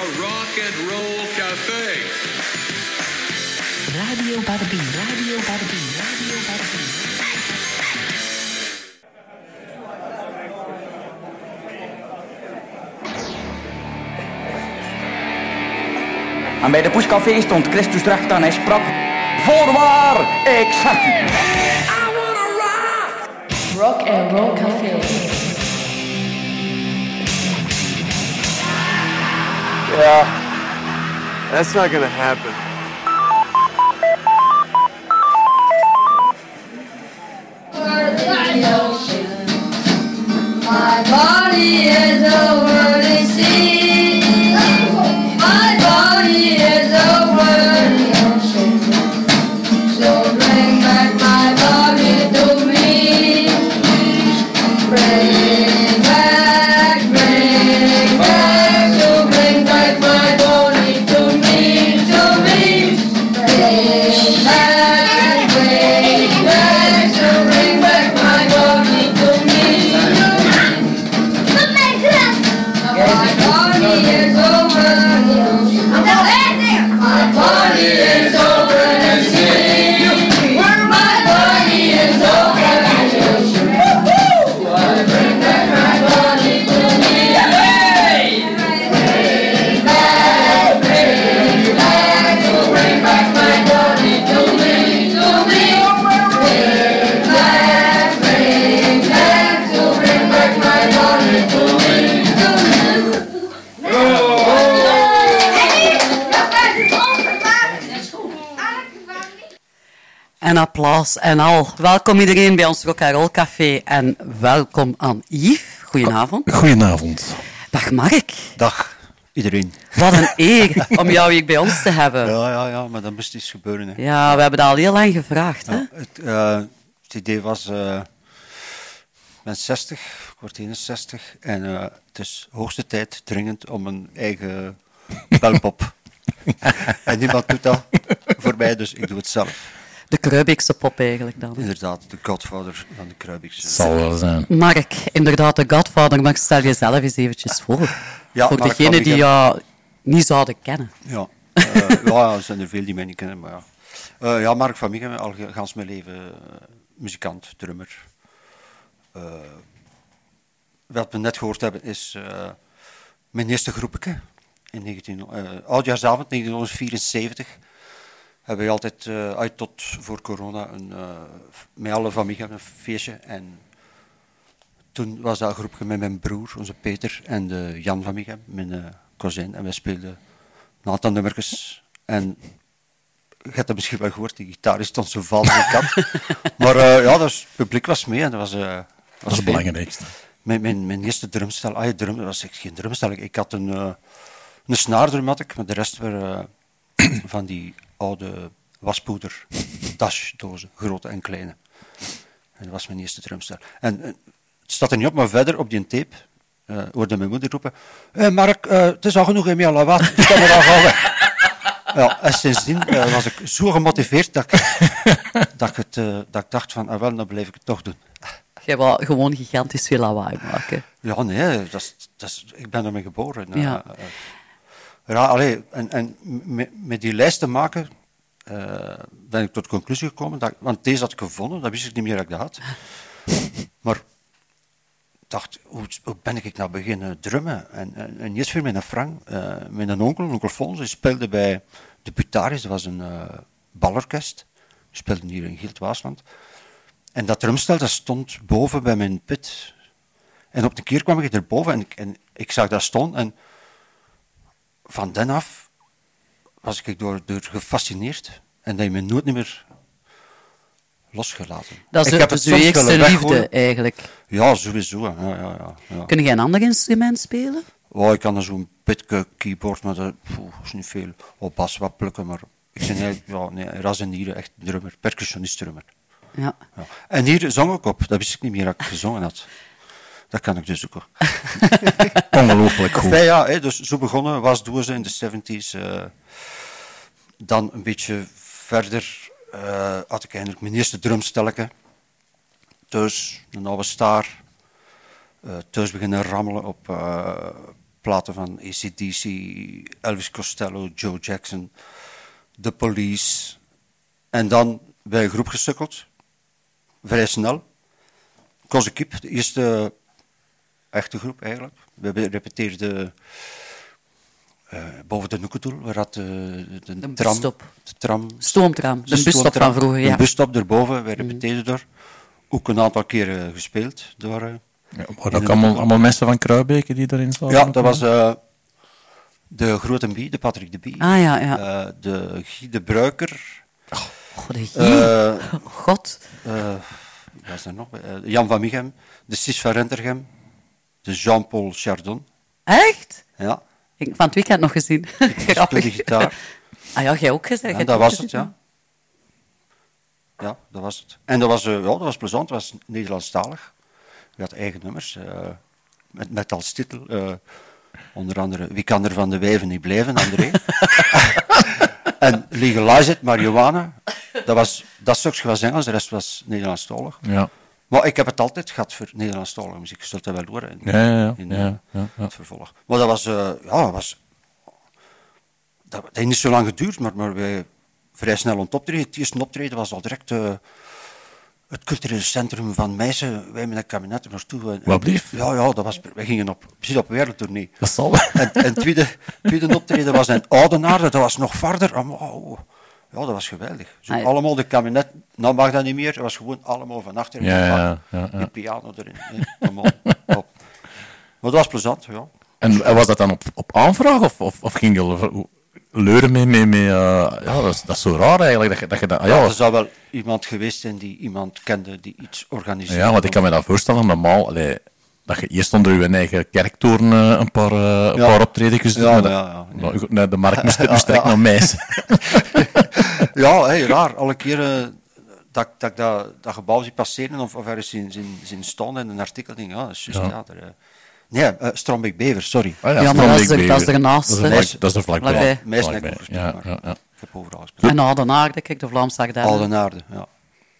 Rock and Roll Café. Radio Badabie, Radio Badabie, Radio Badabie. En bij de Poescafé stond Christus recht en hij sprak... Voorwaar, ik zeg. Rock and Roll Café. Yeah, that's not gonna happen. My body is sea. Applaus en al. Welkom iedereen bij ons Rock Café. En welkom aan Yves. Goedenavond. Goedenavond. Dag Mark. Dag, iedereen. Wat een eer om jou hier bij ons te hebben. Ja, ja, ja, maar dat moest iets gebeuren. Hè. Ja, we hebben dat al heel lang gevraagd. Hè? Ja, het, eh, het idee was, eh, ik ben 60, ik word 61, en eh, het is hoogste tijd, dringend, om een eigen belpop. en niemand doet dat voor mij, dus ik doe het zelf. De Kruibikse pop eigenlijk dan. Inderdaad, de godvader van de Kruibix. Zal wel zijn. Mark, inderdaad de Godfather, maar stel jezelf eens eventjes voor. Ja, voor Mark degenen van die jou niet zouden kennen. Ja, eh, ja, er zijn er veel die mij niet kennen, maar ja. Eh, ja, Mark van Michem, al gans mijn leven eh, muzikant, drummer. Eh, wat we net gehoord hebben is eh, mijn eerste groepje in 19, eh oudjaarsavond 1974. Hebben we altijd eh, uit tot voor corona een, eh, met alle Michem een feestje. En toen was dat een groepje met mijn broer, onze Peter, en de Jan van Michem, mijn eh cousin. En wij speelden een aantal nummertjes. En je hebt dat misschien wel gehoord, die gitaar stond zo vals in de kant. maar ja, dus, het publiek was mee en dat was, was Dat is het belangrijkste. Mijn, mijn, mijn eerste drumstel, ah, drum, dat was echt geen drumstel. Ik had een, een snaardrum, had ik, maar de rest eh, van die oude waspoeder dashdozen, grote en kleine. En dat was mijn eerste drumstel. En eh, het staat er niet op, maar verder op die tape eh, hoorde mijn moeder roepen: hey Mark, eh, het is al genoeg in meer wat, ik kan er al gaan weg. Ja, en sindsdien was ik zo gemotiveerd dat ik, dat ik, het, dat ik dacht van, ah, wel, dan blijf ik het toch doen. Jij wou gewoon gigantisch veel lawaai maken. Ja, nee, dat is, dat is, ik ben ermee geboren. Ja. Ja, ja allee, en, en met, die lijst te maken eh, ben ik tot de conclusie gekomen, dat, want deze had ik gevonden, dat wist ik niet meer dat ik dat had. Maar ik dacht, hoe, hoe ben ik nou beginnen drummen? En, en, en eerst weer met een Frank, eh, met een onkel, onkel Fons, die speelde bij de Putaris, dat was een eh, balorkest. Die speelde hier in Gilt-Waasland. En dat drumstel dat stond boven bij mijn put. En op de keer kwam ik erboven en ik, en ik zag dat staan. En van dan af was ik door, door gefascineerd. En dat je me nooit meer losgelaten. Dat is, ik de- heb eerste liefde eigenlijk. Ja, sowieso. Ja, ja, ja. Kun jij een ander instrument spelen? Oh, ik kan zo'n pitke keyboard, maar dat poeh, is niet veel. Op bas wat plukken, maar ik ben ja, nee, ras en nieren, echt drummer, percussionist drummer. Ja. Ja. En hier zong ik op, dat wist ik niet meer dat ik gezongen had. Dat kan ik dus ook. Ongelooflijk goed. Ja, dus zo begonnen, was doen ze in de 70s. eh, dan een beetje verder eh, had ik eigenlijk mijn eerste drumstelletje. Thuis, een oude staar. Eh, thuis beginnen rammelen op, platen van ACDC, Elvis Costello, Joe Jackson, The Police. En dan bij een groep gesukkeld, vrij snel. Koze Kip, de eerste echte groep eigenlijk. We repeteerden eh, boven de Noekendoel, waar had de, de, De tram, busstop. de tram, Stoomtram. De busstop stoomtram, van vroeger, De ja. busstop erboven, wij repeteerden daar. Ook een aantal keren gespeeld door... eh, Ja, waren ook allemaal, allemaal mensen van Kruibeke die erin zaten? ja, dat was eh, de Grote Bie, de Patrick de Bie. Ah ja, ja. Eh, de Guy de Bruiker. God, de eh, God. eh, wie was er nog? Eh, Jan van Michem. De Sis van Rentergem. De Jean-Paul Chardon. Echt? Ja, Ik heb van het weekend nog gezien. speelde Grappig. gitaar. Ah ja, jij ook gezegd. En dat was het, ja. Ja, dat was het. En dat was, eh, ja, dat was plezant, het was Nederlandstalig. Je had eigen nummers, eh, met, met als titel, eh, onder andere Wie kan er van de wijven niet blijven, André. en Legalize It, Marihuana. Dat, was, dat stukje was Engels, de rest was Nederlandstalig. Ja. Maar ik heb het altijd gehad voor Nederlandstalige muziek. Zult dat wel horen in, Ja, ja, ja. in het vervolg. Maar dat was, eh, ja, dat was... Dat, dat heeft niet zo lang geduurd, maar, maar wij vrij snel het optreden. Het eerste optreden was al direct eh, het culturele centrum van Meissen. Wij met een kabinet er naartoe. En- Wat blief? Ja, ja, dat was, wij gingen op, precies op wereldtournee. Dat zal. En, het tweede, tweede optreden was in Oudenaarde, dat was nog verder. Wow. Ja, dat was geweldig. Zo Ah, ja. allemaal de kabinet, nou mag dat niet meer, het was gewoon allemaal van achter. Ja, ja, ja, ja. Die piano erin. hè. Kom op. Maar dat was plezant, ja. En, en was dat dan op, op aanvraag of, of, of ging je leuren mee? mee, mee eh, ja, dat is, dat is zo raar eigenlijk. Dat je, dat je dat, Ja, ja, er zou wel iemand geweest zijn die iemand kende die iets organiseerde. ja, want ik kan me dat voorstellen, normaal, allee, dat je eerst onder je eigen kerktoren eh, een paar, eh een Ja. paar optredens doet. Ja, ja, ja, nee. Nou, de markt moest, moest direct naar mij. Ja, hey, raar. Alle keren dat, dat ik dat, dat gebouw zie passeren of, of ergens zien, zien, zien staan in een artikel, denk ik, ja, dat is juist, Ja. ja. daar, eh. nee, eh Strombeek Bever, sorry. Ah, Ja, maar dat is Strombeek dat is ernaast, Dat is hè. er vlak- dat is er vlakbij. Ja, ja, ja. ik heb overal gespeeld. En Oudenaarde, kijk, de Vlaamse Ardennen. Oudenaarde, ja.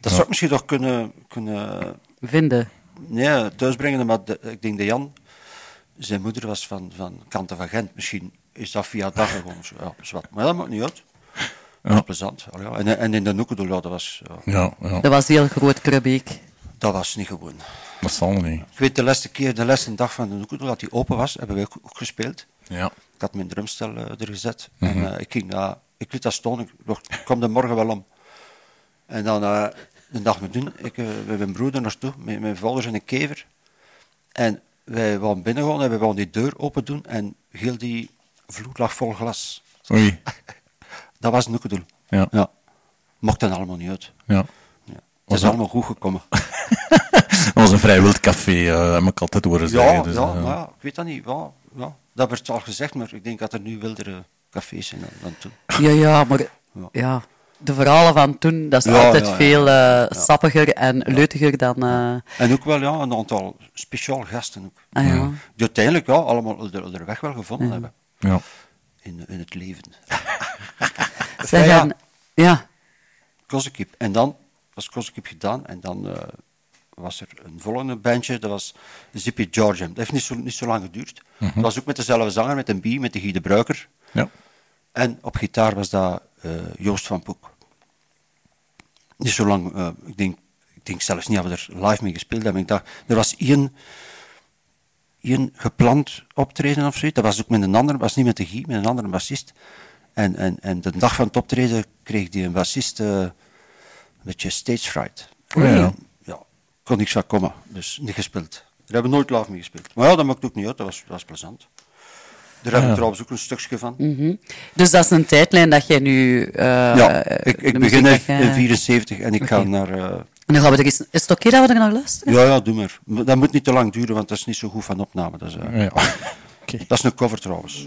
Dat zou ik misschien toch kunnen, kunnen Vinden. Nee, thuisbrengen, maar de- ik denk dat Jan, zijn moeder was van, van Kanten van Gent. Misschien is dat via dag gewoon of zo. Ja, zwart. Maar dat maakt niet uit. Dat was plezant. Ja. en, en in de Noekendoel, ja, dat was, ja, Ja, ja, Dat was heel groot, Krubbeek. dat was niet gewoon. dat zal niet. Ik weet de laatste keer, de laatste dag van de Noekendoel, dat die open was, hebben wij ook, ook gespeeld. Ja. Ik had mijn drumstel eh, er gezet. Mhm. En eh, ik ging naar, ik liet dat staan, ik dacht, kom er morgen wel om. En dan, eh, de dag met doen, ik, eh, met mijn broer naartoe, met mijn vaders en een kever. En wij waren binnengegaan en we wilden die deur open doen en heel die vloer lag vol glas. Oei. Dat was Noekendoel. Ja. Ja. Mocht dan allemaal niet uit. Ja. Ja. Het is allemaal goed gekomen. Dat was een vrij wild café, eh heb ik altijd horen Ja, zeggen. Dus, ja, eh, maar ja, ik weet dat niet. Ja, ja. Dat werd al gezegd, maar ik denk dat er nu wildere cafés zijn dan, dan toen. Ja, ja, maar ja, de verhalen van toen, dat is Ja, altijd ja, ja. veel eh, sappiger en leutiger dan... eh, En ook wel ja, een aantal speciaal gasten ook. ah, ja. Die uiteindelijk ja, allemaal de, de weg wel gevonden hebben ja. in, in het leven. Zeg, ja, en- ja. En dan was Kosekip gedaan en dan eh, was er een volgende bandje, dat was Zippy Georgium. Dat heeft niet zo, niet zo lang geduurd. Dat was ook met dezelfde zanger, met een B, met de Guy de Bruiker. Ja. En op gitaar was dat eh, Joost van Poek. Niet zo lang, eh, ik, denk, ik denk zelfs niet dat we er live mee gespeeld hebben. Ik dacht, er was één, één gepland optreden of zoiets. Dat was ook met een ander, was niet met de Guy, met een andere bassist. En, en, en de dag van het optreden kreeg die een bassist eh, een beetje stage fright. Oh, ja. En, ja, kon niks van komen, dus niet gespeeld. Daar hebben we nooit live mee gespeeld. Maar ja, dat maakt ook niet uit, dat was, dat was plezant. Daar hebben we trouwens ook een stukje van. Dus dat is een tijdlijn dat jij nu... eh, Ja, ik, ik begin in jij- in 74 en ik ga naar... eh, En dan gaan we er eens... Is het oké dat we er naar luisteren? ja, ja, doe maar. Dat moet niet te lang duren, want dat is niet zo goed van opname. Dat is, eh, ja. Oké. dat is een cover trouwens.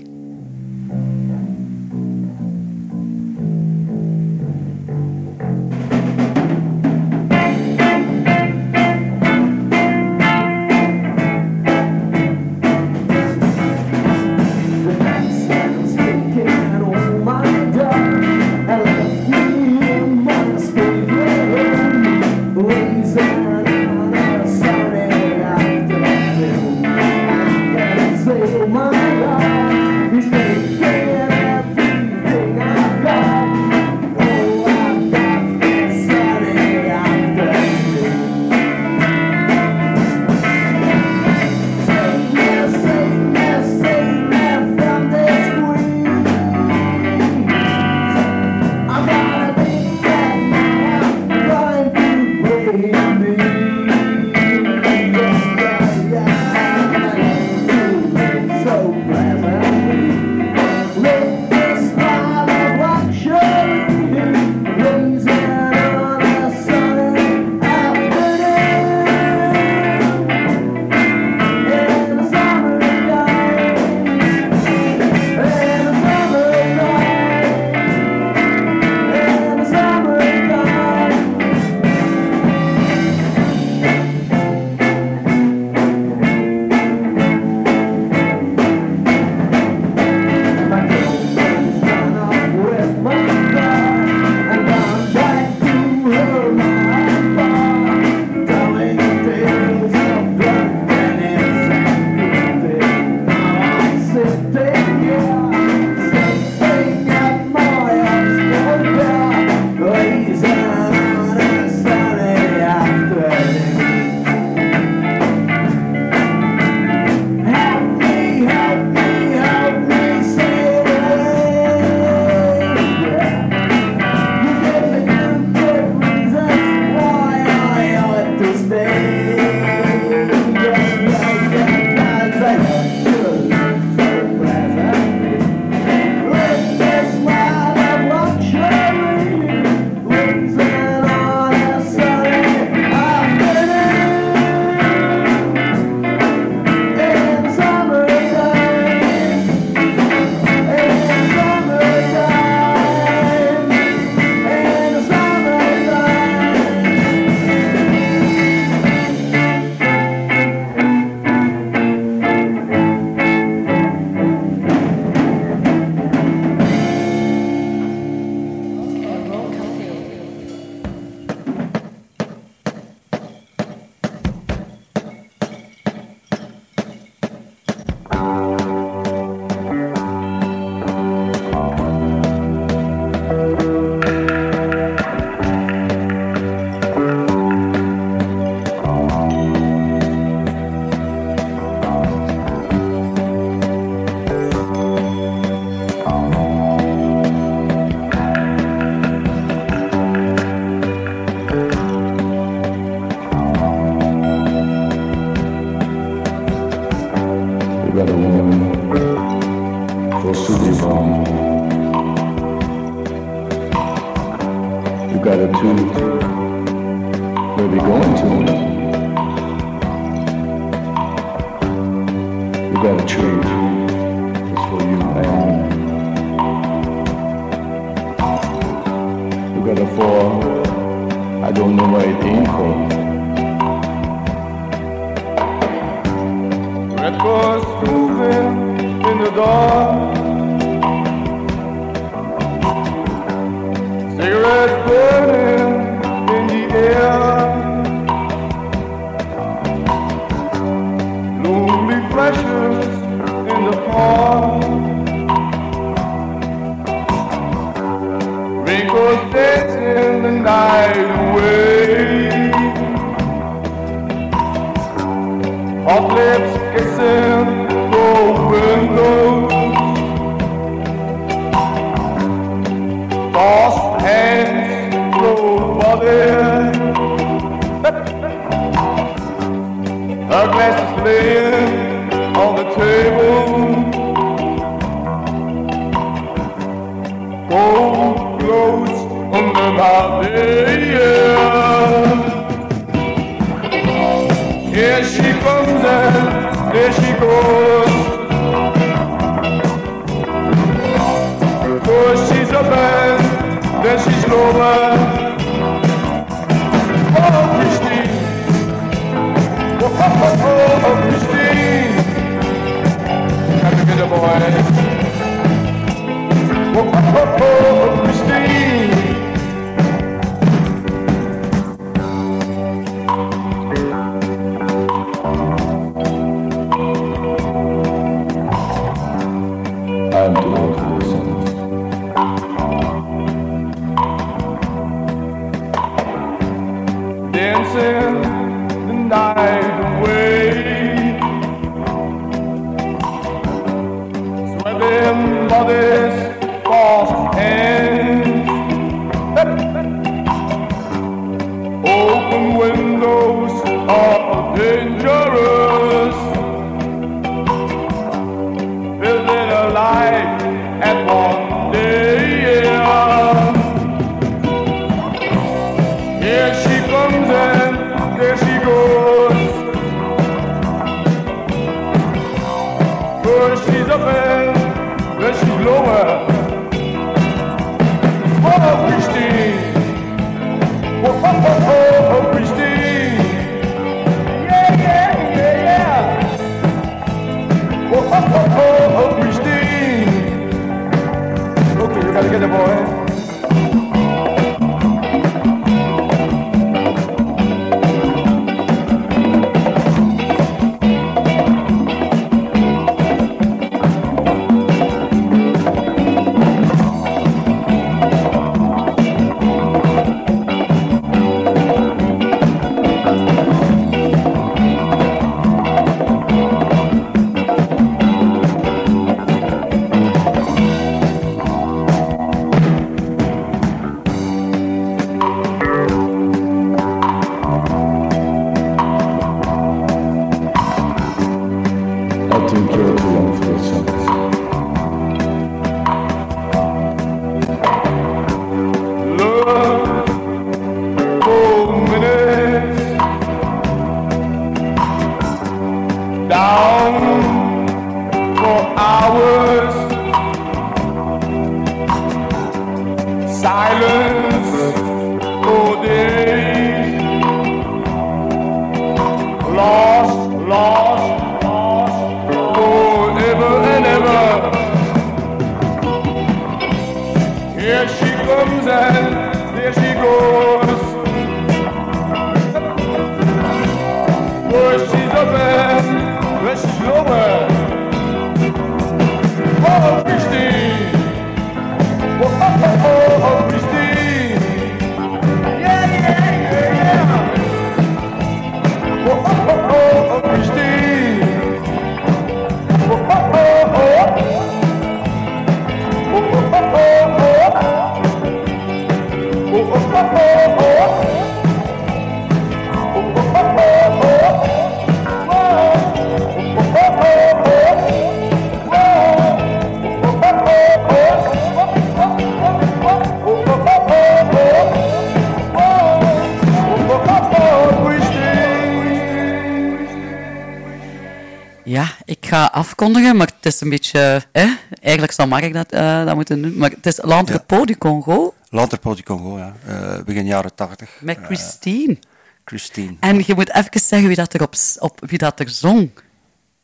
Ga afkondigen, maar het is een beetje... Hè? Eigenlijk zou Mark dat, eh, dat moeten doen. Maar het is L'Entrepôt du Congo L'Entrepôt du Congo, ja. Eh, begin jaren tachtig. met Eh, Christine. Christine. En je moet even zeggen wie dat er, op, op, wie dat er zong.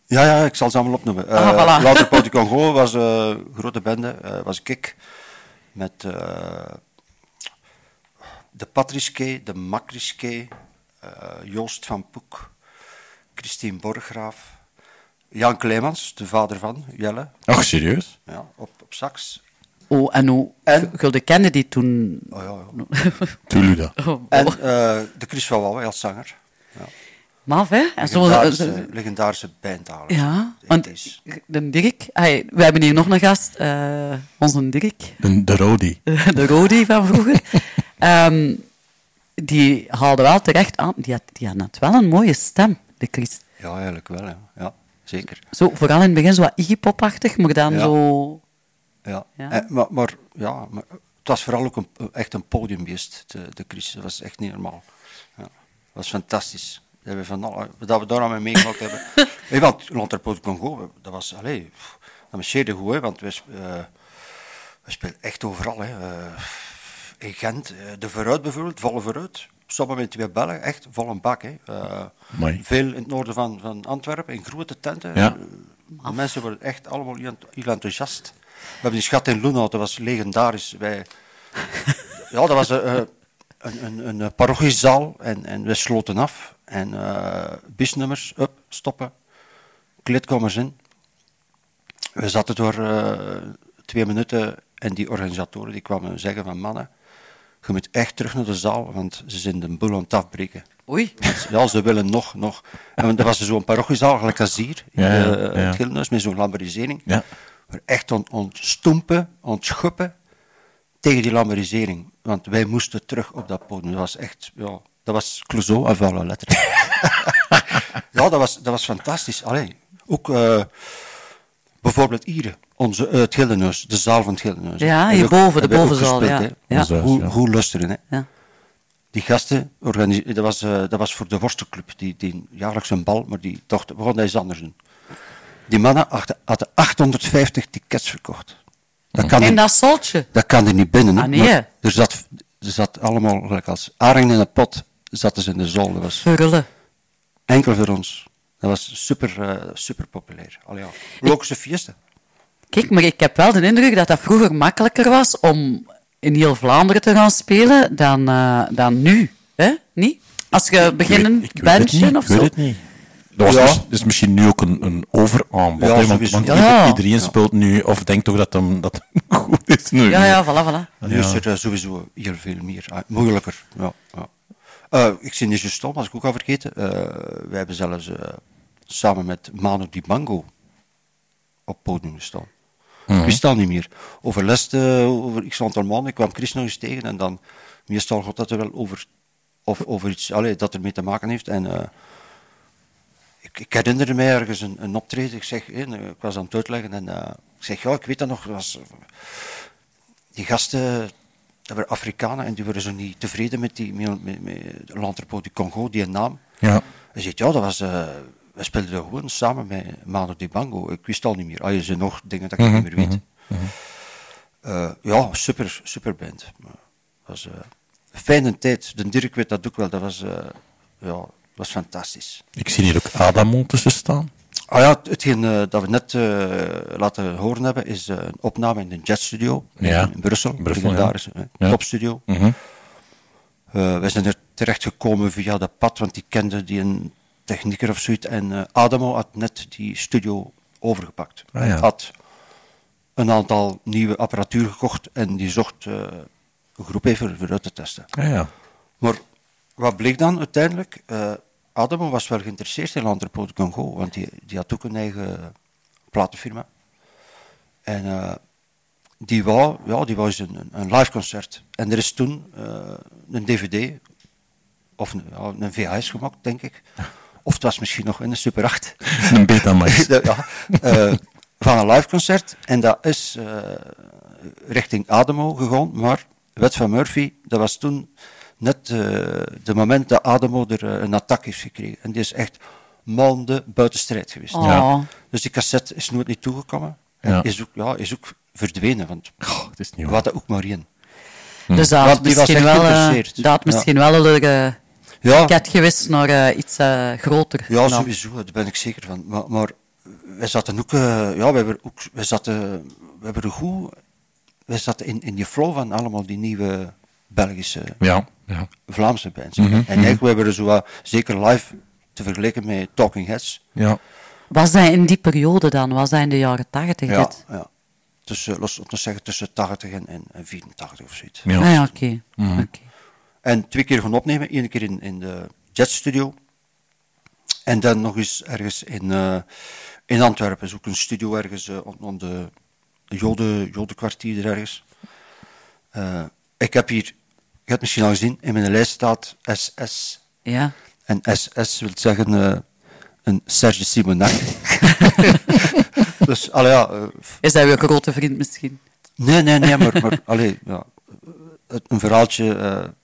Ja, ja, ik zal ze allemaal opnoemen. Uh, Ah, voilà. Du Congo was een grote bende. was ik met de Patriske, de Makriske, eh, Joost van Poek, Christine Borgraaf, Jan Kleemans, de vader van Jelle, Ach, serieus? ja, op, op sax. Oh, en hoe... En- Gulde kende die toen... Oh, ja, ja. Oh, En oh. eh, de Chris van Wouwen als zanger. Maf, hè? En zo, Legendarische, zo- legendarische bandtaler. ja, De want 80s. de Dirk... Hey, we hebben hier nog een gast, eh, onze Dirk. De, de Rodi. de Rodi van vroeger. Ehm, die haalde wel terecht aan. Die had, die had net wel een mooie stem, de Chris. Ja, eigenlijk wel, ja. ja zeker. Zo, vooral in het begin zo wat Iggy-popachtig, maar dan Ja. zo... Ja. Ja. Eh, maar, maar, ja, maar het was vooral ook een, echt een podiumbeest, de, de Chris. Dat was echt niet normaal. Ja. Dat was fantastisch. Dat we, van dat we daar aan mee meegemaakt hebben. Hey, want L'Entrepôt Congo, dat was, allee, pff, dat marcheerde goed, hè, want we, eh, we speelden echt overal. Hè. Eh, in Gent, eh, de Vooruit bijvoorbeeld, volle Vooruit. Sommige met twee bellen, echt vol een bak. Hè. Eh, veel in het noorden van, van Antwerpen, in grote tenten. Ja. De mensen worden echt allemaal heel ent- heel enthousiast. We hebben die schat in Loenhout, dat was legendarisch. Wij, ja, dat was eh, een, een, een, een, eh, parochiezaal en, en we sloten af. En eh bisnummers, up, stoppen. Kleedkamers in. We zaten door eh, twee minuten en die organisatoren die kwamen zeggen van mannen, je moet echt terug naar de zaal, want ze zijn de boel aan het afbreken. Oei. Ja, ze willen nog, nog. En dat was zo'n parochiezaal, gelijk als hier, in Ja, de- ja. het Gildenhuis, met zo'n lamberisering. Ja. Maar echt ont, ontstompen, ontschuppen tegen die lamberisering. Want wij moesten terug op dat podium. Dat was echt, ja, dat was Clouseau la lettre. ja, dat was, dat was fantastisch. Allee, ook eh, bijvoorbeeld hier, onze, eh, het Gildenhuis, de zaal van het Gildenhuis. Ja, hierboven, de bovenzaal, gespeeld, ja. Ja. Hoe, ja. hoe luisteren, hè. Ja. Die gasten, dat, was, eh, dat was voor de worstenclub, die, die jaarlijks een bal, maar die dachten, we gaan dat eens anders doen. Die mannen hadden, hadden 850 tickets verkocht. Dat kan, En dat zaltje. dat kan er niet binnen. Ah, nee. Er, zat, er zat allemaal, gelijk als aringen in een pot, zaten ze in de zol. Dat was Verrullen. enkel voor ons. Dat was super, eh, super populair. Allee, ja. Logische fiesta. Kijk, maar ik heb wel de indruk dat dat vroeger makkelijker was om in heel Vlaanderen te gaan spelen dan, eh, dan nu. Hè? Niet? Als je niet, bandje of ik weet zo. het niet. Dat, was Ja. dus, dat is misschien nu ook een, een overaanbod. Ja, want want Ja, iedereen speelt nu, of denkt toch dat hem, dat hem goed is nu. Ja, ja, voilà, voilà. Nu is er eh, sowieso heel veel meer. ah, moeilijker. Ja, ja. Eh, ik zie niet zo stom, als ik ook al vergeten. eh wij hebben zelfs eh, samen met Manu Dibango op podium gestaan. Ik wist dat niet meer. Over les, eh, over x aantal maanden, ik kwam Chris nog eens tegen en dan meestal gaat dat er wel over, of, over iets allee, dat ermee te maken heeft. En, eh, ik, ik herinner me ergens een, een optreden, ik, zeg, ik was aan het uitleggen en eh, ik zeg, ja, ik weet dat nog, was, die gasten, dat waren Afrikanen en die waren zo niet tevreden met die met, met, met Congo, die naam. Ja. Hij zegt, ja, dat was, eh we speelden gewoon samen met Manu Dibango. Ik wist al niet meer. Ah, er zijn nog dingen dat ik niet meer weet. Eh, ja, super, super band. Maar was eh, een fijne tijd. De Dirk weet dat ook wel. Dat was, eh, ja, was fantastisch. Ik zie hier ook Adamo tussen staan. Ah ja, het- hetgeen dat we net laten horen hebben, is een opname in de Jazzstudio Ja, in Brussel. Brussel, hè, Ja. topstudio. Mhm. Wij zijn er terecht gekomen via dat pad, want die kende die een technieker of zoiets. En eh, Adamo had net die studio overgepakt. Ah, ja. Had een aantal nieuwe apparatuur gekocht en die zocht eh, een groep even voor uit te testen. Ja, ja. Maar wat bleek dan uiteindelijk? Eh Adamo was wel geïnteresseerd in du Congo, want die, die had ook een eigen platenfirma. En eh, die wou, ja, die eens een, een- live concert. En er is toen eh, een DVD, of een, ja, een VHS gemaakt, denk ik. Of het was misschien nog in een Super 8. Een Betamax. ja, eh, van een live concert. En dat is eh, richting Ademo gegaan. Maar Wet van Murphy, dat was toen net eh de moment dat Ademo er een attack heeft gekregen. En die is echt maanden buiten strijd geweest. Oh. Ja. Dus die cassette is nooit niet toegekomen. En Ja. is, ook, ja, is ook verdwenen, want het is niet we hadden ook maar één. Dus dat had die was misschien echt wel, geïnteresseerd. dat had Ja. misschien wel een leuke Ja. ket geweest naar eh, iets eh, groter. Ja, sowieso, daar ben ik zeker van. Maar, maar wij zaten ook, eh, ja, we hebben ook, wij zaten, we hebben er goed, wij zaten in, in die flow van allemaal die nieuwe Belgische, Ja, ja. Vlaamse bands. Mhm, En eigenlijk, we hebben er zo wat, zeker live te vergelijken met Talking Heads. Ja. Was dat in die periode dan? Was dat in de jaren tachtig? Ja, dit? ja. Tussen, los te zeggen, tussen 80 en, en, en 84 of zoiets. Ja. Ah ja, oké. Mhm. Oké. En twee keer gaan opnemen. Eén keer in, in de Jet Studio. En dan nog eens ergens in, eh, in Antwerpen. is ook een studio ergens on, on de, de Jode, Jodenkwartier er ergens. Eh, ik heb hier, je hebt het misschien al gezien, in mijn lijst staat SS. Ja. En SS wil zeggen een Serge Simonac. dus, allee, ja, Is dat uw grote vriend misschien? Nee, nee, nee, maar, maar allee, ja, een verhaaltje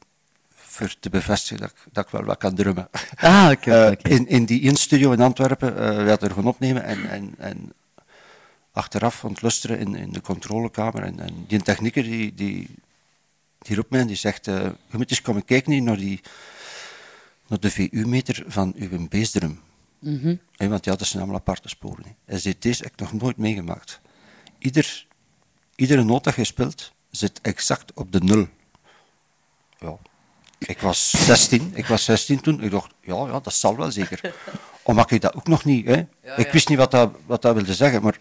voor te bevestigen dat, ik- dat ik wel wat kan drummen. Ah, oké, Eh, in, in die in studio in Antwerpen, eh we hadden er gaan opnemen en, en, en achteraf ontlusteren in, in de controlekamer. En, en die technieker die, die, die roept mij en die zegt, eh, je moet eens komen kijken hier naar, die, naar de VU-meter van uw bassdrum. Mhm. Hè, want ja, dat zijn allemaal aparte sporen. hè. Hij deze heb ik nog nooit meegemaakt. Ieder, iedere noot dat je speelt, zit exact op de nul. Ja. Ik was 16, ik was 16 toen. Ik dacht, ja, ja dat zal wel zeker. Omdat ik dat ook nog niet... Hè. ik wist niet wat dat, wat dat wilde zeggen, maar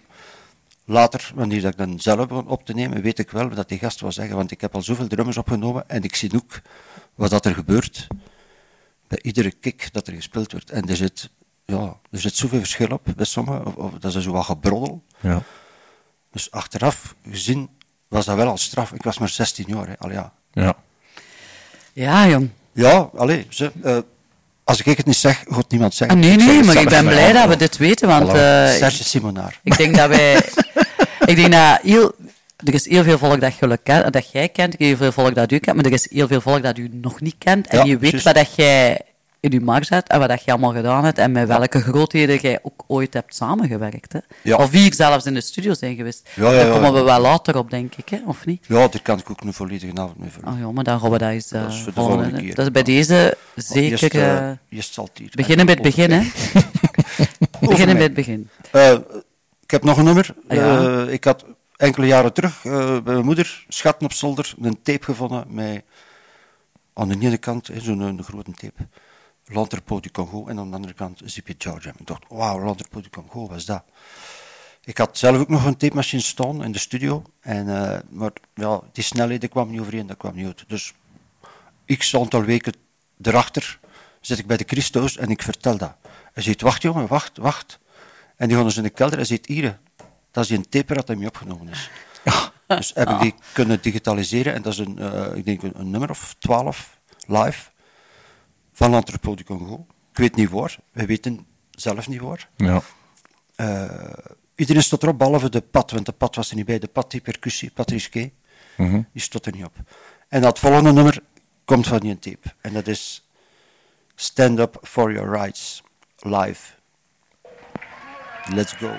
later, wanneer dat ik dan zelf begon op te nemen, weet ik wel wat die gast wil zeggen. Want ik heb al zoveel drummers opgenomen en ik zie ook wat dat er gebeurt bij iedere kick dat er gespeeld wordt. En er zit, ja, er zit zoveel verschil op bij sommigen, of, of dat is zo wat gebroddel. Ja. Dus achteraf gezien was dat wel al straf. Ik was maar 16 jaar, hè. Allee, ja. Ja. Ja, jong. Ja, allee, ze, eh, als ik het niet zeg, gaat niemand zeggen. Ah, nee, nee, maar ik ben blij dat we dit weten, want... Eh, Serge Simonaar. Ik denk dat wij... ik denk dat heel... Er is heel veel volk dat, dat jij kent, heel veel volk dat u kent, maar er is heel veel volk dat u nog niet kent. En Ja, je weet juist. wat dat jij in uw markt zet en wat dat je allemaal gedaan hebt en met welke grootheden jij ook ooit hebt samengewerkt. Hè? Ja. Of wie zelfs in de studio zijn geweest. Ja, ja, Daar komen we wel later op, denk ik, hè? of niet? Ja, daar kan ik ook een volledige avond mee vullen. Oh ja, maar dan gaan we dat eens... eh, Dat is voor de volgende- volgende keer. Dat is bij deze zeker... Eerst, eh, eh, eerst het hier beginnen bij het begin, hè? beginnen bij het begin. Eh, ik heb nog een nummer. Ja. Eh, ik had enkele jaren terug eh, bij mijn moeder, schatten op zolder, een tape gevonden met aan de ene kant zo'n een grote tape. L'Entrepôt du Congo en aan de andere kant Zippy Georgia. Ik dacht, wauw, L'Entrepôt du Congo, wat is dat? Ik had zelf ook nog een tape machine staan in de studio. En, eh, maar ja, die snelheden kwam niet overeen, dat kwam niet uit. Dus x aantal weken erachter zit ik bij de Christus en ik vertel dat. Hij zegt, wacht jongen, wacht, wacht. En die gaan dus in de kelder en zegt, hier, dat is die een tape dat hij mee opgenomen is. Dus heb ik die kunnen digitaliseren en dat is een, eh, ik denk een, een nummer of twaalf live van l'Entrepôt du Congo. Ik weet niet waar, we weten zelf niet waar. Ja. Eh, iedereen stond erop, behalve de pad, want de pad was er niet bij. De pad die percussie, Patrice Kay, Mhm. die stond er niet op. En dat volgende nummer komt van die tape. En dat is Stand Up For Your Rights, live. Let's go.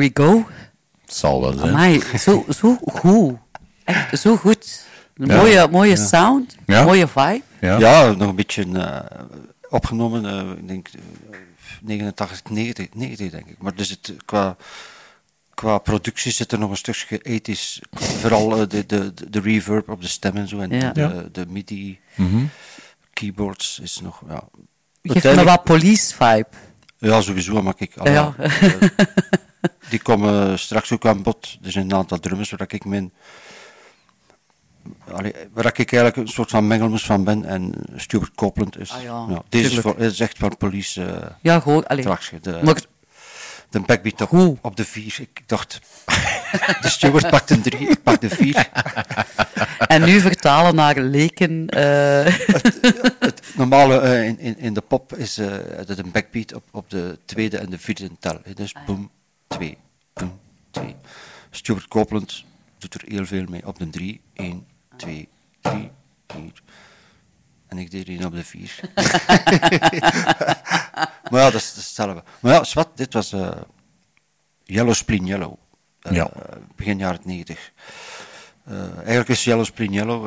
We go. Zal wel zijn. Amai, zo, zo goed. Echt zo goed. Een Ja. mooie, mooie Ja. sound, Ja. mooie vibe. Ja, nog een beetje eh, opgenomen, eh, ik denk eh, 89, 90, 90 denk ik. Maar dus het, qua, qua productie zit er nog een stukje ethisch. Vooral eh, de, de, de, de reverb op de stem en zo. En Ja. de, Ja. de MIDI Mhm. keyboards is nog... Ja, Geeft me wat police vibe. Ja, sowieso, maar ik... Ja. ja. die komen straks ook aan bod. Er zijn een aantal drummers waar ik mijn... Allee, waar ik eigenlijk een soort van mengelmoes van ben. En Stuart Copeland is... Ah ja, deze is, voor, is echt van police... eh Ja, gewoon, allee. tracks, De, Maar- de backbeat op, op de vier. Ik dacht... de Stuart pakt een drie, ik pak de vier. En nu vertalen naar leken. eh, Normale eh, in, in, in de pop is het een backbeat op, op de tweede en de vierde tel. Dus boom, twee, boom, twee. Stuart Copeland doet er heel veel mee op de drie. 1, 2, 3, 4. En ik deed één op de vier. Maar ja, dat is dat is hetzelfde. Maar ja, zwart, dit was eh, Yellow Spleen Yellow. Eh, Ja. Begin jaren 90. Eh, eigenlijk is Yellow Spleen Yellow...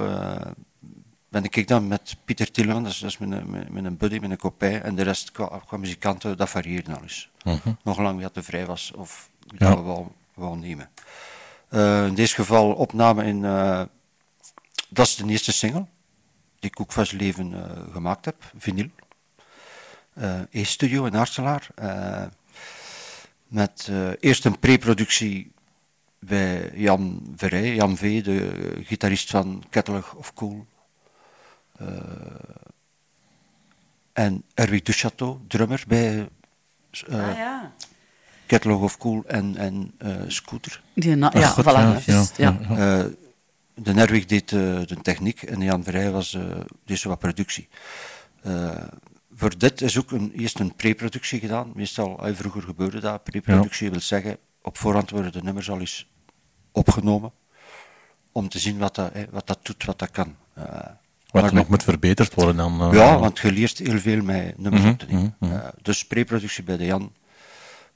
ben ik dan met Pieter Tilleman, dat is, dat is mijn, mijn, mijn buddy, mijn kopij, en de rest qua, qua muzikanten, dat varieerde al Mhm. Nog lang dat er vrij was, of Ja. dat we wou, wou nemen. Eh, in deze geval opname in... eh, dat is de eerste single die ik ook van zijn leven eh, gemaakt heb, vinyl. E-studio in Aartselaar. Eh, met eerst een pre-productie bij Jan Verrij, Jan V, de gitarist van Kettelig of Cool. En Erwin Duchateau, drummer bij Ah, ja. Kettelig of Cool en, en eh, Scooter. Die na- ja, goed, voilà, ja. Eh, de Nerwig deed eh, de techniek en Jan Verrij was, eh deed zo wat productie. Eh, voor dit is ook een, eerst een pre-productie gedaan. Meestal, vroeger gebeurde dat. Pre-productie wil zeggen, op voorhand worden de nummers al eens opgenomen. Om te zien wat dat, wat dat doet, wat dat kan. Wat nog moet verbeterd worden dan. eh, ja, want je leert heel veel met nummers Mhm, op te nemen. mhm, mhm. Eh, dus pre-productie bij de Jan.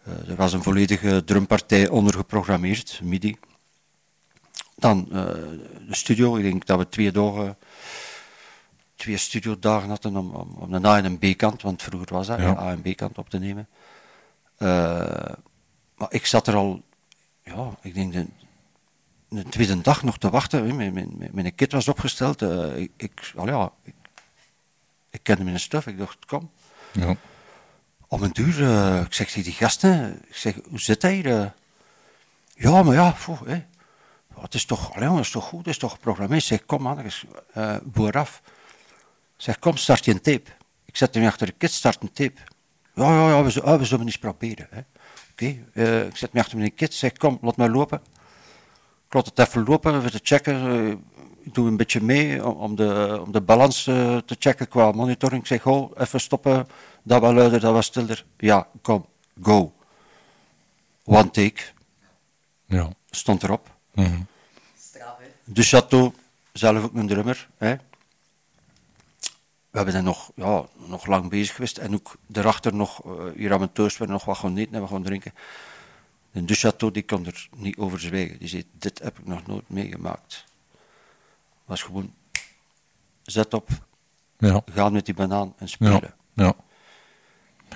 Eh, er was een volledige drumpartij onder geprogrammeerd, MIDI. Dan de studio, ik denk dat we twee dagen, twee studiodagen hadden om, om, om een A en een B-kant, want vroeger was dat, Ja. ja, A en B-kant op te nemen. Maar ik zat er al, ja, ik denk de, de tweede dag nog te wachten. Mijn, mijn, mijn, kit was opgesteld. eh, ik, ik, al ja, ik, ik kende mijn stuff. Ik dacht, kom. Ja. Om een duur, eh, ik zeg tegen die gasten, ik zeg, hoe zit hij eh? Ja, maar ja, poeh, hè. Ja, het is toch, allee, jongen, het is toch goed, het is toch geprogrammeerd. Ik zeg, kom man, uh, boer af. Ik zeg, kom, start je een tape. Ik zet hem achter de kit, start een tape. Ja, ja, ja, we, zullen- we zullen eens proberen. hè. Oké, ik zet me achter mijn kit, zeg, kom, laat maar lopen. Ik laat het even lopen, even te checken. eh, ik doe een beetje mee om, de, om de balans eh, te checken qua monitoring. Ik zeg, oh, even stoppen, dat was luider, dat was stiller. Ja, kom, go. One take. Ja. Stond erop. Mhm. De Chateau, zelf ook een drummer. Hè. We hebben dan nog, ja, nog lang bezig geweest. En ook daarachter nog, eh, hier aan mijn thuis, we nog wat gaan eten en wat gaan drinken. En De Chateau, die kon er niet over zwijgen. Die zei, dit heb ik nog nooit meegemaakt. was gewoon, zet op, Ja. gaan met die banaan en Ja. spelen. ja.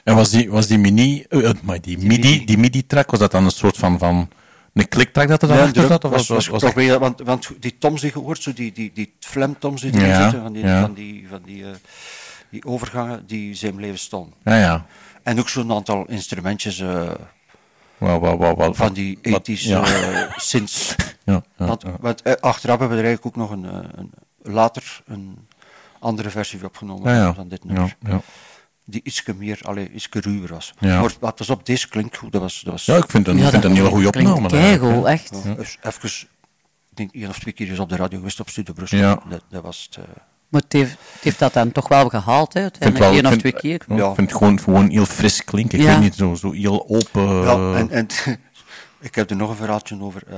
En was die, was die mini, eh, maar die midi, die midi-track, was dat dan een soort van, van een kliktrack dat er dan Ja, achter zat? Of was, was, was, was, dat- want, want die toms die je hoort, zo die, die, die flamtoms die erin Ja, zitten, van die, ja. van die, van die, eh, die overgangen, die zijn blijven staan. Ja, ja. En ook zo'n aantal instrumentjes eh, Wel, wel, wel, wel, van die 80s ja. eh, synths. Ja, ja, want, eh, achteraf hebben we er eigenlijk ook nog een, eh, een, later een andere versie opgenomen Ja, ja. van dit nummer. Ja, ja. Die ietsje meer, allee, ietsje ruwer was. Ja. Maar wat pas op, deze klinkt goed. Dat was, dat was, Ja, ik vind het een- Ja, ik vind het een hele goede opname. hè. echt. Ja, dus even, ik denk één of twee keer is op de radio geweest op Studio Brussel. Ja. Dat, dat was het. Eh, Maar het heeft, het heeft dat dan toch wel gehaald, hè? Uiteindelijk wel- één of twee keer. ja, Ik vind het gewoon, gewoon heel fris klinken. Ik Ja. weet niet, zo, zo heel open. Ja, en, en ik heb er nog een verhaaltje over. eh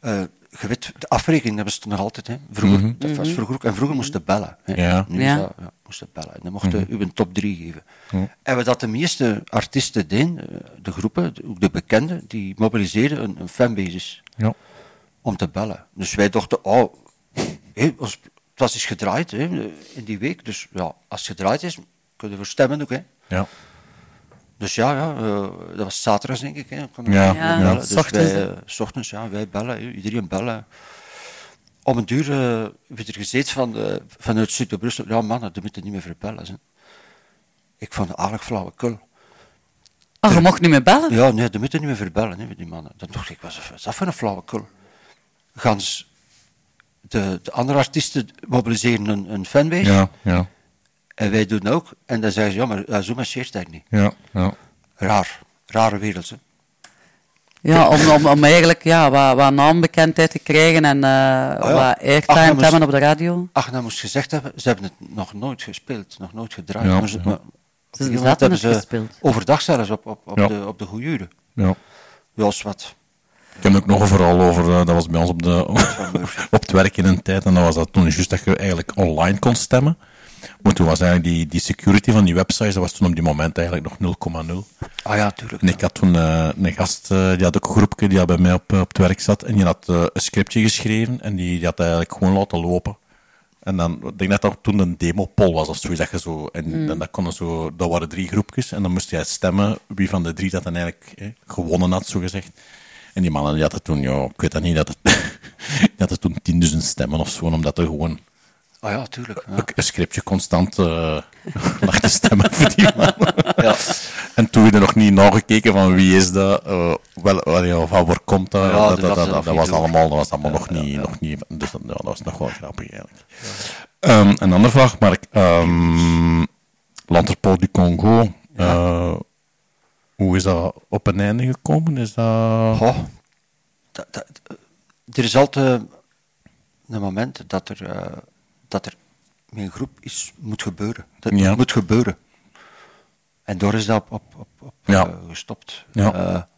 eh, je weet, de afrekening dat bestond nog altijd. Hè. Vroeger, Mhm. dat was vroeger ook. En vroeger moesten bellen. Hè. Ja. Nu Ja. dat- ja, moesten bellen. En dan mochten Mhm. u een top 3 geven. En wat dat de meeste artiesten deden, eh, de groepen, de- ook de bekenden, die mobiliseerden een, een fanbasis Ja. om te bellen. Dus wij dachten, oh, hé, ons, het was eens gedraaid hè, in die week. Dus ja, als het gedraaid is, kunnen we voor stemmen ook. Hè. Ja. Dus ja, ja eh, dat was zaterdag denk ik. Hè. Kon Ja. Ja, s Dus ochtends, wij, eh, ochtends, ja, wij bellen, hè, iedereen bellen. Om een duur eh werd er gezegd van, eh, vanuit Studio Brussel, ja mannen, dat moeten niet meer verbellen. Hè. Ik vond het aardig flauwekul. Oh, je mocht niet meer bellen? Ja, nee, dat moeten niet meer verbellen, hè, die mannen. Dan dacht ik, wat is dat voor een flauwekul? Gaan ze de, de andere artiesten mobiliseren een, een fanbase, Ja, ja, en wij doen ook. En dan zeggen ze, ja, maar ja, zo marcheert dat niet. ja, ja. Raar, rare wereld. Hè. Ja, om, om, om eigenlijk ja, wat, wat naambekendheid te krijgen en eh ja. wat Ach, airtime te moest- hebben op de radio. Ach, nou moest gezegd hebben, ze hebben het nog nooit gespeeld, nog nooit gedraaid. Ja, Maar ze- maar op hebben het ze gespeeld. overdag zelfs op, op, op, Ja. de, op de goede uren. ja. Is wat. Ik heb ook nog een verhaal over, eh, dat was bij ons op, de, op het werk in een tijd, en dat was dat toen juist dat je eigenlijk online kon stemmen. Maar toen was eigenlijk die, die security van die websites, dat was toen op die moment eigenlijk nog 0,0. Ah ja, tuurlijk. En ik had toen eh, een gast, eh, die had ook een groepje, die had bij mij op, op het werk zat, en die had een scriptje geschreven, en die, die had eigenlijk gewoon laten lopen. En dan, ik denk dat dat toen een demo-poll was, of zoiets, dat je zo, en Mm. dan, dat, konden zo, dat waren drie groepjes, en dan moest jij stemmen wie van de drie dat dan eigenlijk eh, gewonnen had, zo gezegd. En die mannen, die hadden toen, ja, ik weet dat niet, dat het, die hadden toen 10.000 stemmen of zo, omdat er gewoon Ah ja, tuurlijk. Ja. een, scriptje constant eh lag te stemmen voor die man. Ja. En toen er nog niet nagekeken van wie is dat, eh, wel, van waar komt dat, Ja, dat, dat dat, was dat, door. allemaal, dat was allemaal nog niet, nog niet, dus dat, was nog wel grappig eigenlijk. Ehm, een andere vraag, Mark. Um, Lanterpot du Congo, eh, hoe is dat op een einde gekomen? Is dat... Goh, dat, dat, eh, er is altijd een moment dat er, eh, dat er met een groep iets moet gebeuren. Dat Ja. moet gebeuren. En door is dat op, op, op, op, Ja. eh, gestopt. Ja.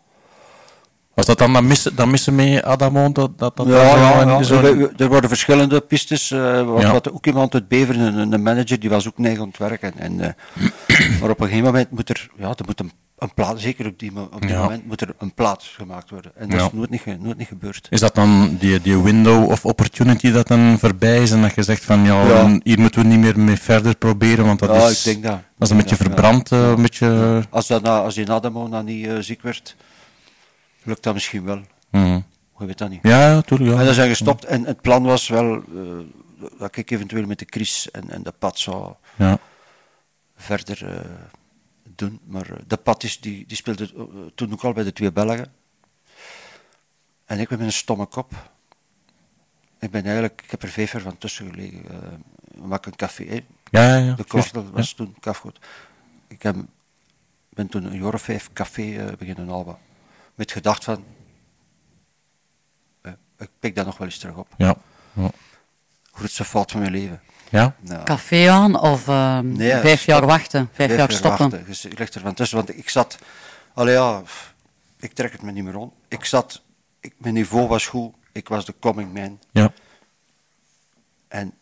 Was dat dan dat missen, dat missen mee Adamo? Dat, dat, dat ja, zo Er, er worden verschillende pistes. eh wat, ook iemand uit Beveren, een, een manager, die was ook neig aan het werken. En, maar op een gegeven moment moet er, ja, er moet een, een zeker op die, op Ja. moment, moet er een plaat gemaakt worden. En dat Ja. is nooit niet, nooit niet gebeurd. Is dat dan die, die window of opportunity dat dan voorbij is en dat je zegt van ja, Ja. hier moeten we niet meer mee verder proberen, want dat ja, is, ik denk dat. dat is een beetje verbrand, eh, een beetje... Als, dat na, als die Adamo dan niet eh, ziek werd, lukt dat misschien wel. Mhm. Je weet dat niet. Ja, ja, tuurlijk. Ja. En dan zijn gestopt en het plan was wel eh, dat ik eventueel met de Chris en, en de Pat zou Ja. verder doen. Maar eh, de Pat is, die, die speelde eh, toen ook al bij de twee Belgen. En ik ben met een stomme kop. Ik ben eigenlijk, ik heb er vijf jaar van tussen gelegen. eh we maken een café. hè. Ja, ja, ja, De Kostel was toen kafgoed. Ik heb, ben toen een jaar of vijf café eh, beginnen halen. Met gedacht van, eh, ik pik dat nog wel eens terug op. Ja. ja. Grootste fout van mijn leven. Ja? Nou, Café aan of ehm, Nee, vijf stop. jaar wachten, vijf, jaar stoppen. wachten. Dus ik lig er van tussen, want ik zat... Allee ja, ik trek het me niet meer om. Ik zat... Ik, mijn niveau was goed. Ik was de coming man. Ja. En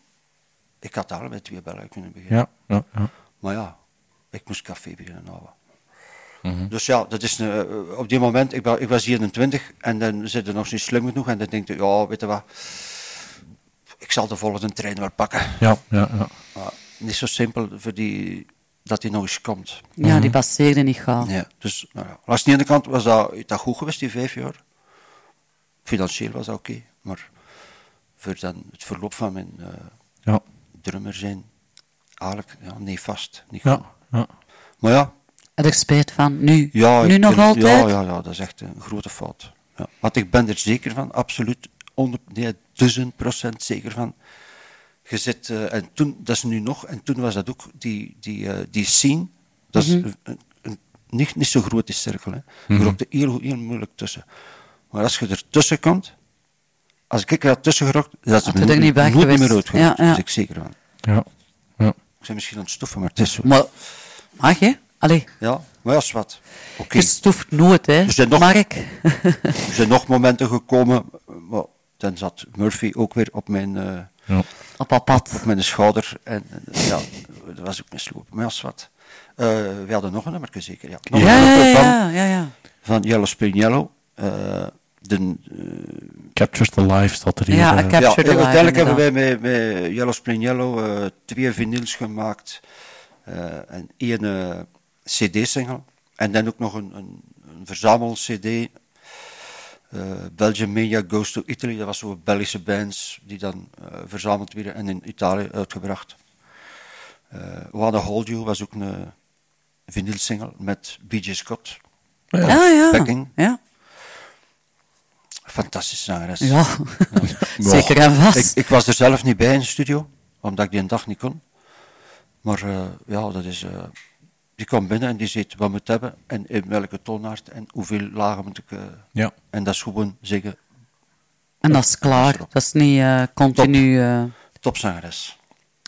ik had daar met twee bellen kunnen beginnen. Ja, ja, ja. Maar ja, ik moest café beginnen houden. Mhm. Dus ja, dat is een, eh, op die moment, ik, wa- ik was 21 en dan zit er nog niet slim genoeg en dan denk je, ja, weet je wat, ik zal de volgende trein wel pakken. Ja, ja, ja. Maar niet zo simpel voor die, dat die nog eens komt. Ja, die passeerde niet gauw. Ja, dus nou ja. Langs de ene kant was dat, is dat goed geweest, die vijf jaar. Financieel was dat oké, maar voor dan het verloop van mijn eh, Ja. drummer zijn, eigenlijk ja, nee vast. Niet Ja, goed. ja. Maar ja, Heb ik spijt van? Nu, ja, nu nog ben- altijd? Ja, ja, ja, dat is echt een grote fout. Ja. Want ik ben er zeker van, absoluut, 100, nee, duizend procent zeker van. Je zit, eh, en toen, dat is nu nog, en toen was dat ook, die, die, eh, die scene, dat is Mhm. een, een, een niet, niet zo grote cirkel. Hè. Mhm. Je loopt er heel, heel moeilijk tussen. Maar als je er tussen komt, als ik er tussen gerokt, dat is er niet nooit niet meer geweest. uitgerokt. Ja, ja. Dat is ik zeker van. Ja. ja. Ik ben misschien aan het stoffen, maar het is zo. Maar, mag je? Allee, Ja, maar ja, is wat. Oké. je stoeft nooit, hè, Er zijn nog- Mark? Er zijn nog momenten gekomen, maar dan zat Murphy ook weer op mijn, eh, Ja. Op op mijn schouder. En eh, ja, dat was ook mislopen. Maar ja, is wat. Eh, we hadden nog een nummer zeker, ja. Nog Ja, een nummer van, ja, ja, ja. van Yellow Spring Yellow. Eh, de, Captures the Life staat er hier. Ja. Capture ja, the Life, uiteindelijk hebben wij met, met Yellow Spring Yellow eh, twee vinyls gemaakt. eh, en één eh, cd-single. En dan ook nog een, een, een verzamel-cd. Eh Belgium Media Goes to Italy. Dat was zo Belgische bands die dan eh, verzameld werden en in Italië uitgebracht. Eh Wanna Hold You was ook een vinyl-single met B.J. Scott. Ja, ja. Backing. ja. Fantastische zangeres. Ja, zeker en vast. Ik, ik was er zelf niet bij in de studio, omdat ik die een dag niet kon. Maar eh, ja, dat is... eh, die komt binnen en die ziet wat moet hebben en in welke toonaard en hoeveel lagen moet ik... eh, Ja. En dat is gewoon zeggen, En dat is klaar. Dat is niet eh, continu... eh, topzangeres.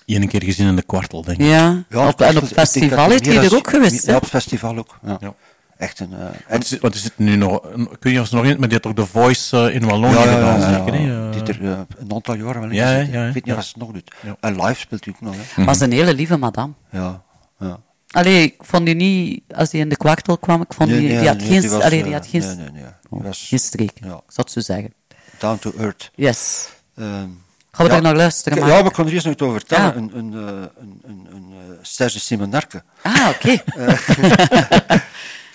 Eén keer gezien in de kwartel, denk ik. ja, Ja, op, en op festival is hij meer er ook geweest, Ja, hè? op het festival ook. Ja. Ja. Echt een... eh, en, Want is, is het nu nog... Kun je ons nog in... Maar die had ook de Voice in Wallonië ja, ja, gedaan, ja, zeker, ja. Die er een aantal jaren wel in Ja, gezeten. ja, ja, Ik weet niet ja. wat ze nog doet. Ja. En live speelt hij ook nog, hè. Was een hele lieve madame. Ja, ja. Allee, ik vond die niet, als die in de kwartel kwam, ik vond Nee, die, nee, die had nee, geen, die was, allee, eh, die had geen, nee, nee, oh, was- geen streek, ja. ik zou het zo zeggen. Down to earth. Yes. Ehm, Gaan we ja, daar nog luisteren? maar- Ja, maar ik kon er eerst nog iets over vertellen. Ja. Een, een, eh, een, een, een, eh, Serge Simonarke. Ah, oké.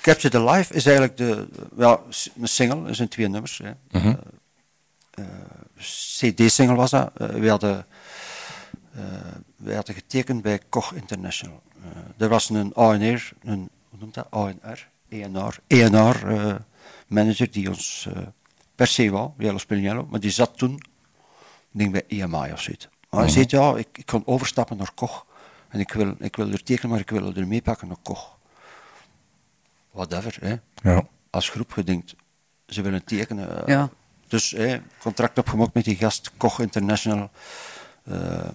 Capture the Life is eigenlijk de, s- een single, er zijn twee nummers. Hè. Mhm. Eh, CD-single was dat. Eh, we, hadden, eh, we hadden getekend bij Koch International. Eh, er was een ANR, een, hoe noemt dat? ANR, ENR, ENR eh, manager die ons eh, per se wou, Jello Spinello, maar die zat toen, ik denk bij EMI of zoiets. Maar hij Mhm. zei, ja, ik, ik kan overstappen naar Koch. En ik wil, ik wil er tekenen, maar ik wil er meepakken naar Koch. Whatever, hè. Ja. Als groep gedenkt, ze willen tekenen. Ja. Dus hè, contract opgemaakt met die gast, Koch International. eh,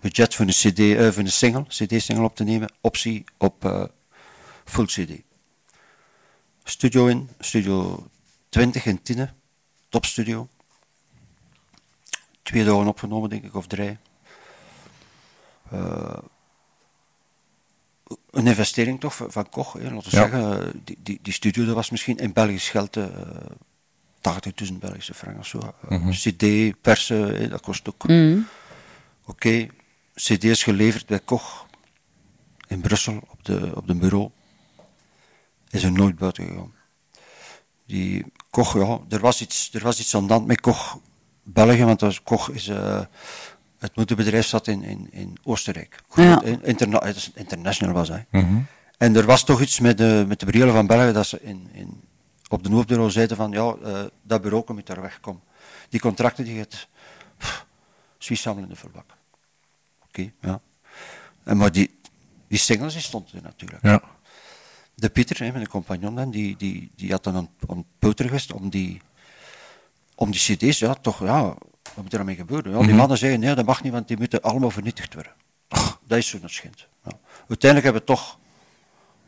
budget voor een, CD, eh, voor een single, CD-single op te nemen. Optie op eh, full CD. Studio in, studio 20 in Tiene, topstudio. Twee dagen opgenomen, denk ik, of drie. Eh, een investering toch van Koch, hè, laten we Ja. zeggen. eh, Die, die, die studio dat was misschien in Belgisch geld eh 80.000 Belgische frank of zo. Eh, Mhm. CD, persen, hè, dat kost ook. Mhm. Oké, is geleverd bij Koch in Brussel op de, op de bureau. Is er nooit buiten gegaan. Die Koch, ja, er was iets, er was iets aan de hand met Koch België, want Koch is, eh, het moederbedrijf zat in, in, in Oostenrijk. Ja. Groot, in- interna- het is international was hij. Mhm. En er was toch iets met de, met de brillen van België dat ze in, in, op de hoofdbureau zeiden van ja, eh, dat bureau moet daar wegkomen. Die contracten die het Suisse samen in de verbak. Oké, ja. En maar die, die singles die stonden er natuurlijk. Ja. De Pieter, hè, mijn compagnon, dan, die, die, die had dan een, een peuter geweest om die, om die cd's, ja, toch, ja, wat moet er daarmee gebeuren? Ja, Die Mhm. mannen zeiden, nee, dat mag niet, want die moeten allemaal vernietigd worden. Dat is zo'n schend. Ja. Uiteindelijk hebben we toch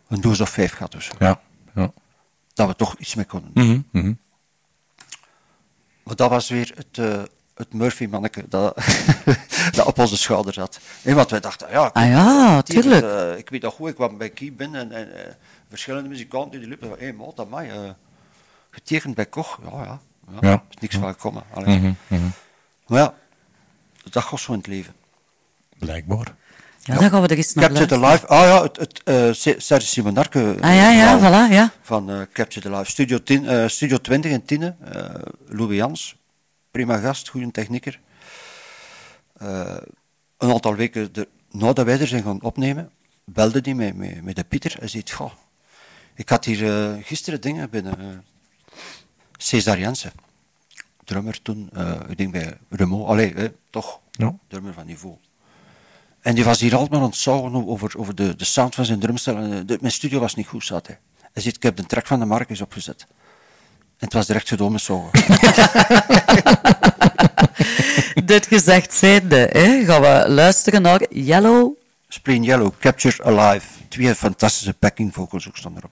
een doos of vijf gehad of zo. Ja. ja. Dat we toch iets mee konden doen. Mhm. Maar dat was weer het, eh, het Murphy-manneke dat, dat op onze schouder zat. Hè, want wij dachten, ja, Ah ja, eh, ik weet dat goed, ik kwam bij Kie binnen en, en eh, verschillende muzikanten die liepen. Hé, hey, dat mij, eh, getekend bij Koch. Ja, ja. ja. Ja. Is niks van gekomen. Mhm, mhm. Maar ja, dat gaat zo in het leven. Blijkbaar. Ja, dan gaan we er eens naar Capture the. Live. Ah ja, het, het eh, Se- Serge Simonarke. Ah ja, ja, voilà, ja. Van eh, Capture the Live. Studio, 10, eh, Studio 20 in Tiene. eh Louis Jans. Prima gast, goede technieker. Eh, een aantal weken er, nadat wij er zijn gaan opnemen, belde hij mij met, met de Pieter. Hij zei, goh, ik had hier eh, gisteren dingen binnen. eh Cesar Jansen. Drummer toen, ik denk bij Remo. Allee, eh, toch. Ja. Drummer van niveau. En die was hier altijd maar aan het over, over de, de sound van zijn drumstel. En, de- mijn studio was niet goed, zat hij. Hij zegt, ik heb de track van de Marcus opgezet. En het was direct gedaan met zogen. Dit gezegd zijnde, hè, gaan we luisteren naar Yellow. Spleen Yellow, Capture Alive. Twee fantastische backing vocals ook staan erop.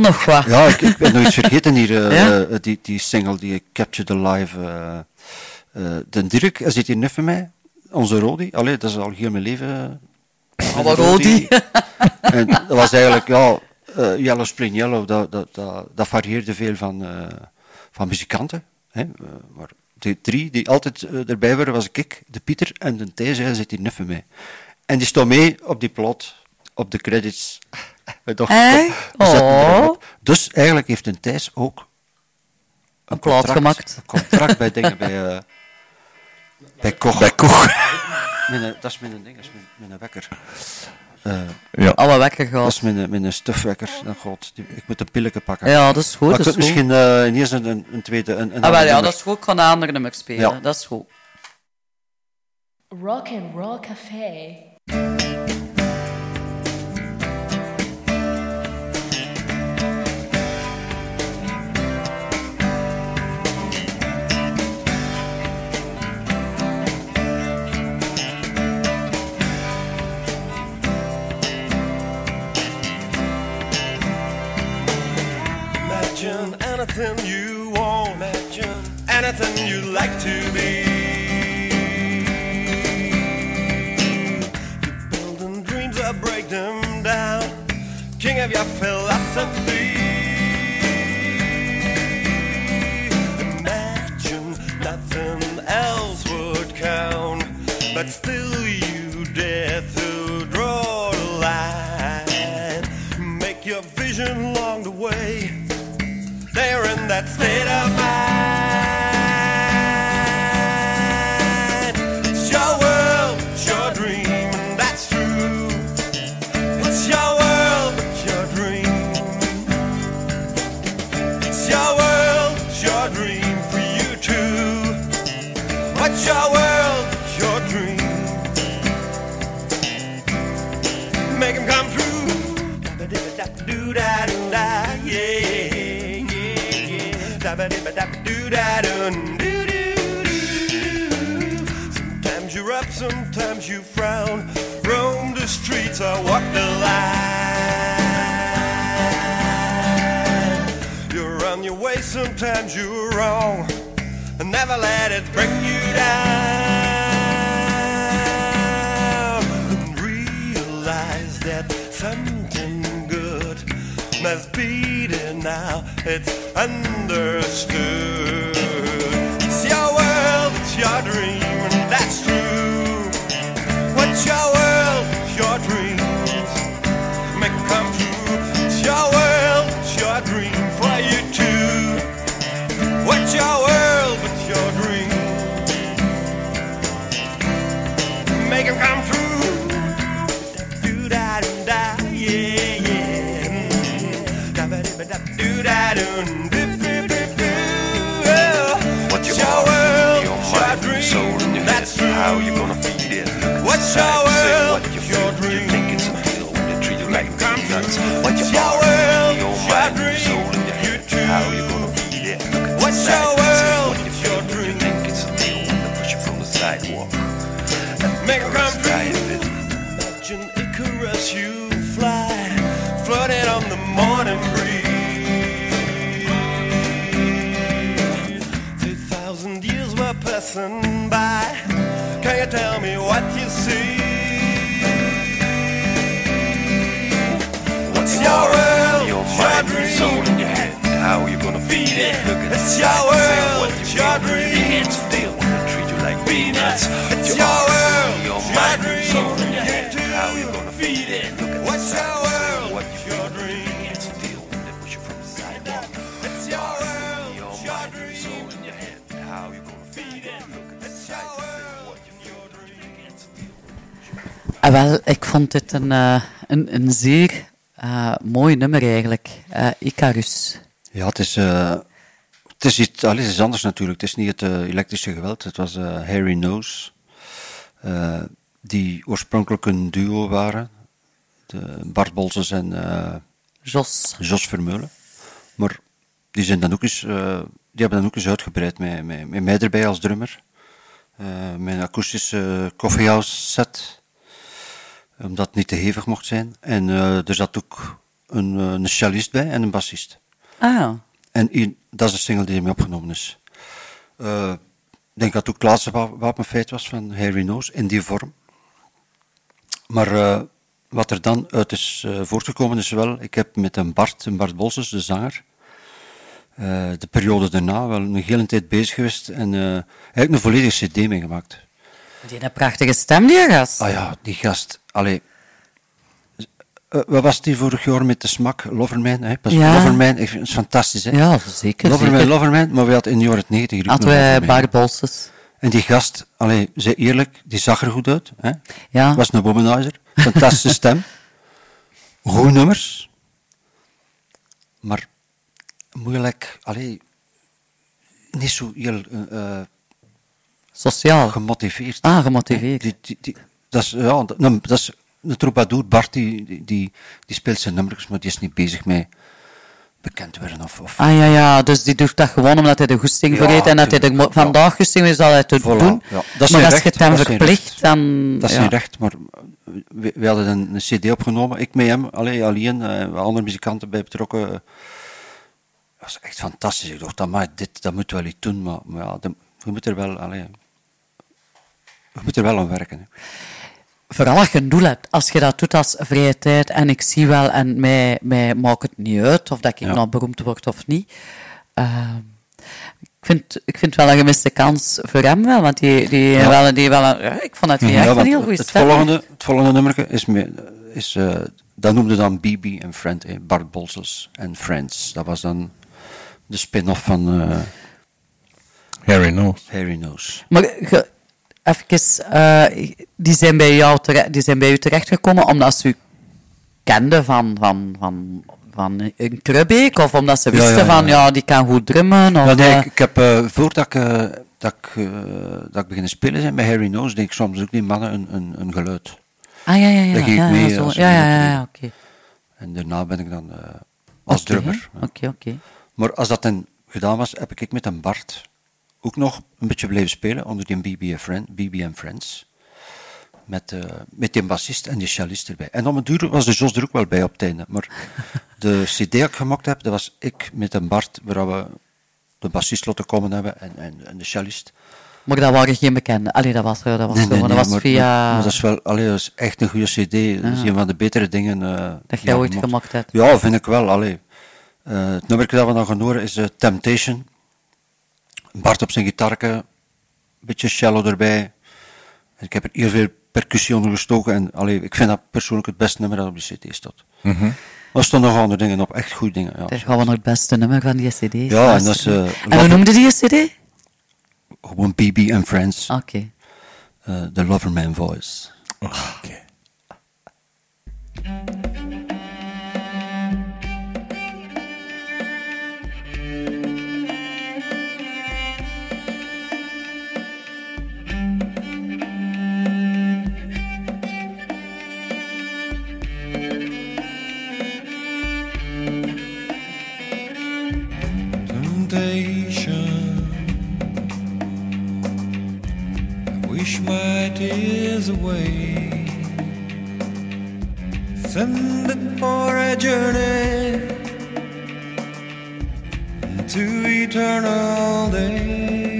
Nog wat. Ja, ik, ik ben nog iets vergeten hier. eh, Ja? eh, die, die single, die Capture the Live. eh de Dirk, hij zit hier net voor mij. Onze Rodi. Allee, dat is al heel mijn leven. Alle Rodi. en dat was eigenlijk, ja, Yellow Spring Yellow, dat, dat, dat, dat varieerde veel van, van muzikanten. Hè? Maar de drie die altijd erbij waren, was ik, de Pieter en de Thijs, hij zit hier net voor mij. En die stond mee op die plot, op de credits. Zetten Oh. Dus eigenlijk heeft een Thijs ook Een plaat gemaakt. Een contract bij dingen, bij, eh, bij Koch. Bij Koch. Mijn, dat is mijn ding, dat is mijn, mijn wekker. Eh, Ja. Alle wekker dat gehad. is mijn, mijn stufwekker. Oh, God, die- ik moet een pilletje pakken. Ja, dat is goed, Maar dat is zou misschien eh ineens een, een, een tweede... Een, een Ah, wel, ander ja, dat is goed. Ik kan een andere nummer spelen. Ja. Dat is goed. Rock and Roll Café. Anything you want. Imagine anything you'd like to be. You're building dreams or break them down. King of your philosophy. Imagine nothing else would count, but still you dare to that state of mind. Sometimes you're up, sometimes you frown. Roam the streets or walk the line. You're on your way, sometimes you're wrong. And never let it bring you down. And realize that something good must be there now. It's understood. How you gonna feed it? What's your world, what you your dream? You think it's a deal when they treat you like peanuts. What's your world, your mind, your soul, and your head? How you gonna feed it? What's your world, your dream? You think it's a deal when they push you from the sidewalk? Make come true. Imagine Icarus, you fly, floating on the morning breeze. Three thousand years were passing What's your world? Your mind, your soul, and your head. How are you gonna feed it? Look at It's your world, what you your dream. Your hands still wanna treat you like peanuts. It's Your your world, your mind, your soul, Ah, wel, ik vond dit een, eh, een, een zeer eh, mooi nummer eigenlijk. Eh, Icarus. Ja, het is, het is iets, allee, het is anders natuurlijk. Het is niet het elektrische geweld. Het was Harry Nose, die oorspronkelijk een duo waren. De Bart Bolsens en Jos. Jos Vermeulen. Maar die, zijn dan ook eens, die hebben dan ook eens uitgebreid met, met, met mij erbij als drummer. Een akoestische coffeehouse set. Omdat het niet te hevig mocht zijn. En eh, er zat ook een, eh, een cellist bij en een bassist. Ah, En in- dat is de single die ermee opgenomen is. Eh, ik denk dat het ook het laatste wa- wapenfeit was van Harry Nose in die vorm. Maar wat er dan uit is voortgekomen is wel, ik heb met een Bart, een Bart Bosses, de zanger, de periode daarna wel een hele tijd bezig geweest en eh eigenlijk een volledige cd meegemaakt. die een prachtige stem, die gast. Ah ja, die gast, allee. Eh, wat was die vorig jaar met de smak? Loverman, hè? Pas- Ja. Loverman, ik vind het fantastisch, hè? Ja, zeker, Loverman, zeker. Loverman, maar we hadden in de jaren 90 geroepen Hadden wij. Bart Bolses. En die gast, allee, zei eerlijk, die zag er goed uit. Hè? Ja. Was een womanizer. Fantastische stem. Goeie nummers. Maar moeilijk, allee, niet zo heel eh, eh, Sociaal. gemotiveerd. Ah, gemotiveerd. Die, die, die, dat, is, ja, dat, nou, dat is een troubadour. Bart, die, die, die, speelt zijn nummers, maar die is niet bezig met bekend worden. Of, of Ah ja, ja, dus die doet dat gewoon omdat hij de goesting Ja, heeft en dat hij mo- vandaag goesting is, zal hij het Voilà, doen. ja. Dat is maar als recht, je het hem verplicht, dan... Dat is ja. niet recht, maar we, we hadden een, een cd opgenomen, ik met hem, allee, alleen, eh, andere muzikanten bij betrokken. Dat was echt fantastisch. Ik dacht, maar dit, dat moet wel iets doen, maar, maar ja, dat- je moet er wel, allee, je moet er wel aan werken. Hè. Vooral als je een doel hebt. Als je dat doet als vrije tijd en ik zie wel, en mij, mij maakt het niet uit of dat ik Ja. nou beroemd word of niet. Ehm, ik, vind, ik vind wel een gemiste kans voor hem wel, want die, die, Ja. wel, die wel een, ik vond dat hij Ja, echt een heel goede het stem volgende, het volgende nummer is, me, is eh, dat noemde dan BB en Friend, hè, Bart Bolsels en Friends. Dat was dan de spin-off van eh, Harry Nose. Harry Nose. Maar even, eh, die, zijn bij jou die zijn bij u terechtgekomen omdat ze u kenden van, van, van, van een Krubbeek, of omdat ze wisten ja, ja, van, ja. die kan goed drummen, of... Nee, eh, ik, ik heb, eh, voordat ik, eh, dat, ik, dat ik beginnen spelen zijn bij Harry Nose, deed ik soms ook die mannen een, een, een geluid. Ah, ja, ja, ja. Daar ging ik mee zo. ja, ja, ja, oké. En daarna ben ik dan als drummer. Oké, oké. Maar als dat dan gedaan was, heb ik met een Bart ook nog een beetje blijven spelen onder die BB and, Friend, BB and Friends. Met, eh, met die bassist en die cellist erbij. En om het duur was de Jos er ook wel bij op het einde. Maar de cd die ik gemaakt heb, dat was ik met een Bart, waar we de bassist laten komen hebben en, en, en de cellist. Maar dat waren geen bekenden. Allee, dat was, dat was, Nee, nee, gewoon, nee, dat was maar, via... maar- dat is wel allee, dat is echt een goede CD. Dat is Ja. een van de betere dingen. eh, Dat jij ooit gemaakt hebt. Ja, vind ik wel. Allee. Eh, het nummer dat we dan gaan horen is eh, Temptation. Bart op zijn gitarke, een beetje cello erbij. En ik heb er heel veel percussie onder gestoken. En allee, ik vind dat persoonlijk het beste nummer dat op de CD staat. Mhm. Maar er staan nog andere dingen op, echt goede dingen. Ja. Daar gaan we nog het beste nummer van die cd Ja, en dat is, eh, En hoe noemde die cd? Gewoon BB and Friends. Oké. Eh, The Loverman Voice. Oké. Tears away. Send it for a journey to eternal day.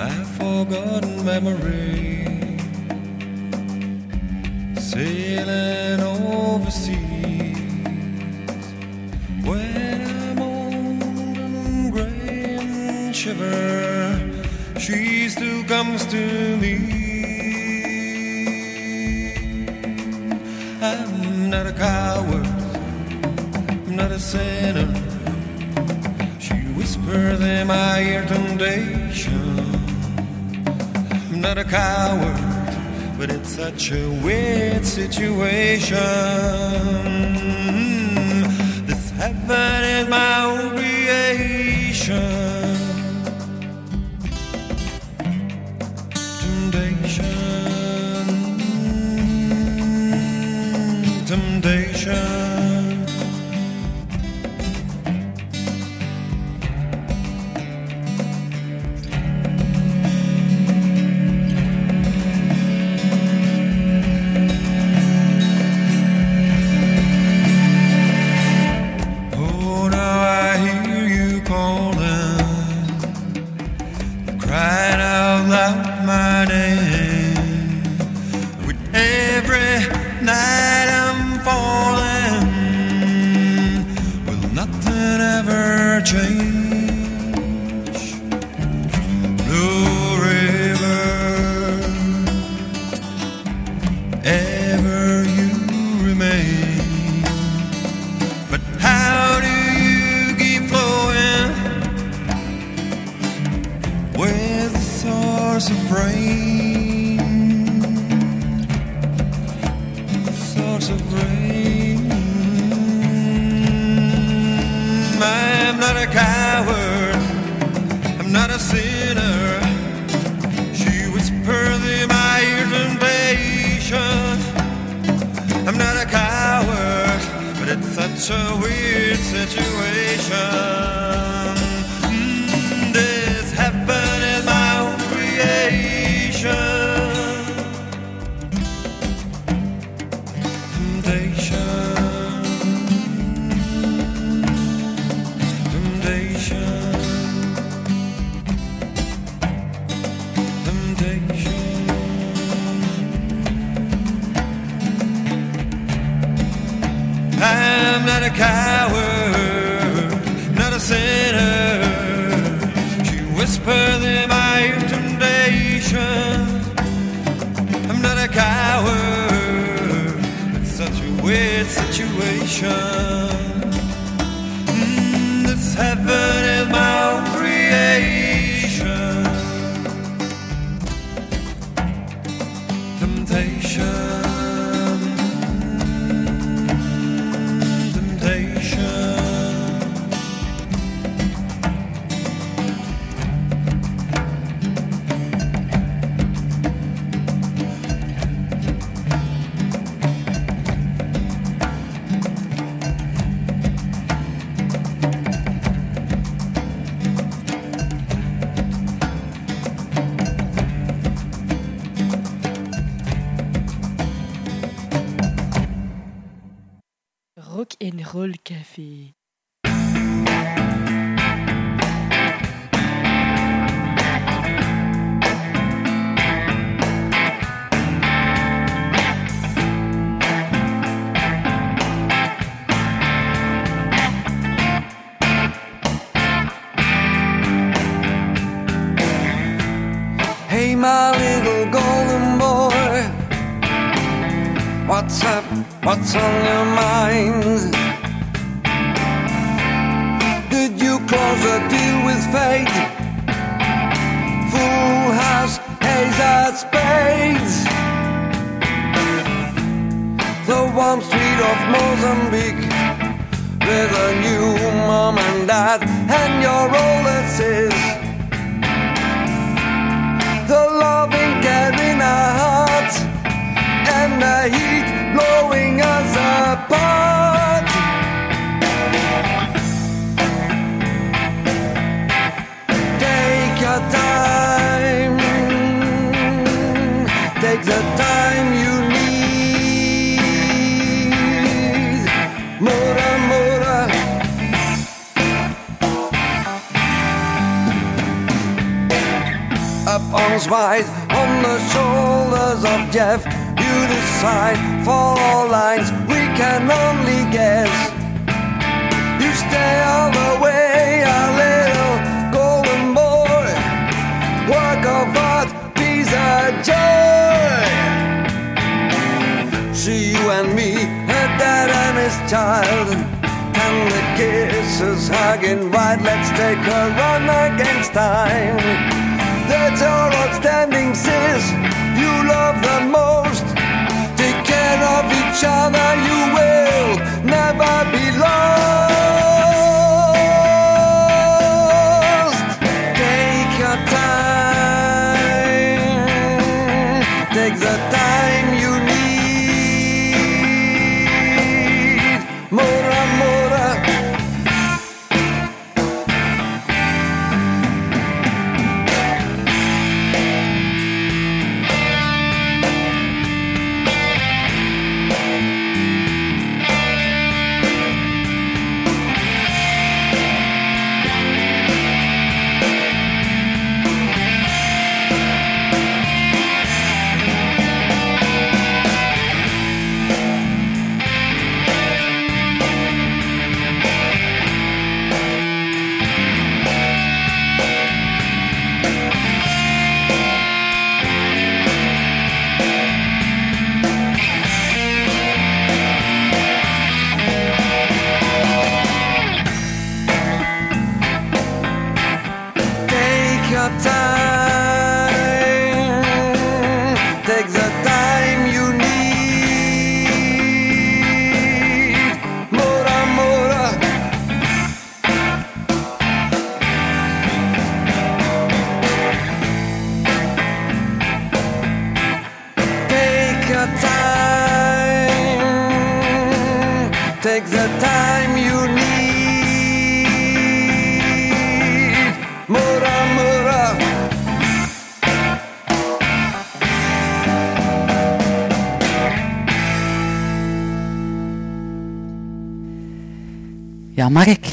My forgotten memory. Sailing overseas. When I'm old and gray and shiver, she still comes to me. I'm not a coward, I'm not a sinner. She whispers in my ear temptation. I'm not a coward, but it's such a weird situation. This heaven is my own creation. Of rain? The source of rain. I'm not a coward. I'm not a sinner. She whispers in my ear temptation. I'm not a coward, but it's such a weird situation. Coward, not a sinner. She whispers in my temptation. I'm not a coward. It's such a weird situation.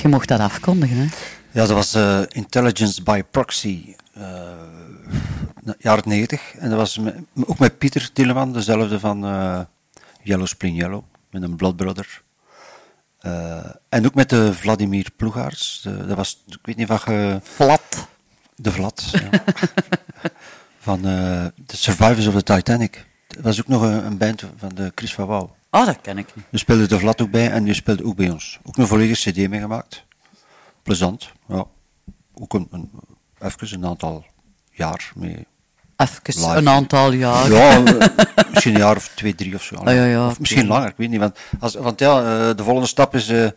Je mocht dat afkondigen. Hè? Ja, dat was eh, Intelligence by Proxy, eh jaren 90. En dat was met- ook met Pieter Tilleman, dezelfde van eh, Yellow Spring Yellow, met een Blood Brother. En ook met de Vladimir Ploegaerts. De- dat was, ik weet niet je... Vlat. De Vlat, ja. van The Survivors of the Titanic. Dat was ook nog een, een band van de Chris van Wouw. Oh, dat ken ik niet. Je speelde de Vlat ook bij en je speelde ook bij ons. Ook een volledige cd meegemaakt. Plezant, ja. Ook een, een, even een aantal jaar mee. Even live. een aantal jaar. Ja, eh, misschien een jaar of twee, drie of zo. Ah, ja, ja, of misschien langer, ik weet niet. Want, als, want ja, eh, de volgende stap is, eh,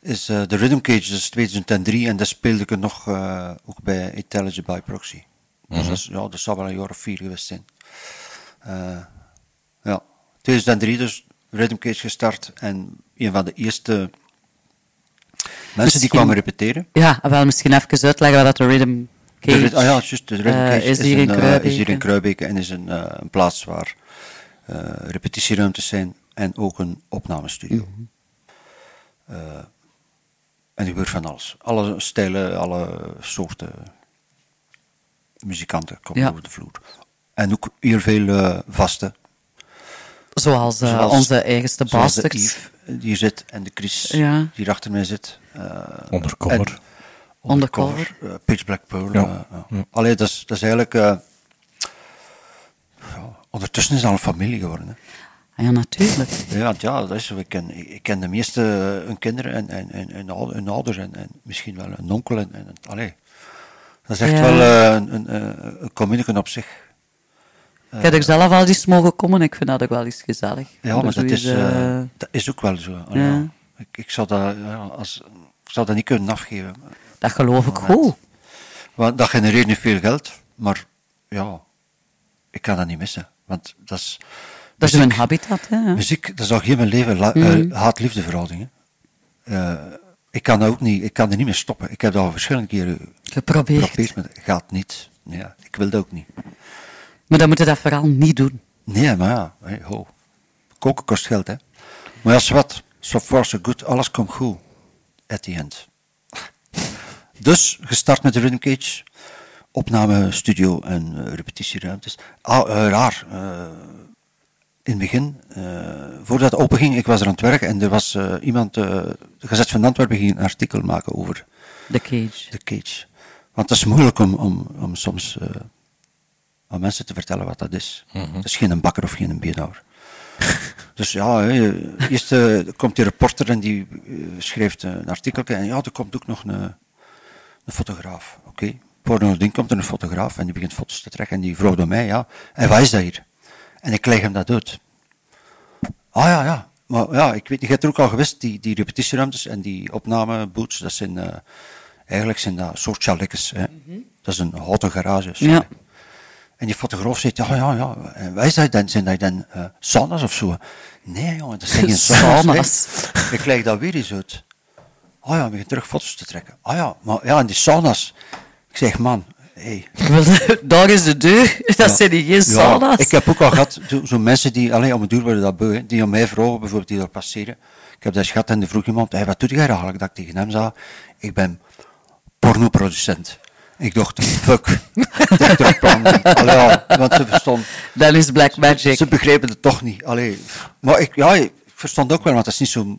is eh, de Rhythm Cage, dat is 2003. En dat speelde ik nog eh, ook bij Intelligent by Proxy. Dus Mhm. dat, is, ja, dat zou wel een jaar of vier geweest zijn. Eh, ja, 2003 dus Rhythm Cage gestart. En een van de eerste mensen die kwamen repeteren. Ja, wel misschien even uitleggen wat dat de Rhythm Cage rit- ah ja, juist. De Rhythm eh, is hier in een, eh, is hier in Kruibeke en is een, eh, een plaats waar repetitieruimtes zijn en ook een opnamestudio. Mhm. En er gebeurt van alles. Alle stijlen, alle soorten muzikanten komen Ja. over de vloer. En ook heel veel vaste. Zoals, eh, Zoals- onze eigenste zoals de bastards. Yves die hier zit en de Chris Ja. die hier achter mij zit. Eh, Undercover. en- Undercover. eh, Pitch Black Pearl. Ja. ja. Ja. Allee, dat is, dat is eigenlijk... eh, ondertussen is het al een familie geworden. Hè. Ah Ja, natuurlijk. Ja, want ja, dat is zo. Ik ken, ik ken de meeste hun kinderen en, en, en, en ouder- hun ouders en, en misschien wel een onkel. En, en, allee. Dat is echt Ja. wel eh, een, een, een, een communicum op zich. Ik heb er zelf al eens mogen komen. Ik vind dat ook wel eens gezellig. Ja, maar dat is, eh, eh, dat is ook wel zo. Allee, ja. Ik, ik, zou dat, ja, als, ik zou dat niet kunnen afgeven. Dat geloof ik goed. Want dat genereert niet veel geld, maar ja, ik kan dat niet missen. Want dat is... Dat is een habitat, hè. Muziek, dat is al heel mijn leven la- eh, haat-liefde verhouding. hè. Eh, ik kan dat ook niet, ik kan er niet meer stoppen. Ik heb dat al verschillende keren Geprobeerd. geprobeerd, maar het gaat niet. Ja, ik wil dat ook niet. Maar dan moet je dat vooral niet doen. Nee, maar ja, hey, ho. koken kost geld, hè. Maar als wat, so far so good, alles komt goed. At the end. Dus, gestart met de Rhythm Cage. opnamestudio en eh, repetitieruimtes. Ah, eh, raar. eh, in het begin, voordat het openging, ik was er aan het werk en er was iemand, de Gazet van Antwerpen ging een artikel maken over The Cage. de cage. Want het is moeilijk om, om, om soms aan mensen te vertellen wat dat is. Het is geen bakker of geen beenhouwer. dus ja, eerst eh, komt die reporter en die eh, schrijft een artikel en ja, er komt ook nog een, een fotograaf. Oké, voor een ding komt er een fotograaf en die begint foto's te trekken en die vroeg door mij, ja, en wat is dat hier? En ik leg hem dat uit. Ah ja, ja. Maar ja, ik weet niet, je hebt er ook al geweest, die, die repetitieruimtes en die opnameboots, dat zijn, eh, eigenlijk zijn dat soort chaletjes. Hè. Dat is een houten garage. sorry. Ja. En die fotograaf zegt, ja, ja, ja, en wij zijn dan, zijn dat dan eh, sauna's of zo? Nee, jongen, dat zijn geen sauna's. Ik leg dat weer eens uit. Oh ja, we gaan terug foto's te trekken. Ah ja, maar ja, en die sauna's. Ik zeg, man, hey. Daar is de deur. Dat Ja. zijn die geen Ja, sauna's. ik heb ook al gehad, zo, zo mensen die, alleen om het duur worden dat beu, hè, die aan mij vragen, bijvoorbeeld die daar passeren. Ik heb dat eens gehad en er vroeg iemand, hey, wat doe jij eigenlijk? Dat ik tegen hem zei, ik ben pornoproducent. Ik dacht, fuck, dat. Allee, ja, want ze verstond... Dat is black magic. Ze begrepen het toch niet. Allee, maar ik, ja, ik verstond ook wel, want dat is niet zo...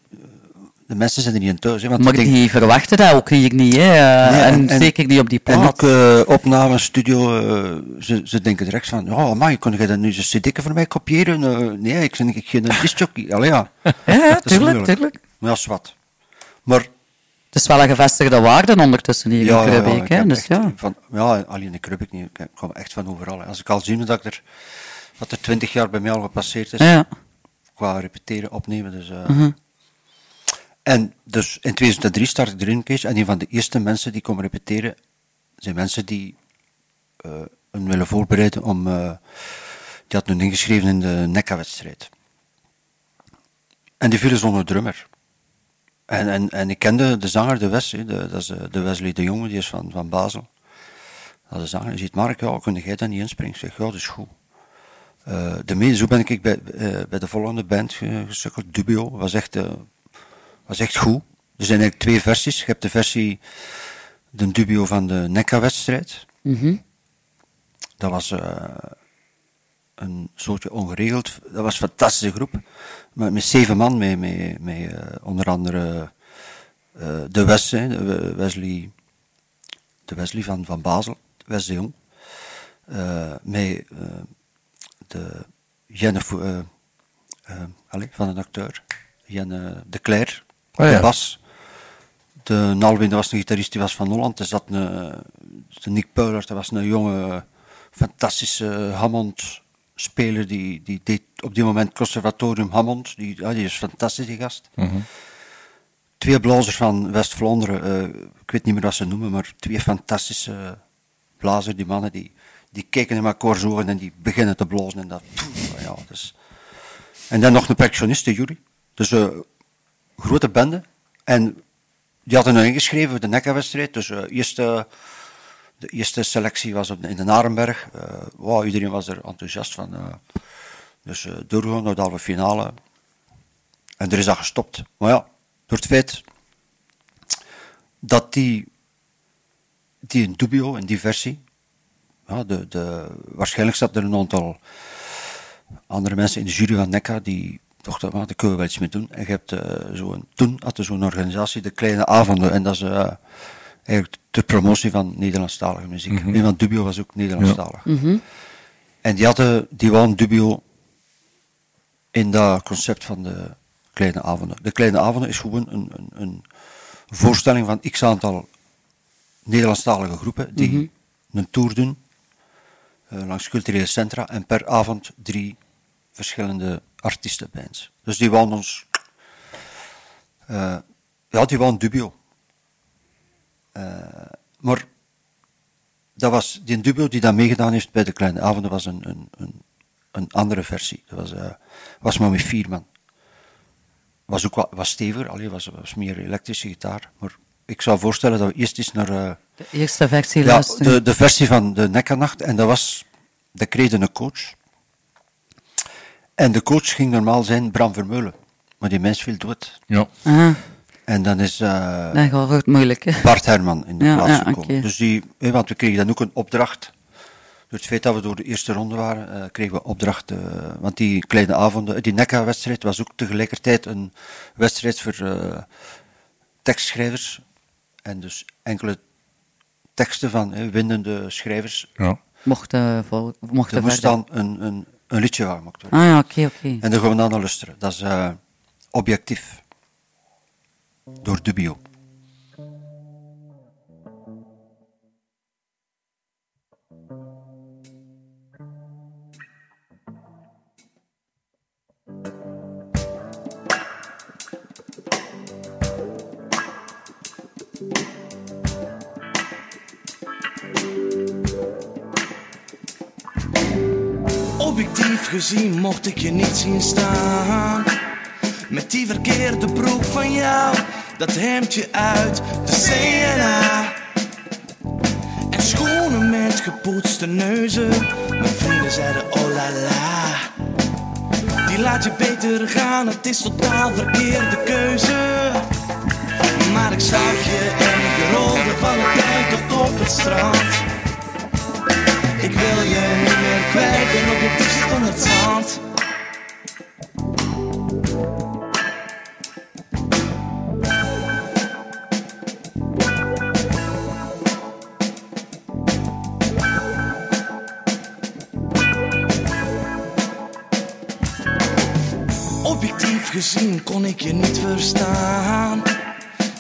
De mensen zijn er niet in thuis. Hè, want Maar ik denk- die verwachten dat ook hier niet, hè. eh, Nee, en, zeker niet op die En plaats. ook eh opname, studio, eh, ze, ze denken direct van, ja, man, kon je dat nu eens cd voor mij kopiëren? Nee, ik ben ik geen discjockey. Allee, ja. Ja, ja, Dat is tuurlijk, tuurlijk. Maar ja, is wat. Maar, Het is wel een gevestigde waarde ondertussen hier in Krubbeek, ik hè. heb Dus ja. Van, ja, alleen ik Krubbeek niet. Ik kom echt van overal. hè. Als ik al zie dat, ik er, dat er twintig jaar bij mij al gepasseerd is, Ja. qua repeteren, opnemen, dus... eh, Mhm. En dus in 2003 start ik erin, Kees. En een van de eerste mensen die komen repeteren, zijn mensen die eh hun willen voorbereiden om... eh, die hadden hun ingeschreven in de NECA-wedstrijd. En die vielen zonder drummer. En, en, en ik kende de zanger, de Wes, de, dat is eh, de Wesley de Jonge, die is van, van Basel. Dat is de zanger. Hij zegt, Mark, ja, kun jij daar niet inspringen? Ik zeg, ja, dat is goed. Eh, de mede, zo ben ik bij, eh, bij de volgende band ge- gesukkeld. Dubio was echt, was echt goed. Er zijn eigenlijk twee versies. Je hebt de versie, de Dubio van de NECA-wedstrijd. Mhm. Dat was een soortje ongeregeld. Dat was een fantastische groep. Met, met zeven man, met, met, met eh, onder andere eh, de Wes, de Wesley, de Wesley van, van Basel, Wes de Jong. Eh, met de Jennifer, allee, van een acteur, Jenne de Cler, Oh ja. de bas. De Nalwin, dat was een gitarist, die was van Holland. Er zat een, de Nick Peulert, dat was een jonge, fantastische Hammond-speler, die, die deed op die moment Conservatorium Hammond. Die, ja, die is fantastisch, die gast. Mhm. Twee blazers van West-Vlaanderen, eh, ik weet niet meer wat ze noemen, maar twee fantastische blazers, die mannen, die, die kijken in elkaar zo en die beginnen te blazen. En, dat, pff, ja, dus. en dan nog een percussionist, de Jury. Dus een grote bende. En die hadden nu ingeschreven voor de NECA-wedstrijd. Dus eh, eerste, de eerste selectie was op, in de Narenberg. Eh, wow, iedereen was er enthousiast van. eh. dus eh doorgegaan naar de halve finale. En er is dat gestopt. Maar ja, door het feit dat die, die in dubio, in die versie, ja, de, de, waarschijnlijk zat er een aantal andere mensen in de jury van NECA die dachten, "Ah, daar kunnen we wel iets mee doen. En je hebt eh, zo'n, toen had zo'n organisatie, de Kleine Avonden, en dat is eigenlijk de promotie van Nederlandstalige muziek. Mhm. En want Dubio was ook Nederlandstalig. Mhm. En die hadden, die wouden Dubio in dat concept van de Kleine Avonden. De Kleine Avonden is gewoon een, een, een voorstelling van x aantal Nederlandstalige groepen die Mhm. een tour doen eh, langs culturele centra en per avond drie verschillende artiestenbands. Dus die wouden ons, eh, ja, die wouden dubio. Eh, maar dat was, die dubio die dat meegedaan heeft bij de Kleine Avonden was een, een, een, een andere versie. Dat was, eh, was maar met vier man. Was ook wat, was steviger, allee, was, was meer elektrische gitaar. Maar ik zou voorstellen dat we eerst eens naar... eh, De eerste versie ja, luisteren. de, de versie van de Nekkernacht. En dat was, dat kreeg een coach. En de coach ging normaal zijn Bram Vermeulen. Maar die mens viel dood. Ja. Ah. En dan is eh, Dan gaat het moeilijk, hè? Bart Herman in de Ja, plaats ja, gekomen. Dus die, eh, want we kregen dan ook een opdracht. Door het feit dat we door de eerste ronde waren, eh, kregen we opdracht. eh, want die kleine avonden, die NECA-wedstrijd was ook tegelijkertijd een wedstrijd voor eh, tekstschrijvers. En dus enkele teksten van winnende schrijvers. Ja. Mochten, vol, mochten Er moest verder. dan een, een, een liedje gemaakt worden. Ah ja, oké, oké. En daar gaan we dan naar luisteren. Dat is eh, objectief. Door Dubio. Objectief gezien mocht ik je niet zien staan. Met die verkeerde broek van jou, dat hemdje uit de CNA. En schoenen met gepoetste neuzen. Mijn vrienden zeiden oh la la. Die laat je beter gaan, het is totaal verkeerde keuze. Maar ik zag je en ik rolde van het tuin tot op het strand. Ik wil je niet meer kwijt, ben objectief zit onder het zand. Gezien kon ik je niet verstaan.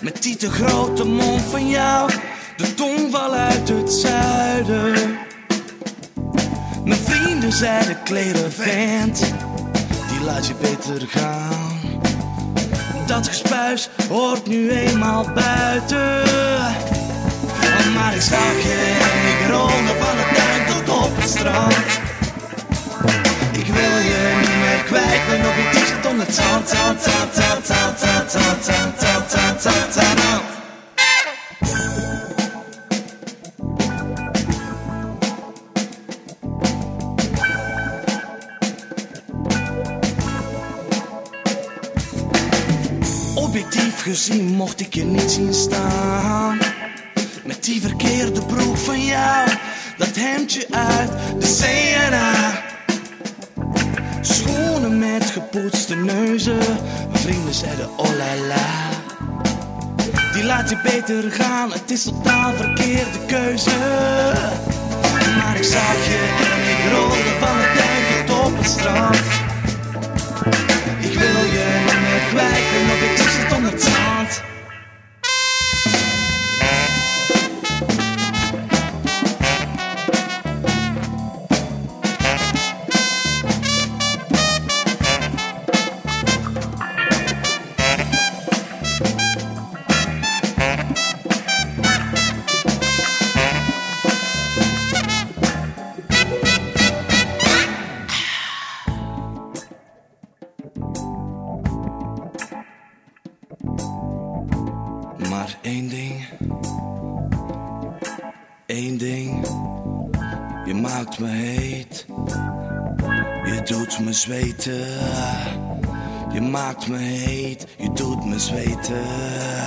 Met die te grote mond van jou, de tongval uit het zuiden. Mijn vrienden zeiden kleren vent, die laat je beter gaan. Dat gespuis hoort nu eenmaal buiten. Maar ik zag je en ik rolde van het tuin tot op het strand. Niet kwijt, ben objectief zit onder het zand, zand, zand, zand, zand, zand, zand, zand, zand, zand. Objectief gezien mocht ik je niet zien staan. Met die verkeerde broek van jou, dat hemdje uit de CNA. Schoenen met gepoetste neuzen, mijn vrienden zeiden oh la la. Die laat je beter gaan, het is totaal verkeerde keuze. Maar ik zag je en ik rolde van het tuin tot op het strand. Ik wil je niet meer kwijt, ben objectief zit onder het zand. Maakt me heet. Je doet me zweten.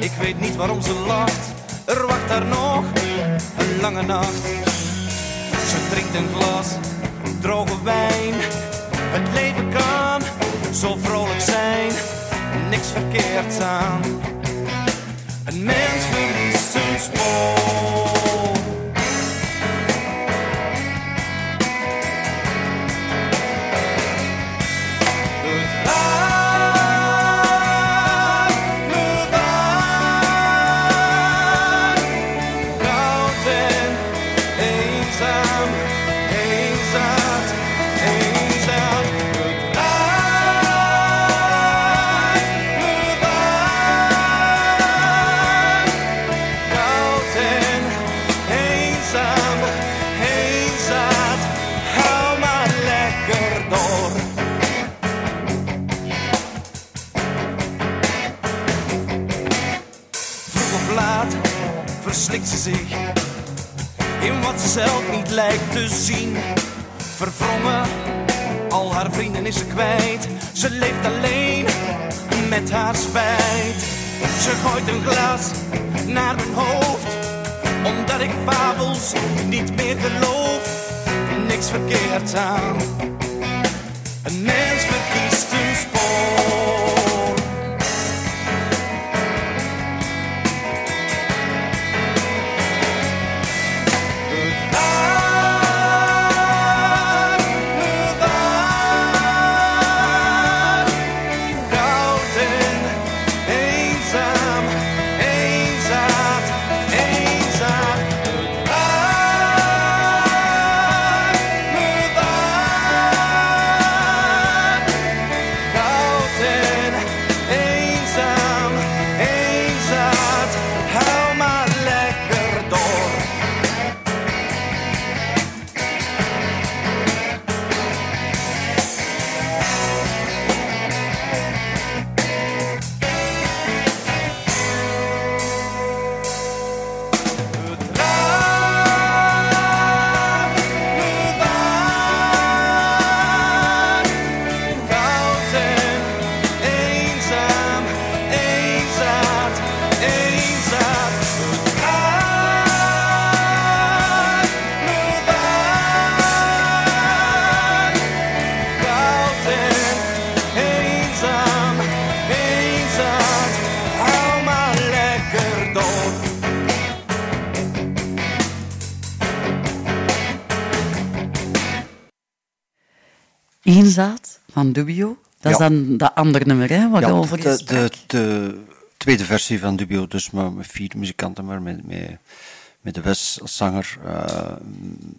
Ik weet niet waarom ze lacht. Er wacht daar nog een lange nacht. Ze drinkt een glas droge wijn. Het leven kan zo vrolijk zijn, niks verkeerd aan. Een mens verliest zijn spoor. Lijkt te zien. Verwrongen, al haar vrienden is ze kwijt. Ze leeft alleen met haar spijt. Ze gooit een glas naar mijn hoofd, omdat ik fabels niet meer geloof. Niks verkeerd aan. Van Dubio. Dat is Ja. dan dat andere nummer, hè, Ja, de, de, de tweede versie van Dubio, dus maar met vier muzikanten, maar met, met, met de Wes als zanger, eh,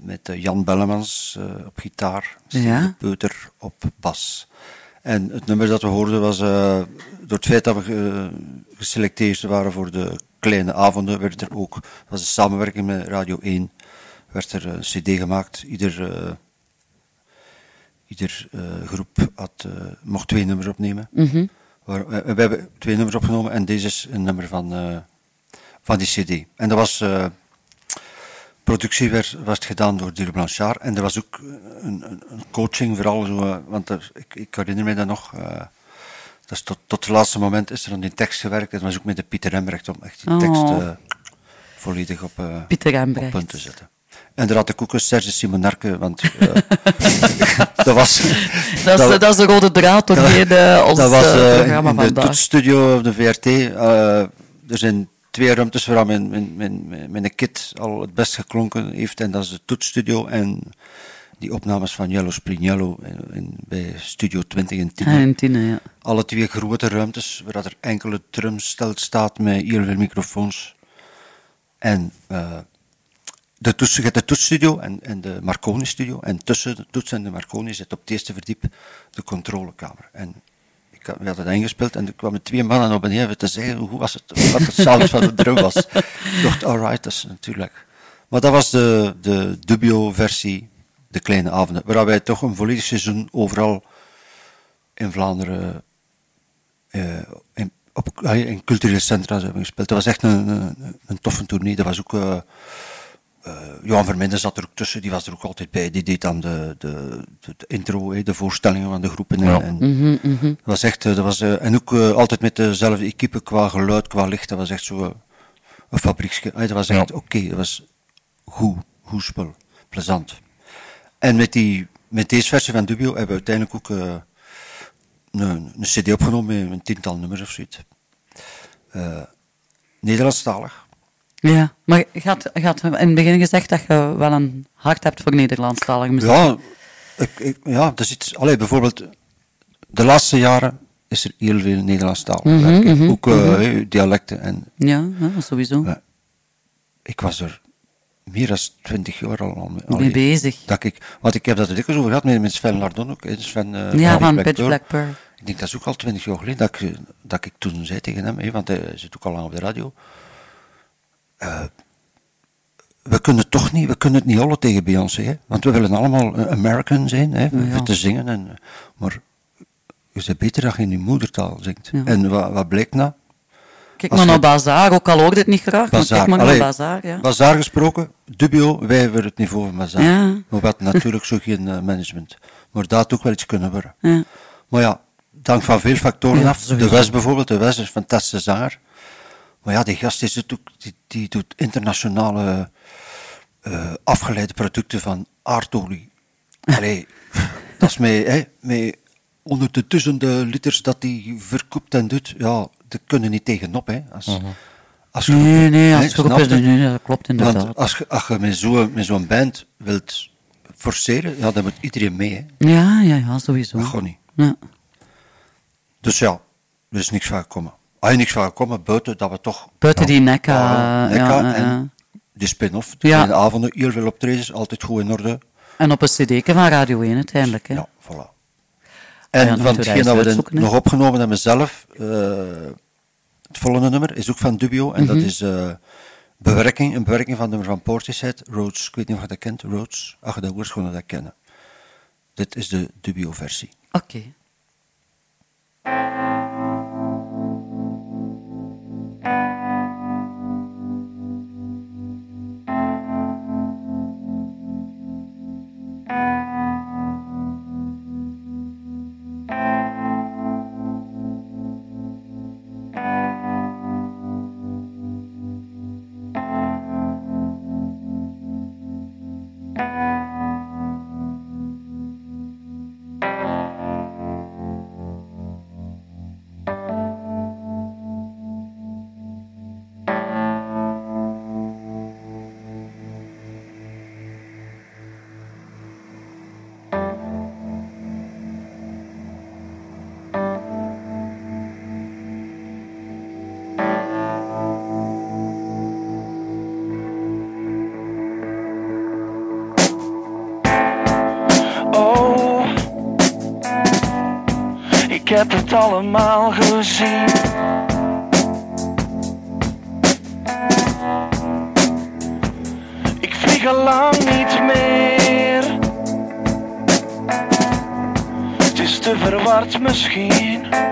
met eh, Jan Bellemans eh, op gitaar, Ja. Peuter op bas. En het nummer dat we hoorden was, door het feit dat we ge- geselecteerd waren voor de kleine avonden, werd er ook, was een samenwerking met Radio 1, werd er een cd gemaakt. Ieder, ieder eh, groep had, eh, mocht twee nummers opnemen. Mhm. Waar- we, we hebben twee nummers opgenomen en deze is een nummer van, eh, van die cd. En dat was... productie werd, was het gedaan door Dure Blanchard. En er was ook een, een, een coaching vooral. Zo, want er- ik, ik herinner me dat nog. eh, dus tot, tot het laatste moment is er aan die tekst gewerkt. En dat was ook met de Pieter Embrecht om echt die tekst Oh. volledig op, op punt te zetten. En daar had ik ook een Serge Simonarke, want eh, dat was... Dat is, dat is de rode draad doorheen eh, ons dat was eh, programma in de toetsstudio op de VRT. er zijn twee ruimtes waar mijn, mijn, mijn, mijn, mijn kit al het best geklonken heeft. En dat is de toetsstudio en die opnames van Jello in- bij Studio 20 in Tiene. Ah, in Tiene, ja. Alle twee grote ruimtes waar dat er enkele drumstel staat met heel veel microfoons. En de, toets, je hebt de toetsstudio en, en de Marconi-studio. En tussen de toets en de Marconi zit op het eerste verdiep de controlekamer. En ik had, we hadden dat ingespeeld en er kwamen twee mannen op beneden te zeggen hoe was het, wat het sound van de drum was. Ik dacht, alright, dat is natuurlijk. Maar dat was de, de dubio-versie, de kleine avonden, waar wij toch een volledig seizoen overal in Vlaanderen eh, in, op, ah, in culturele centra hebben gespeeld. Dat was echt een, een, toffe tournee. Dat was ook... eh, eh, Johan Verminden zat er ook tussen, die was er ook altijd bij. Die deed dan de, de, de, de intro, hè, de voorstellingen van de groepen. En, Ja. en Mhm, mhm. dat was echt, eh, dat was, eh, en ook eh, altijd met dezelfde equipe qua geluid, qua licht. Dat was echt zo eh, een fabrieksje. Dat was echt oké, dat was goed, goed spul. plezant. En met, die, met deze versie van Dubio hebben we uiteindelijk ook eh, een, een cd opgenomen met een tiental nummers of zoiets. Eh, Nederlandstalig. Ja, maar je had, je had in het begin gezegd dat je wel een hart hebt voor Nederlandstalige muziek. Ja, ik, ik, ja, dat is iets. Allee, bijvoorbeeld, de laatste jaren is er heel veel Nederlandstalig hè. mhm, Ook eh, mhm. hè, dialecten. En Ja, ja, sowieso. Ik was er meer dan twintig jaar al Mee bezig. Dat ik, want ik heb dat er dikwijls over gehad met, met Sven Lardon ook. Sven, eh, Ja, van Pitch. Black Pearl. Ik denk dat is ook al twintig jaar geleden dat ik, dat ik toen zei tegen hem, want hij zit ook al lang op de radio. Eh, we kunnen toch niet, we kunnen het niet hollen tegen Beyoncé, hè, want we willen allemaal eh, American zijn, hè, Ja. te zingen. En, eh, maar je bent beter dat je in je moedertaal zingt. Ja. En wat, wat blijkt nou? Kijk maar je- naar Bazaar, ook al hoorde het niet graag, maar Bazaar. kijk maar naar Bazaar. Ja. Bazaar gesproken, Dubio, wij hebben het niveau van Bazaar. Ja. Maar we hadden natuurlijk zo geen management. Maar dat had ook wel iets kunnen worden. Ja. Maar ja, dank van veel factoren af. De sowieso. Wes bijvoorbeeld, de Wes is een fantastische zanger. Maar ja, die gast die, zit ook, die, die doet internationale eh, afgeleide producten van aardolie. Allee, dat is met, hè, met onder de duizenden liters dat hij verkoopt en doet. Ja, daar kunnen niet tegenop. Hè, als, als groep, Nee, nee, als is je? het- nee, dat klopt inderdaad. Want als je, als je met zo'n band wilt forceren, ja, dan moet iedereen mee. Hè. Ja, ja, ja, sowieso. Dat niet. Ja. Dus ja, er is niks van gekomen. Niks van gekomen, buiten dat we toch... Buiten die Nekka ja, ja, en ja. die spin-off. De Ja. avonden, heel veel optredens, altijd goed in orde. En op een cd van Radio 1 uiteindelijk. Hè. Ja, voilà. En ja, van hetgeen dat we dan nog opgenomen hebben zelf, eh, het volgende nummer is ook van Dubio. En dat Mhm. is eh, bewerking, een bewerking van het nummer van Portishead, Rhodes. Ik weet niet of je dat kent, Rhodes. Ach, dat hoort gewoon dat kennen. Dit is de Dubio-versie. Oké. Allemaal gezien. Ik vlieg al lang niet meer. Het is te verward misschien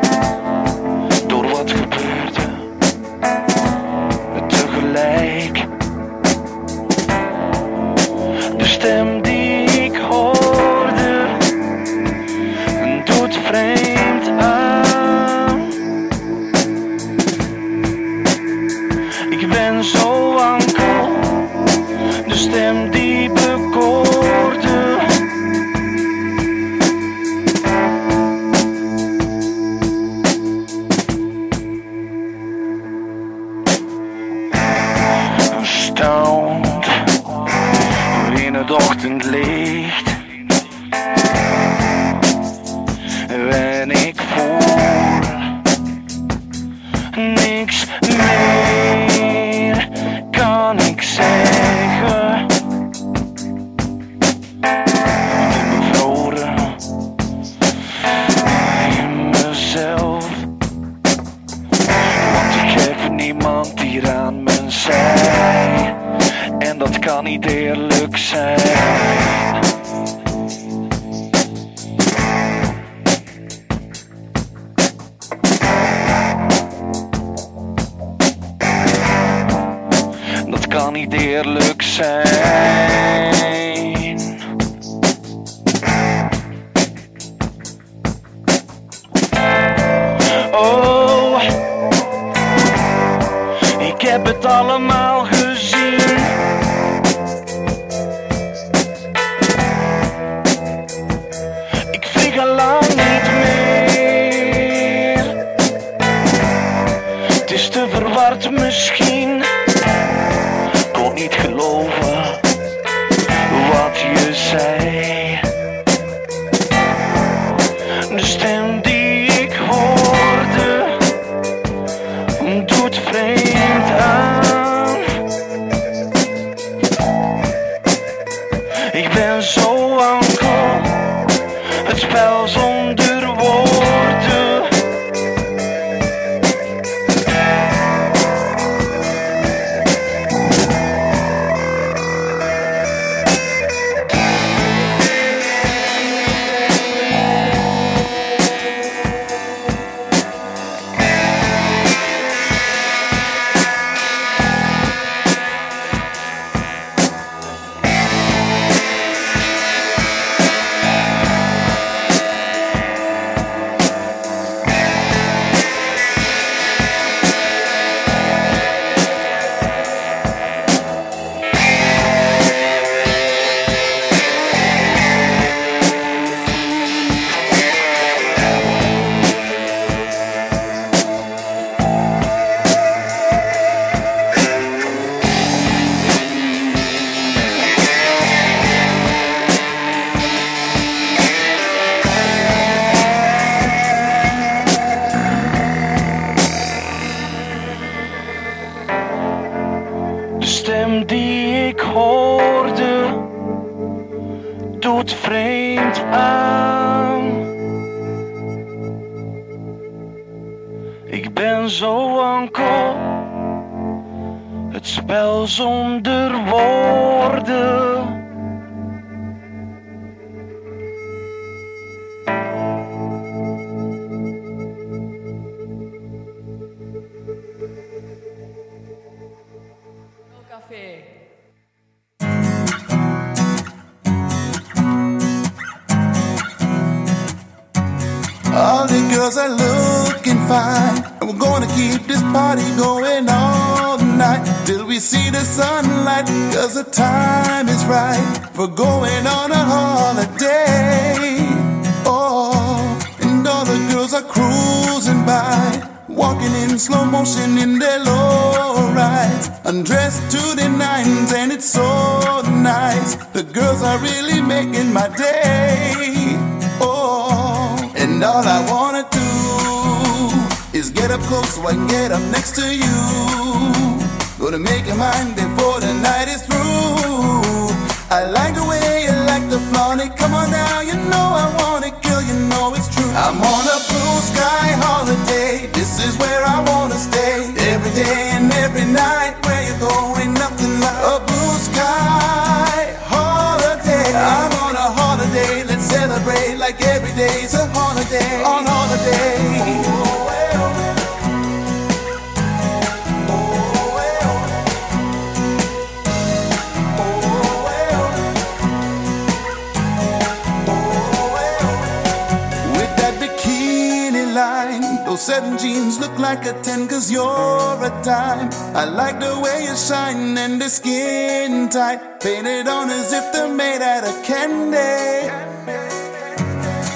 het spel zonder woorden. Café. All the girls are looking fine. And we're gonna keep this party going see the sunlight. Cause the time is right for going on a holiday. Oh, and all the girls are cruising by. Walking in slow motion in their low rides. Undressed to the nines, and it's so nice. The girls are really making my day. Oh, and all I wanna do is get up close so I can get up next to you. Gonna make your mind before the night is through. I like the way you like to flaunt it. Come on now, you know I want it, girl. You know it's true. I'm on a blue sky holiday. This is where I wanna stay. Every day and every night. Where you're going? Nothing like a blue sky holiday. I'm on a holiday. Let's celebrate like every day's a holiday. On holiday. Look like a ten cause you're a dime. I like the way you shine and the skin tight, painted on as if they're made out of candy.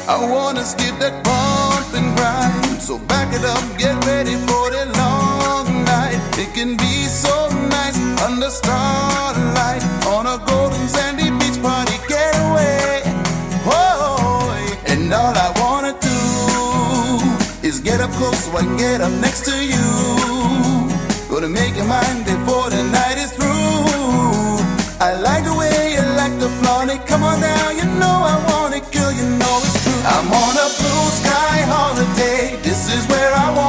I wanna skip that bump and grind, so back it up, get ready for the long night. It can be so nice under starlight on a golden sandy beach party getaway. Whoa, and all I do is get up close so I can get up next to you. Gonna make your mind before the night is through. I like the way you like to flaunt it. Come on now, you know I want it, girl. You know it's true. I'm on a blue sky holiday. This is where I wanna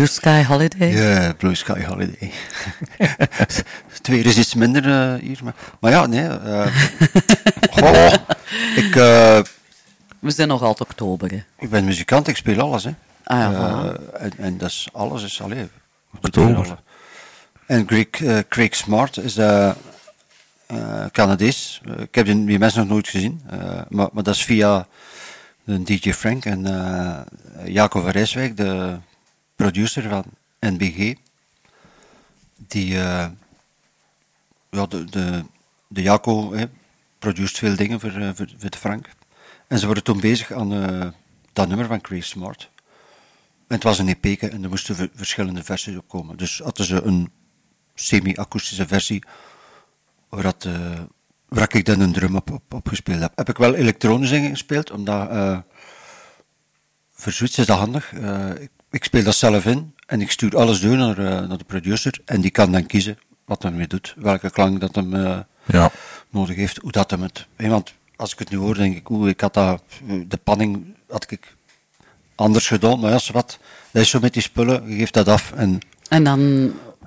Blue Sky Holiday. Ja, Blue Sky Holiday. Het weer is iets minder eh, hier. Maar, maar ja, nee. eh, goh, ik, eh, We zijn nog altijd oktober, hè. ik ben muzikant, ik speel alles. Hè. Ah, ja, Eh, en, en dat is alles. Is, allee, Oktober. En Craig, eh, Craig Smart is uh, uh, Canadees. Ik heb die, die mensen nog nooit gezien. eh, maar, maar dat is via de DJ Frank en eh Jacob van Rijswijk, de producer van NBG. Die, eh, ja, de, de, de Jaco hè, produceert veel dingen voor, eh, voor, voor de Frank. En ze waren toen bezig aan eh, dat nummer van Craig Smart. En het was een EP en er moesten ver- verschillende versies op komen. Dus hadden ze een semi-akoestische versie waar, dat, waar ik dan een drum op, op, gespeeld heb. Heb ik wel elektronisch ingespeeld, omdat voor zoiets is dat handig. Ik speel dat zelf in en ik stuur alles door naar, eh, naar de producer en die kan dan kiezen wat hij ermee doet, welke klank dat hem eh, Ja. nodig heeft, hoe dat hem het... want als ik het nu hoor, denk ik, oeh, ik had dat, de panning had ik anders gedaan, maar ja, is wat, dat is zo met die spullen, je geeft dat af en... En dan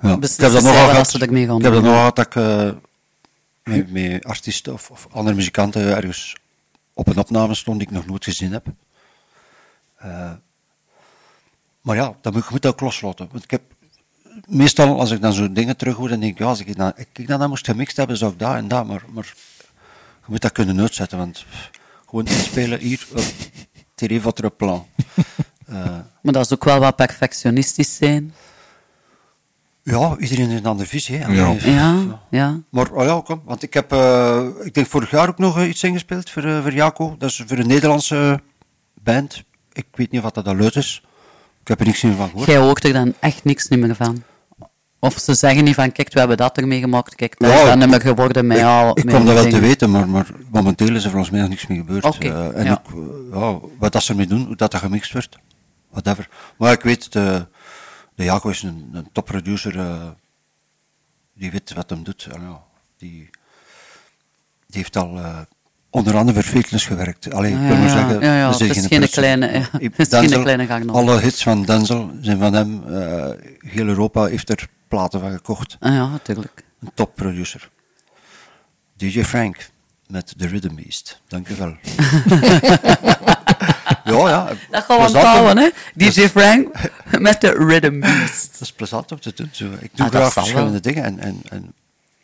Ja, ik beslissen heb dat wat gehad, ze ermee gaan ik heb dat nog gehad dat ik eh, met, met artiesten of, of andere muzikanten ergens op een opname stond die ik nog nooit gezien heb. Eh, maar ja, dat moet, je moet dat ook loslaten. Want ik heb, meestal als ik dan zo dingen terug hoor, dan denk ik, ja, als ik dan, ik dan, dan moest gemixt hebben, zou ik dat en dat, maar, maar je moet dat kunnen uitzetten, want gewoon inspelen hier, op Thierry votre plan. Eh, Maar dat is ook wel wat perfectionistisch zijn. ja, iedereen heeft een andere visie. Hè. Ja. Ja, ja. Maar oh ja, kom, want ik heb, eh, ik denk vorig jaar ook nog eh, iets ingespeeld voor, voor Jaco. Dat is voor een Nederlandse band. Ik weet niet of dat al luid is. Ik heb er niks meer van gehoord. Jij hoort er dan echt niks meer van. Of ze zeggen niet van, kijk, we hebben dat ermee gemaakt, kijk, dat Ja, is dat nummer geworden met ik, al... Ik kom dat wel te weten, maar, maar momenteel is er volgens mij nog niks meer gebeurd. Oké, Eh, en ja. ook, eh, ja, wat dat ze ermee doen, hoe dat, dat gemixt wordt, whatever. Maar ik weet, de, de Jaco is een, een topproducer, eh, die weet wat hem doet. Ja, die, die heeft al onder andere voor Fitness gewerkt. Allee, ik Ja, wil maar zeggen, ja, ja, het is geen kleine- Denzel, kleine gang nog. Alle hits van Denzel zijn van hem. eh, heel Europa heeft er platen van gekocht. Ah ja, natuurlijk. Een topproducer. DJ Frank met The Rhythm Beast. Dank u wel. ja, ja. Dat gaan we onthouden, hè. DJ Frank met de Rhythm Beast. Dat is plezant om te doen. Zo. Ik doe Ah, dat graag verschillende dingen en, en, en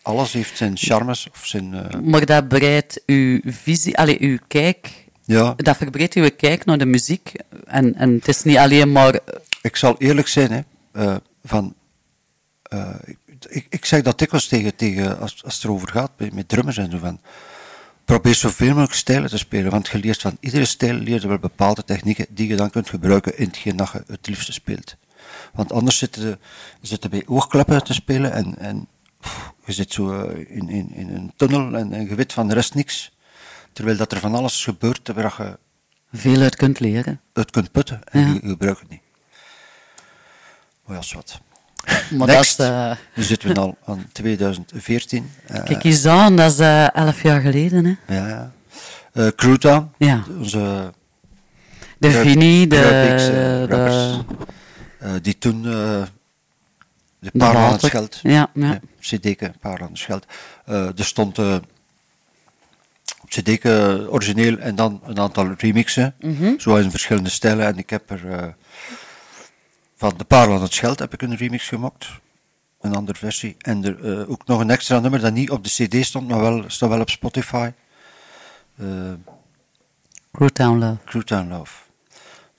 alles heeft zijn charmes of zijn... eh, Maar dat breidt uw visie, allee, uw kijk, Ja. dat verbreidt uw kijk naar de muziek. En, en het is niet alleen maar... Ik zal eerlijk zijn, hè, eh, van, eh, ik, ik, zeg dat dikwijls tegen, tegen als, als het erover gaat, met, drummers en zo van, probeer zoveel mogelijk stijlen te spelen, want je leert van iedere stijl leert wel bepaalde technieken die je dan kunt gebruiken in hetgeen dat je het liefste speelt. Want anders zitten je zitten bij oogkleppen te spelen en, en je zit zo eh, in, in, in een tunnel en, en je weet van de rest niks. Terwijl dat er van alles gebeurt waar je Veel uit kunt leren. uit kunt putten en Ja. je, je gebruikt het niet. Maar ja, is wat. Maar Next. dat is, eh, Nu zitten we al aan 2014. eh, Kijk eens aan, dat is eh, elf jaar geleden, hè. Ja, ja. Crutown, Ja. onze... De Vinnie, de- Rubik's, de- die toen de Paar aan het Walter. Scheld, Ja, ja. Paar aan het Scheld, eh, er stond eh, op CD-ke origineel en dan een aantal remixen, zo in verschillende stijlen. En ik heb er eh, van de aan het Scheld heb ik een remix gemaakt, een andere versie. En er, ook nog een extra nummer dat niet op de CD stond, maar wel, staat wel op Spotify. Eh, Crewtown Love. Crewtown Love.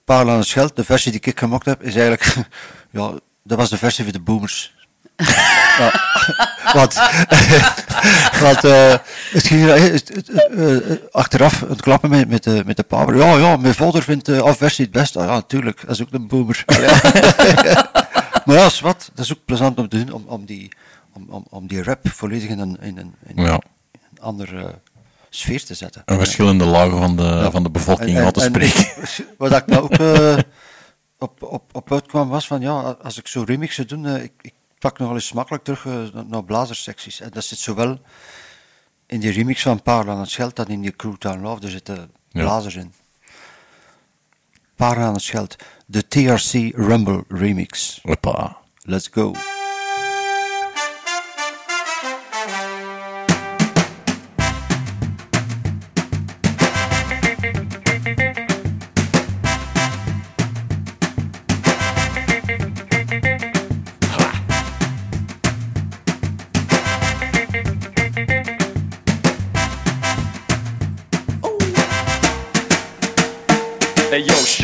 Aan het Scheld, de versie die ik gemaakt heb, is eigenlijk... ja, dat was de versie voor de boomers. ja, want want eh, het ging eh, het- het- eh, achteraf het klappen met, met, de, met de power. Ja, ja, mijn vader vindt de afversie het beste. Ah, ja, natuurlijk, dat is ook een boomer. maar ja, wat, dat is ook plezant om te doen, om, om, die, om, om, om die rap volledig in een, in een, in Ja. een andere sfeer te zetten. En verschillende lagen van de, Ja. van de bevolking En- te en- en spreken. Wat ik nou ook op, op, op uitkwam was van ja, als ik zo remixen doe, eh, ik, ik pak nogal eens makkelijk terug eh, naar, blazerssecties. En dat zit zowel in die remix van Paar aan het Scheld dan in die Crewtown Love. Er zitten Ja. blazers in. Paar aan het Scheld. De TRC Rumble remix. Hoppa. Let's go.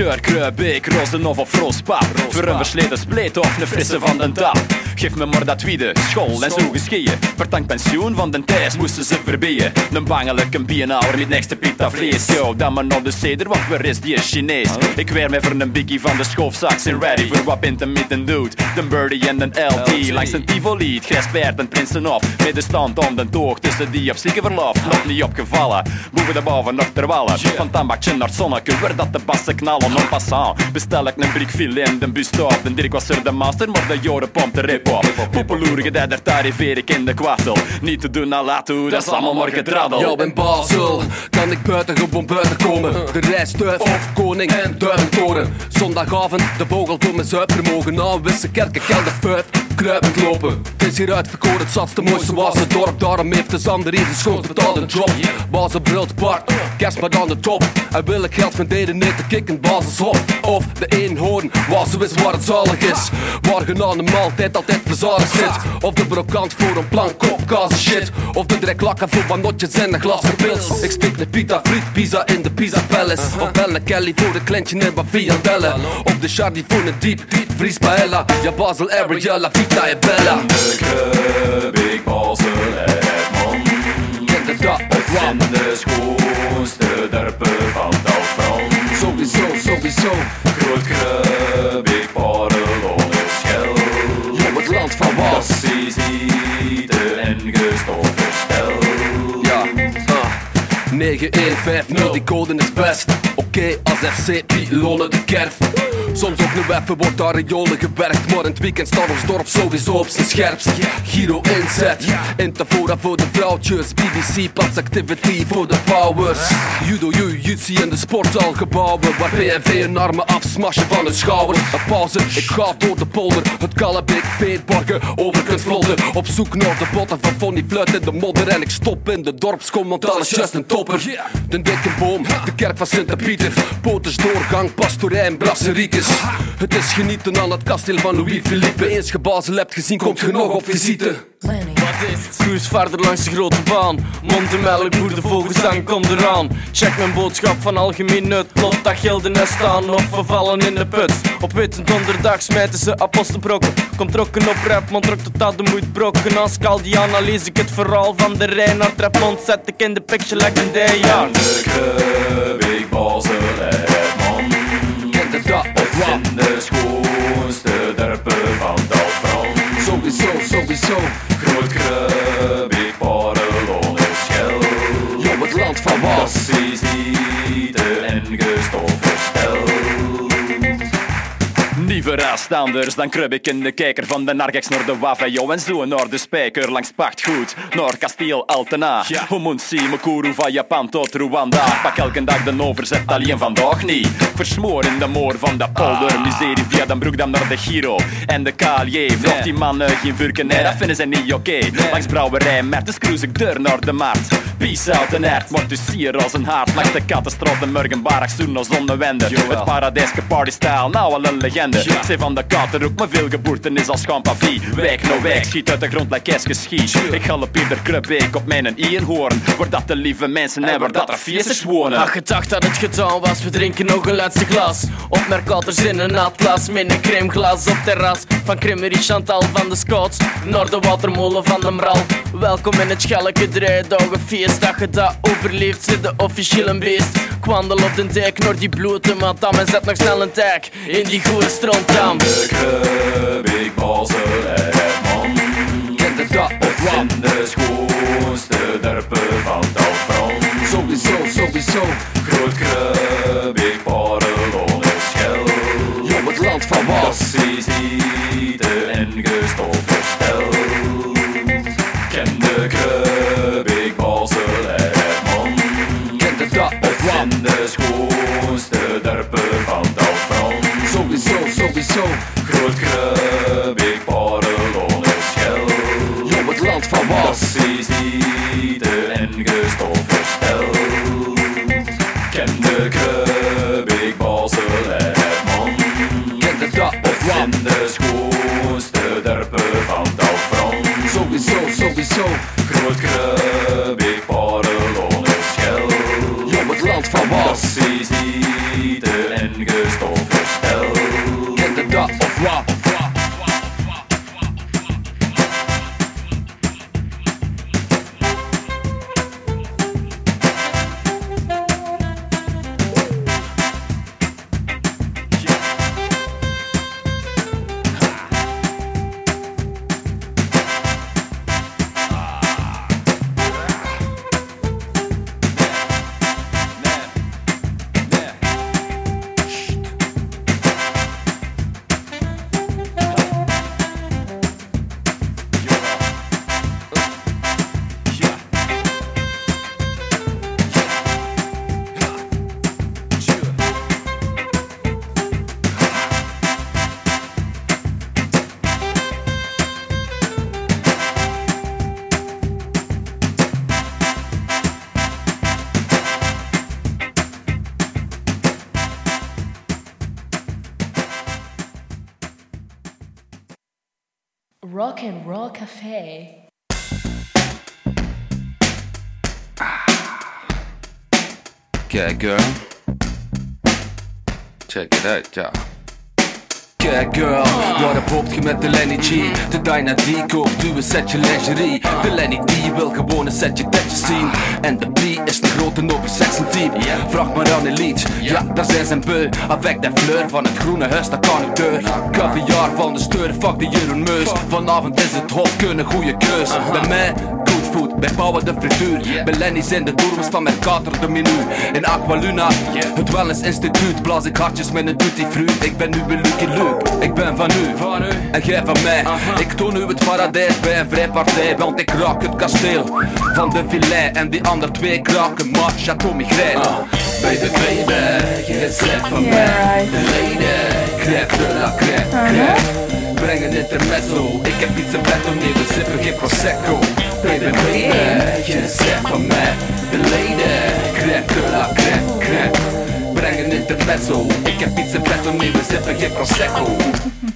Kruibeek, rozen of een frostpap. Voor een versleten spleet of een frisse van den tap. Geef me maar dat tweede, school en zo geschieën. Per tank pensioen van den Thijs moesten ze verbieden. Een bangelijke bienhouwer met next te pita vlees. Yo, dan maar nog de ceder, want waar is die is Chinees? Ik weer me voor een biggie van de schoofzaks en ready voor wat Pint en midden doet. De birdie en de LT, langs een Tivoli, het grijspaard en Prinsenhof. Middenstand om den toog tussen die op ziekenverlof. Nog niet opgevallen, boven de boven nog ter wallen. Van tabakje naar zonneke, waar dat de bassen knallen en passant. Bestel ik een blik viel in de bus. De Dirk was er de master, maar de Joden pompt de rip op. Poepeloerige, dat daar arriveer ik in de kwartel. Niet te doen, nou laat hoe, dat is allemaal morgen traddel. Jou in Basel kan ik buiten gewoon buiten komen. De rijstuif of koning en duiventoren. Zondagavond de vogel voor mijn zuipvermogen. Aan wisse kerken, kelder, vijf, kruipend lopen. Het is hier uitverkoren, het zatste mooiste was het dorp. Daarom heeft de zander hier de schoonste betaalde job. Basel brult part, kerstmaat aan de top. En wil ik geld van deden niet te kicken, basishof. Of de eenhoorn, waar ze wist waar het zalig is. Waar je na de maaltijd altijd verzadigd zit. Of de brokant voor een plank op kaas shit. Of de dreklakken voor wanotjes en een glas pils. Ik steek de pita friet, pizza in de pizza palace. Of bel naar Kelly voor de kleintje in bellen. Of de Charlie voor een diep, vries paella. Ja, Basel area, la e bella. Big Basel man. Kent het dat, Het zijn de schoonste dorpen van Dalfront. Sowieso, sowieso. Groot Krubik, Parel, Schel. Jong het land van was. Dat is niet en ah. 9150, die code is best. Oké, als FC pilonen de kerf. Soms ook nu even wordt daar riolen gewerkt. Maar in het weekend staat ons dorp sowieso op zijn scherpst. Giro inzet, Interfora voor de vrouwtjes. BBC Pats Activity voor de powers. Judo, jiu-jitsu en de sportzaalgebouwen. Waar PNV een armen afsmashen van het schouwer. Een pauze, ik ga door de polder. Het Kalabik, Veetbarken, over kunt vlodden. Op zoek naar de botten van Fonny Fluit in de modder. En ik stop in de dorpskom, want alles just een topper. De dikke boom, de kerk van Sint-Pieter. Poters doorgang, pastorij en brasseriekes. Het is genieten aan het kasteel van Louis-Philippe. Eens je Basel hebt gezien, komt je nog op visite. Wat is het? Cruise verder langs de grote baan. Montemelk, boer de vogelsang, kom eraan. Check mijn boodschap van algemeen nut. Lot dat gelden er staan of we vallen in de put. Op witte donderdag smijten ze apostelbrokken. Komt trokken op rap, man trok tot dat de moed brokken. Als Caldiana lees ik het verhaal van de Rijn naar Trapmond. Zet ik in de picture like een day yard. De Krubik, Basel man. Kent het zijn de schoonste dorpen van. Sowieso, sowieso. Groot Krubik, Parel, Schel. Jong het land van was. Dat is niet en gestoffen. Niet verrast anders dan krub ik in de kijker van de Nargex naar de Wavejo en zo naar de spijker langs Pachtgoed, naar Kasteel Altena. Ja. Homunsi, Mukuru van Japan tot Rwanda. Pak elke dag de overzet, alleen vandaag niet. Versmoor in de moor van de polder, miserie via de broekdam naar de Giro en de KLJ. Vroeg die mannen geen vurken, nee, dat vinden ze niet oké. Langs brouwerij Mertens cruise ik deur naar de markt. Peace out en aard, wordt dus hier als een haard. Langs de kattenstraat, de Murgenbarach, zoen als zonnewende. Het paradijske partystyle, nou al een legende. Zij van de katerhoek, maar veel geboorten is als champavie. Wijk nou wijk, schiet uit de grond like geschiet. Ik galopeer er krubbeek op mijn eenhoorn. Waar dat de lieve mensen en waar dat er feestjes wonen. Ach, gedacht dat het gedaan was, we drinken nog een laatste glas. Op Mercators in een atlas, met een crèmeglas op terras. Van Cremerie Chantal van de Scots, naar de watermolen van de Mral. Welkom in het Schelke draaidagen feest, dat je dat overleeft, zit de officiële beest. Ik wandel op de dijk, naar die blote madam en zet nog snel een tag in die goede strontdam. De Krubik, Basel man. Kent het dat, Het zijn de schoonste dorpen van Dalfront. Sowieso, sowieso. Groot Krubik, was. is niet en gestoffen stel. Ken de Krubik, Basel man. Kent het dat, Het zijn de schoonste dorpen van Dalfront. Sowieso, sowieso. De Dyna D koopt een setje lingerie. De Lenny D wil gewoon een setje tetjes zien. En de B is de grote over en team Vraag maar aan Elite, ja. Daar zijn zijn beu. Avec de fleur van het groene huis, dat kan ik deur. Caviar van de steur, fuck de Jeroen Meus. Vanavond is het hof, kunnen goede keus. Bij mij food, bij Bouwen de frituur. Bij Lenny zijn de dormers van Mercator de menu. In Aqualuna, het Wellness Instituut Blaas ik hartjes met een duty fruit. Ik ben nu bij Lucky Luke, ik ben van u, van u. en jij van mij. Ik toon u het paradijs bij een vrijpartij Want ik raak het kasteel van de filet. En die ander twee kraken, maar Chateau Migraine Baby, baby, je zegt van mij. De leden, crêpe de la crêpe, crêpe Breng een intermezzo, ik heb iets in bed om nee, we sippen geen prosecco Baby, baby, je zegt van mij. De leden, crêpe de la crêpe, crêpe Breng een intermezzo, ik heb iets in om nee, we sippen geen prosecco.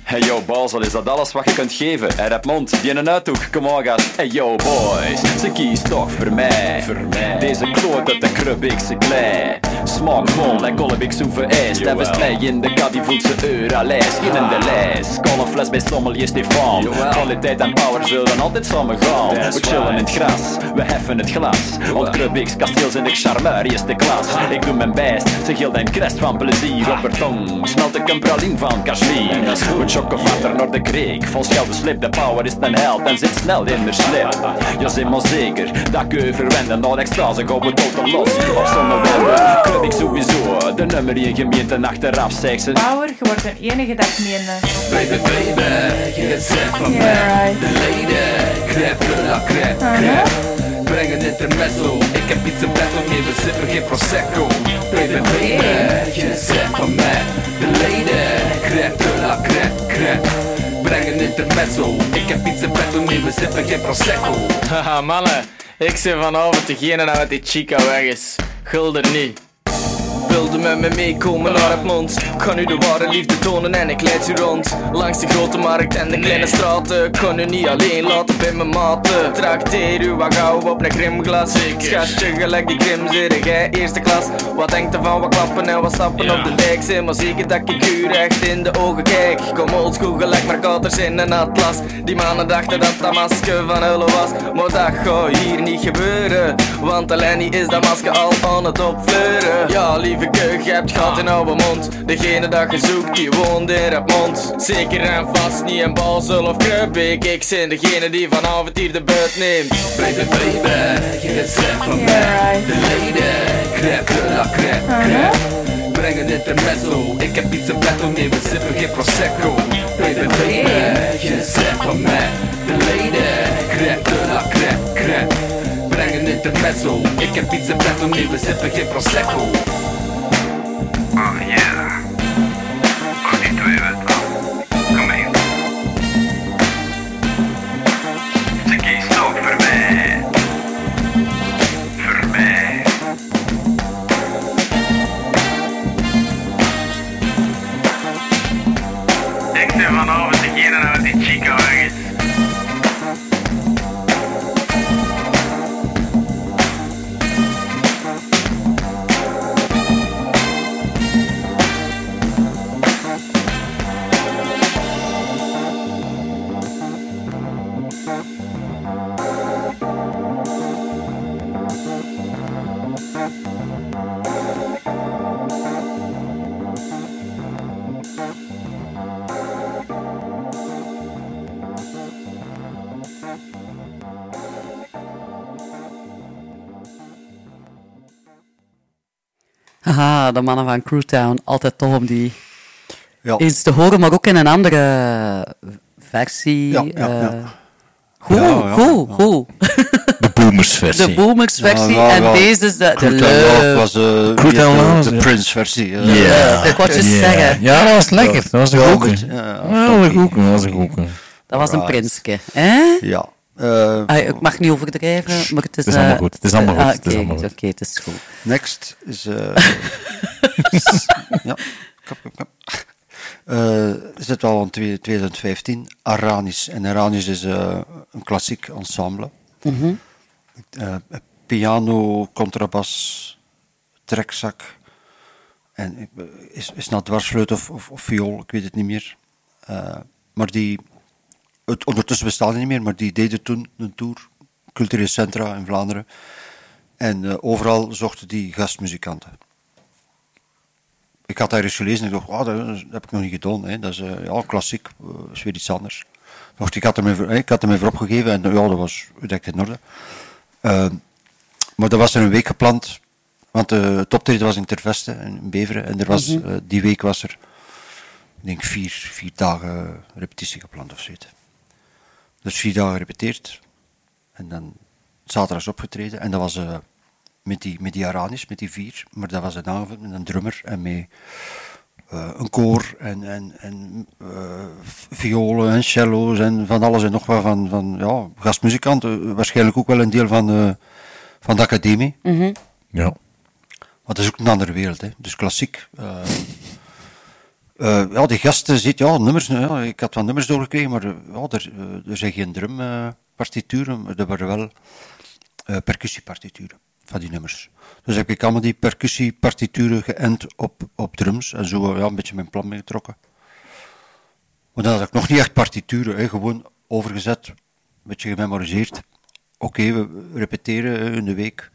Hey yo Basel, is dat alles wat je kunt geven? Hij hebt mond, die in een uithoek, come on gast. Hey yo boys, ze kiest toch voor mij. Voor mij. Deze kloot uit de Krubikse klei Smaakvol en kolbik soeven ijs Dat is mij in de kat die voelt ze In in de lijst, call een fles bij sommelier Stefan. Kwaliteit en power zullen altijd samen gaan. We chillen in het gras, we heffen het glas. Want Krubiks kasteel zijn de charmeur, eerste klas. Ik doe mijn best, ze gilt een crest van plezier Op haar tong, smelt ik een pralin van Kashmir We chokken vatter naar de kreek Vol schelde slip, de power is een held En zit snel in de slip. Ja, zeg maar zeker, dat kun je verwenden Naar extase gaan we tot los. Op zonnewende, Sowieso De nummer in gemeente achteraf zegt ze Power, je wordt een enige dag minder. Baby, baby, je zegt van mij. De leden, crêpe de la crêpe, crêpe Breng een intermezzo, ik heb iets in bed nee, we sippen geen prosecco. Baby, baby, je zegt van mij. De leden, crêpe de la crêpe, crêpe Breng een intermezzo, ik heb iets in bed nee, we sippen geen prosecco. Haha, mannen. Ik zei vanavond degene dat met die chica weg is. Gulder niet. Wilde met me meekomen naar het mond. Kan u de ware liefde tonen en ik leid u rond. Langs de grote markt en de kleine straten. Kan u niet alleen laten bij mijn maten Trakteer u wat gauw op een grimglas. Schatje gelijk die grim zit jij eerste klas. Wat denkt er van wat klappen en wat stappen op de dijk? Zeg maar zeker dat ik u recht in de ogen kijk? Kom oldschool gelijk maar katers in een atlas. Die mannen dachten dat dat masker van hullen was. Maar dat gaat hier niet gebeuren. Want de Lenny is dat masker al aan het opfleuren. Ja lieve keug, je hebt gat in oude mond. Degene dat je zoekt, die woont in Redmond Zeker en vast niet in Basel of Krubik Ik. Zijn degene die vanavond hier de buit neemt. Baby, baby, je zegt van mij. De leden, crêpe de la crêpe, crêpe. Breng een intermezzo, ik heb iets in om nee, we sippen geen prosecco. Baby, baby, je zegt van mij. De leden, crêpe de la crêpe, crêpe Breng een intermezzo, ik heb iets in bed om nee, we sippen geen prosecco Oh yeah. De mannen van Crewtown. Altijd tof om die eens te horen, maar ook in een andere versie. Ja, ja, ja. eh, Goed, Ja, ja, goed, ja. goed. De boomers-versie. De boomers-versie Ja, ja, en ja. deze is de, de Cruel leuk. Love was, eh, de- ja. Prince-versie. eh. Ja, ik wou je zeggen. Ja, dat was lekker. Dat was een Ja, goeie. goed, ja, Ja, dat was een goeie. Dat was een goeie. Dat was een Right. prinske. Hè? Ja. Eh, Ah, ik mag niet overdrijven, maar het is... Het is allemaal eh, goed, het is allemaal ah, goed, het is Oké, allemaal goed. oké, het is goed. Next is. eh ja. Kap, kap, kap. Is het al in twee- 2015. Aranis. En Aranis is eh, een klassiek ensemble. Mhm. Eh, piano, contrabas, trekzak. En is, is dat dwarsfluit of, of, of viool, ik weet het niet meer. Eh, maar die, het, ondertussen bestaat het niet meer, maar die deden toen een tour, culturele centra in Vlaanderen. En eh, overal zochten die gastmuzikanten. Ik had daar eens gelezen en ik dacht, oh, dat, heb ik nog niet gedaan. Hè. Dat is eh, ja, klassiek, is weer iets anders. Dacht, ik had ermee voor, ik had ermee voor opgegeven en ja, dat was direct in orde. Eh, maar dat was er een week gepland, want het optreden was in Terveste, in Beveren. En er was, Mhm. die week was er, ik denk, vier, vier dagen repetitie gepland of zoiets. Dus vier dagen gerepeteerd. En dan zaterdags opgetreden. En dat was eh, met, die, met die Aranis, met die vier. Maar dat was een avond met een drummer en met eh, een koor en, en, en eh, violen en cello's en van alles en nog wat van, van ja, gastmuzikanten. Waarschijnlijk ook wel een deel van, eh, van de academie. Mhm. Ja. Want dat is ook een andere wereld, hè. dus klassiek. Eh, ja, die gasten zitten, ja, nummers, ja, ik had wat nummers doorgekregen, maar ja, er, eh, er zijn geen drumpartituren, maar er waren wel eh, percussiepartituren van die nummers. Dus heb ik allemaal die percussiepartituren geënt op, op drums en zo ja, een beetje mijn plan meegetrokken. Maar dan had ik nog niet echt partituren, gewoon overgezet, een beetje gememoriseerd. Oké, we repeteren in de week.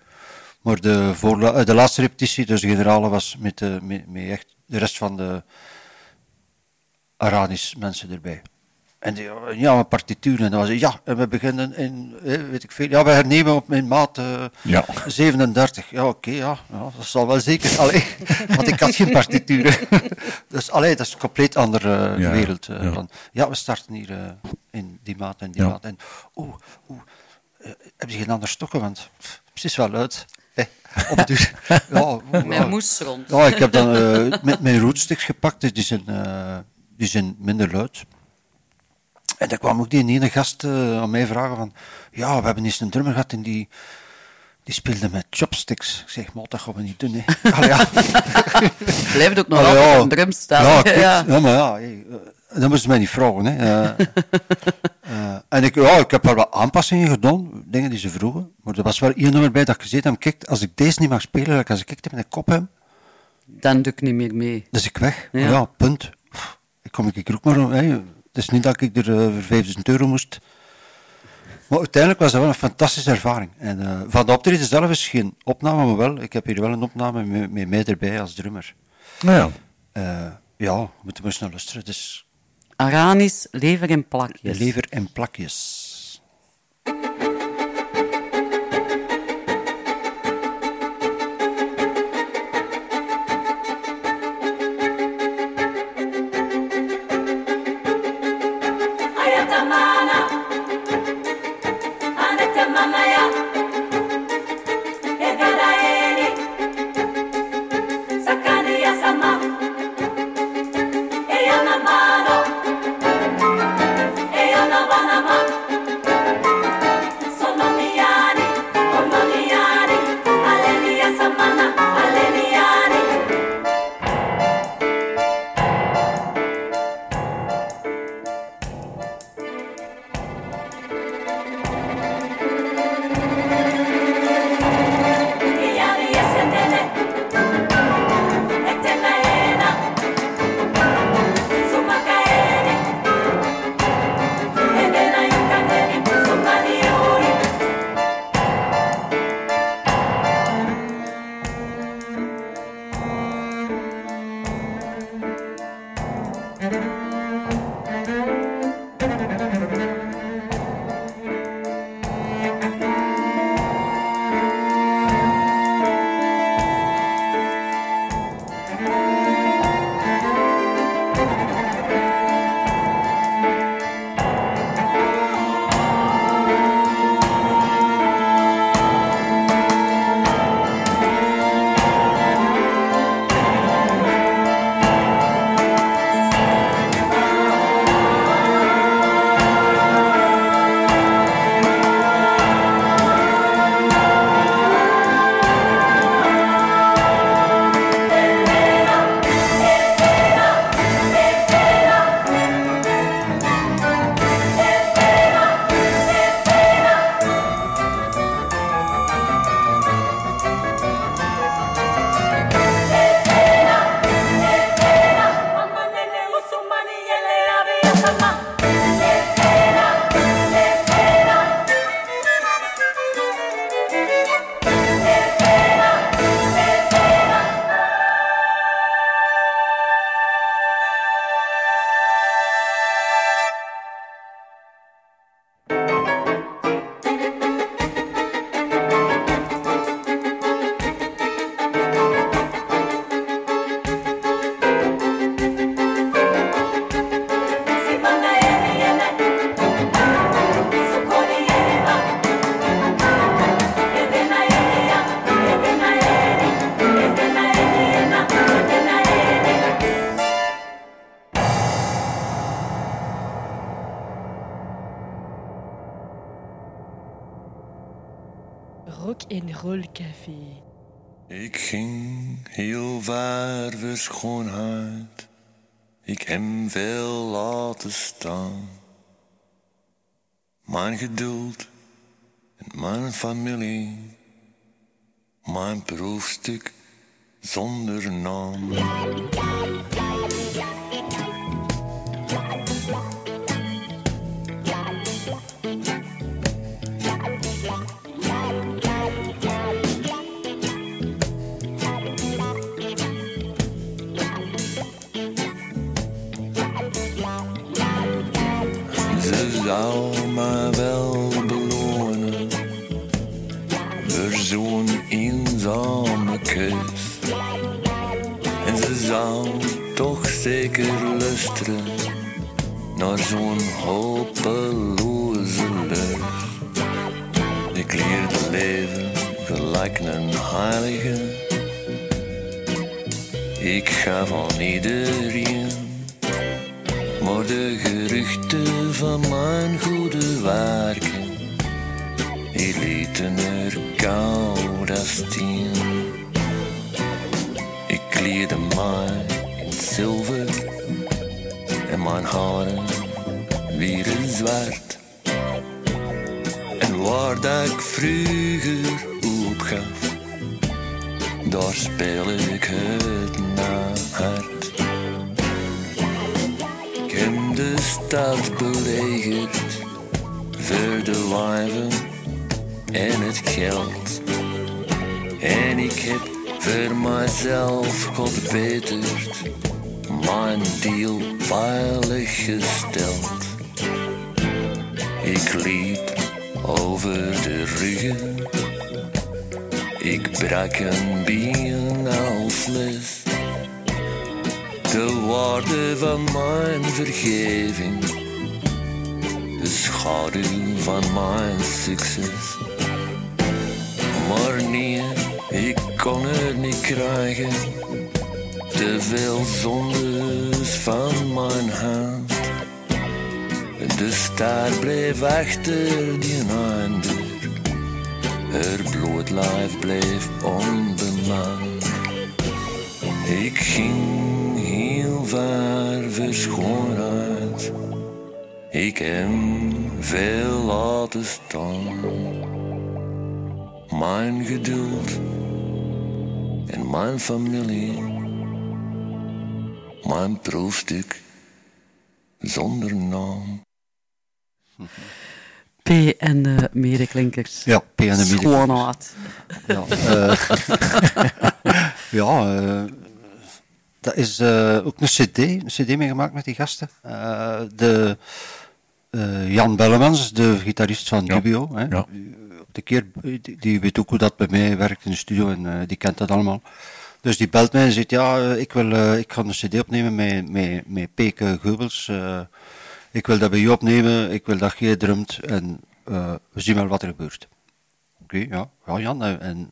Maar de, de laatste repetitie, dus de generale, was met, de, met echt de rest van de Aranis mensen erbij. En die, eh, ja, een partituur. En dan was ja, en we beginnen in, eh, weet ik veel, ja, we hernemen op mijn maat eh, Ja. 37. Ja, oké, ja, ja, dat zal wel zeker. Allee, want ik had geen partituren. dus allee, dat is een compleet andere eh, Ja, wereld. eh, ja. Van, ja, we starten hier eh, in die maat en die Ja. maat. En oeh, oeh, eh, heb je geen andere stokken? Want pff, precies wel luid. hè, op. Ja, Met ja. moes rond. Ja, ik heb dan eh, met mijn rootsticks gepakt, dus die zijn, eh, die zijn minder luid. En dan kwam ook die ene gast eh, aan mij vragen van, ja, we hebben eens een drummer gehad en die, die speelde met chopsticks. Ik zeg, maar dat gaan we niet doen, hè. Allee, ja. Blijft ook nog Allee, altijd ja. een drum staan. Ja, Ja. ja, maar ja, hey, eh, dat moesten ze mij niet vragen, hè. Eh, en ik, ja, ik heb wel wat aanpassingen gedaan, dingen die ze vroegen. Maar er was wel één nummer bij dat ik gezeten heb, kijk, als ik deze niet mag spelen, als ik het met een kop heb, Dan doe ik niet meer mee. dus ik weg. Ja. Ja, punt. Ik kom ik ook maar... Hè. Het is niet dat ik er eh, voor 5000 euro moest. Maar uiteindelijk was dat wel een fantastische ervaring. En eh, van de optreden zelf is geen opname, maar wel... Ik heb hier wel een opname met, met mij erbij als drummer. Nou ja. Eh, ja, we moeten maar snel luisteren. Dus Aranis, lever in plakjes. lever en plakjes. Ik heb veel laten staan. Mijn geduld en mijn familie. Mijn proefstuk zonder naam. Zou me wel belonen voor zo'n eenzame kus. En ze zou toch zeker luisteren naar zo'n hopeloze lucht. Ik leer het leven gelijk een heilige. Ik ga van iedereen. Maar de geruchten van mijn goede werken, die lieten er koud als tien. Ik kleedde mij in zilver en mijn haren wieren zwart. En waar dat ik vroeger op gaf, daar speel ik het na de stad belegerd voor de wijven en het geld. En ik heb voor mijzelf gebeterd, mijn deal veilig gesteld. Ik liep over de ruggen, ik brak een bien als les. De waarde van mijn vergeving, de schaduw van mijn succes. Maar nee, ik kon het niet krijgen, te veel zondes van mijn hand. De ster bleef achter die ander, haar bloedlijf bleef onbemand. Ik ging schoonheid. Ik heb veel laten staan. Mijn geduld en mijn familie. Mijn proefstuk zonder naam. P en de medeklinkers. Ja, P en de medeklinkers. Schoonheid. Ja, eh, ja eh, dat is eh, ook een cd, een cd meegemaakt met die gasten. Eh, de, eh, Jan Bellemans, de gitarist van Dubio, hè, ja. die- op de keer, die, die weet ook hoe dat bij mij werkt in de studio en die kent dat allemaal. Dus die belt mij en zegt, ja, ik, wil, ik ga een cd opnemen met, met, met Peke Geubels. ik wil dat bij u opnemen, ik wil dat jij drumt en we zien wel wat er gebeurt. Oké, ja, ja Jan, en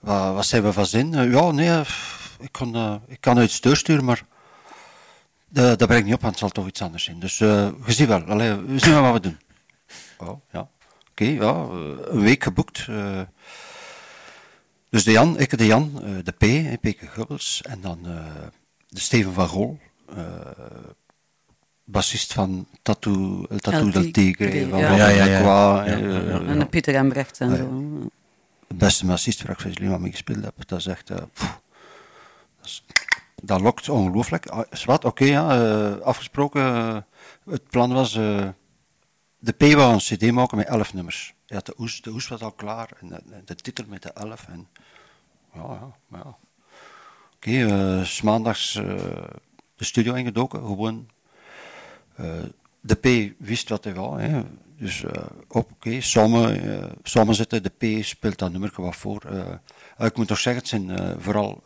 wat, wat zijn we van zin? Ja, nee, ik kan, eh, ik kan uit stuur sturen, maar eh, dat brengt niet op, want het zal toch iets anders zijn. Dus eh je ziet wel, allee, we zien wel wat we doen. Oh, ja. Oké, ja, eh, een week geboekt. eh. dus de Jan, ik de Jan, eh, de P, hè, Peke Gubbels, en dan eh, de Steven van Gol, eh, bassist van Tattoo, Tattoo El del Tigre, van ja. Ja, ja, ja. Lacroix, Ja, eh, ja, ja. En de Pieter Embrecht en Ah, zo. de beste bassist waar ik sinds wat mee gespeeld heb. Dat is echt... eh, pff, dat, is- dat lokt ongelooflijk. Ah, Zwart, oké, ja. eh, afgesproken. eh, het plan was... eh, de P wou een cd maken met elf nummers. Had de oes, de oes was al klaar. En de, titel met de elf. En, ja, ja, ja. Oké, eh, 's maandags de studio ingedoken. Gewoon... de P wist wat hij wou. Hè. Dus oké, eh, samen zitten. De P speelt dat nummer wat voor. Eh, ik moet toch zeggen, het zijn vooral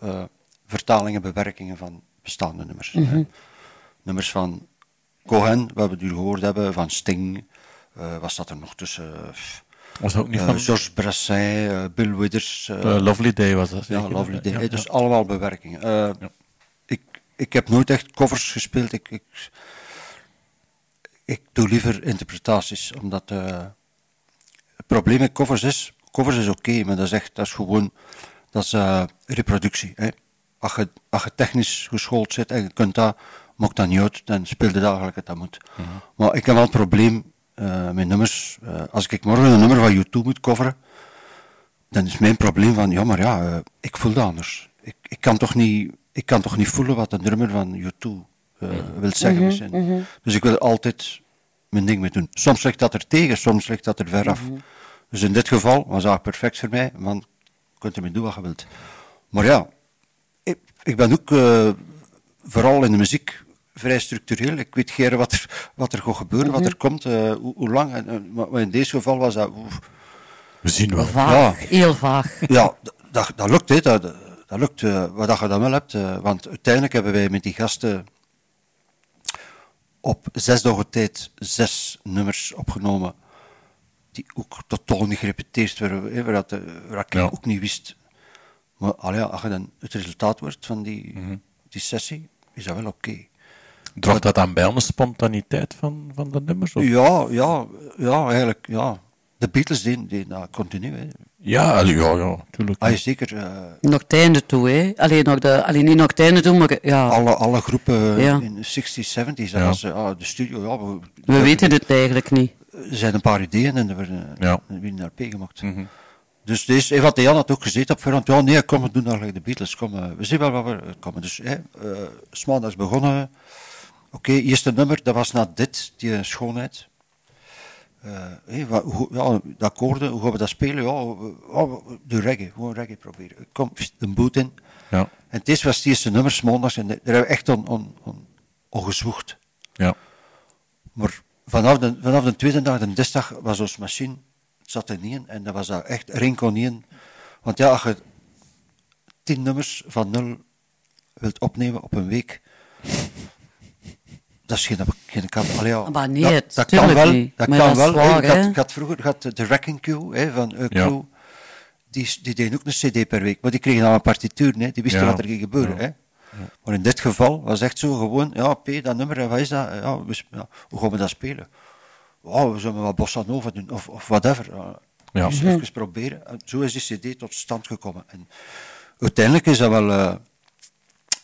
vertalingen, bewerkingen van bestaande nummers. Mhm. hè. Nummers van Cohen, wat we nu gehoord hebben, van Sting. eh wat staat er nog tussen? Was dat ook niet Eh, van- Georges Brassens, eh, Bill Withers. eh, Eh, Lovely Day was dat Ja? Lovely Day. Ja, Eh, dus allemaal bewerkingen. Eh, ik, ik heb nooit echt covers gespeeld. Ik, ik, ik doe liever interpretaties, omdat eh, het probleem met covers is, covers is oké, maar dat is echt, dat is gewoon, dat is eh, reproductie. Hè. Als, je, als je technisch geschoold zit en je kunt dat, maakt dat niet uit, dan speel je dat eigenlijk het dat moet. Maar ik heb wel het probleem eh, met nummers, eh, als ik morgen een nummer van YouTube moet coveren, dan is mijn probleem van, ja maar ja, eh, ik voel dat anders. Ik, ik, kan toch niet, ik kan toch niet voelen wat een drummer van U2 eh, wil zeggen. Mhm, mhm. Dus ik wil altijd mijn ding mee doen. Soms ligt dat er tegen, soms ligt dat er ver af. Mhm. Dus in dit geval was dat perfect voor mij, want je kunt ermee doen wat je wilt. Maar ja, ik, ben ook eh, vooral in de muziek vrij structureel. Ik weet geen wat er, wat er gaat gebeuren, wat Mhm. er komt, eh, hoe, hoe lang. En, maar in deze geval was dat... oef. We zien wel. Vaag, heel vaag. Ja, dat, dat lukt, hè. Dat, dat lukt, eh, wat dat je dan wel hebt. eh, want uiteindelijk hebben wij met die gasten op zes dagen tijd zes nummers opgenomen die ook totaal niet gerepeteerd werden, hè, waar, dat, waar ik ook niet wist. Maar allee, als je dan het resultaat wordt van die, die sessie, is dat wel oké. Draagt dat dan bij aan de spontaniteit van, van de nummers? Of? Ja, ja, ja, eigenlijk, ja. De Beatles deden, deden dat continu, hè. Ja, ja, ja, tuurlijk. Ah, zeker. eh, Nog het einde toe, hè? Alleen, nog de, alleen niet nog het einde toe, maar ja. alle, alle groepen Ja. in de 60s, 70s, dat Ja. was eh, ah, de studio, ja. We, We weten het eigenlijk niet. Er zijn een paar ideeën en er werden ja. een LP gemaakt. Dus deze, de Jan had ook gezegd op voorhand, ja nee, kom, we doen gelijk de Beatles, kom, eh, we zien wel wat we komen. Dus hè, maandags begonnen, oké, eerste nummer, dat was na dit, die schoonheid. Eh, hé, wat, hoe, ja, de akkoorden, hoe gaan we dat spelen? Ja, we- de reggae, gewoon reggae proberen. Kom, een boot in. Ja. En deze was het eerste nummer, maandags, en daar hebben we echt on, on, on. Ja. Maar vanaf de, vanaf de tweede dag, de dinsdag, was ons machine, zat er niet in, en dat was daar echt rinkel niet in. Want ja, als je tien nummers van nul wilt opnemen op een week, dat is geen, geen. Allee, ja, Maar nee, dat, het- dat kan wel. niet. Dat Maar kan dat wel. waar, ik, had, ik had vroeger ik had de Wrecking Crew hè, van uh, Ja. Crew. Die, die deden ook een CD per week, maar die kregen dan een partituur, hè. die wisten Ja. wat er ging gebeuren. Hè. Maar in dit geval was echt zo gewoon, ja, P, dat nummer, en wat is dat? Ja, we, hoe gaan we dat spelen? Oh, we zullen wat bossa nova doen, of, of whatever. Ja. Ja. Dus Mhm. even proberen. En zo is die cd tot stand gekomen. En uiteindelijk is dat wel, eh,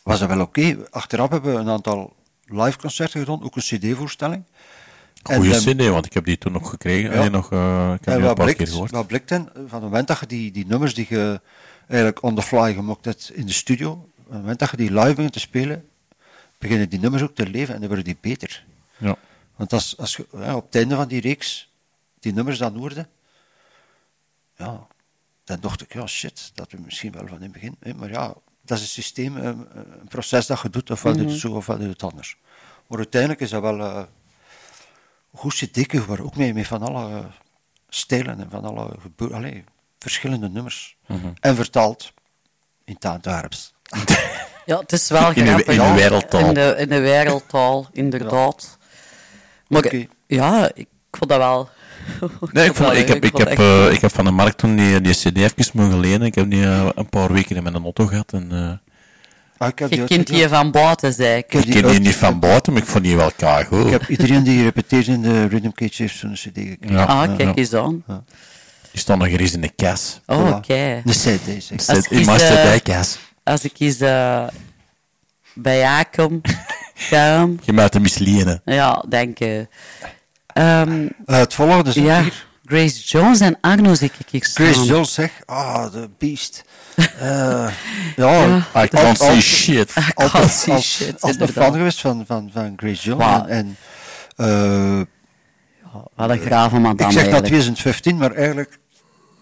was dat wel oké. Achteraf hebben we een aantal live concerten gedaan, ook een cd-voorstelling. Goeie En, ehm, CD, want ik heb die toen nog gekregen. ja. Alleen nog, eh, ik heb en die wat een paar blikt, keer gehoord. wat blikt dan? Van het moment dat je die, die nummers die je eigenlijk on the fly gemaakt hebt in de studio, van het moment dat je die live begint te spelen, beginnen die nummers ook te leven en dan worden die beter. Ja. Want als, als je ja, op het einde van die reeks die nummers dan hoorde, ja, dan dacht ik, ja shit, dat we misschien wel van in het begin. Hè, maar ja, dat is een systeem, een, een proces dat je doet, ofwel doe je het zo, ofwel doe je het anders. Maar uiteindelijk is dat wel eh goed cd waar ook mee, met van alle eh, stijlen en van alle gebeur, allee, verschillende nummers. Mhm. En vertaald in het. Ja, het is wel In de- grappig. in de wereldtaal. In de, in de wereldtaal, inderdaad. Maar Oké. ja, ik vond dat wel... Nee, ik, vond, dat- ik, heb, ik, heb, eh, goed. ik heb van de markt toen die, die CD even mogen lenen. Ik heb die eh, een paar weken in mijn auto gehad. En, eh, Ah, ik heb Je die kent die van buiten, zei ik. ik ken die niet van buiten, maar ik vond die wel kago. Ik heb iedereen die repeteert in de Rhythm Cage heeft zo'n cd gekregen. Ja. Ah, kijk eens aan. Die stond nog eens in de kas. Oh, oké. De cd, zeg. Als ik In eens, mijn CD-kas. Als ik eens bij jou kom, Je moet hem eens lenen. ja, denk ik. Ehm, Eh, het volgende is ja, hier. Grace Jones en Agno zie ik hier staan. Grace Jones zegt, ah, de beest. Eh, ja, Ja. I can't see shit. I can't see als, shit, inderdaad. fan geweest van, van, van Grace Jones. Wauw. En, eh, Wat een grave madame ik zeg eigenlijk. 2015, maar eigenlijk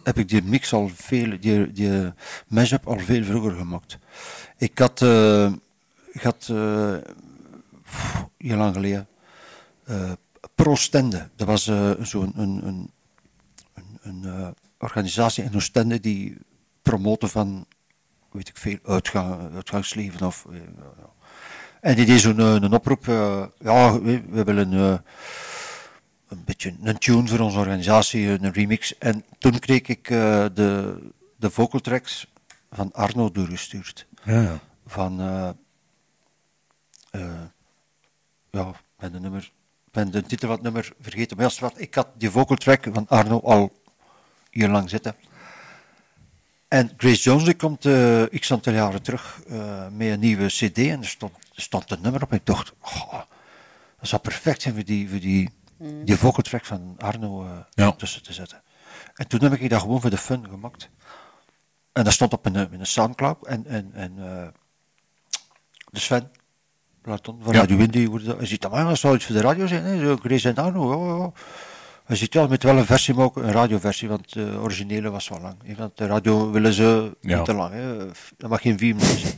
heb ik die mix al veel, die, die mashup al veel vroeger gemaakt. Ik had, eh, ik had eh, heel lang geleden, eh ProStende. Dat was eh, zo'n een, een, een, een eh, organisatie in Oostende die promoten van, weet ik veel, uitgang, uitgangsleven of... En die deed zo'n een oproep, ja, we, we willen... een beetje een tune voor onze organisatie, een remix. En toen kreeg ik de, de vocal tracks van Arno doorgestuurd. Ja, ja. Van, ja, ik ben de, nummer, ben de titel van het nummer vergeten. Maar ja, wat, ik had die vocal track van Arno al hier lang zitten. En Grace Jones die komt eh, x aantal jaren terug eh, met een nieuwe cd en er stond, er stond een nummer op. En ik dacht, oh, dat zou perfect zijn voor die, voor die, die vocal track van Arno eh, Ja. tussen te zetten. En toen heb ik dat gewoon voor de fun gemaakt. En dat stond op een, een Soundcloud. En, en, en eh, de Sven Platon van Ja. Radio Windy, hij ziet maar dat zou iets voor de radio zijn. Hè? Zo Grace en Arno, ja, ja. Hij ziet ja, met wel een versie maken, een radioversie, want de originele was wel lang. hè. Want de radio willen ze Ja. niet te lang. Hè. Dat mag geen vier minuten zijn.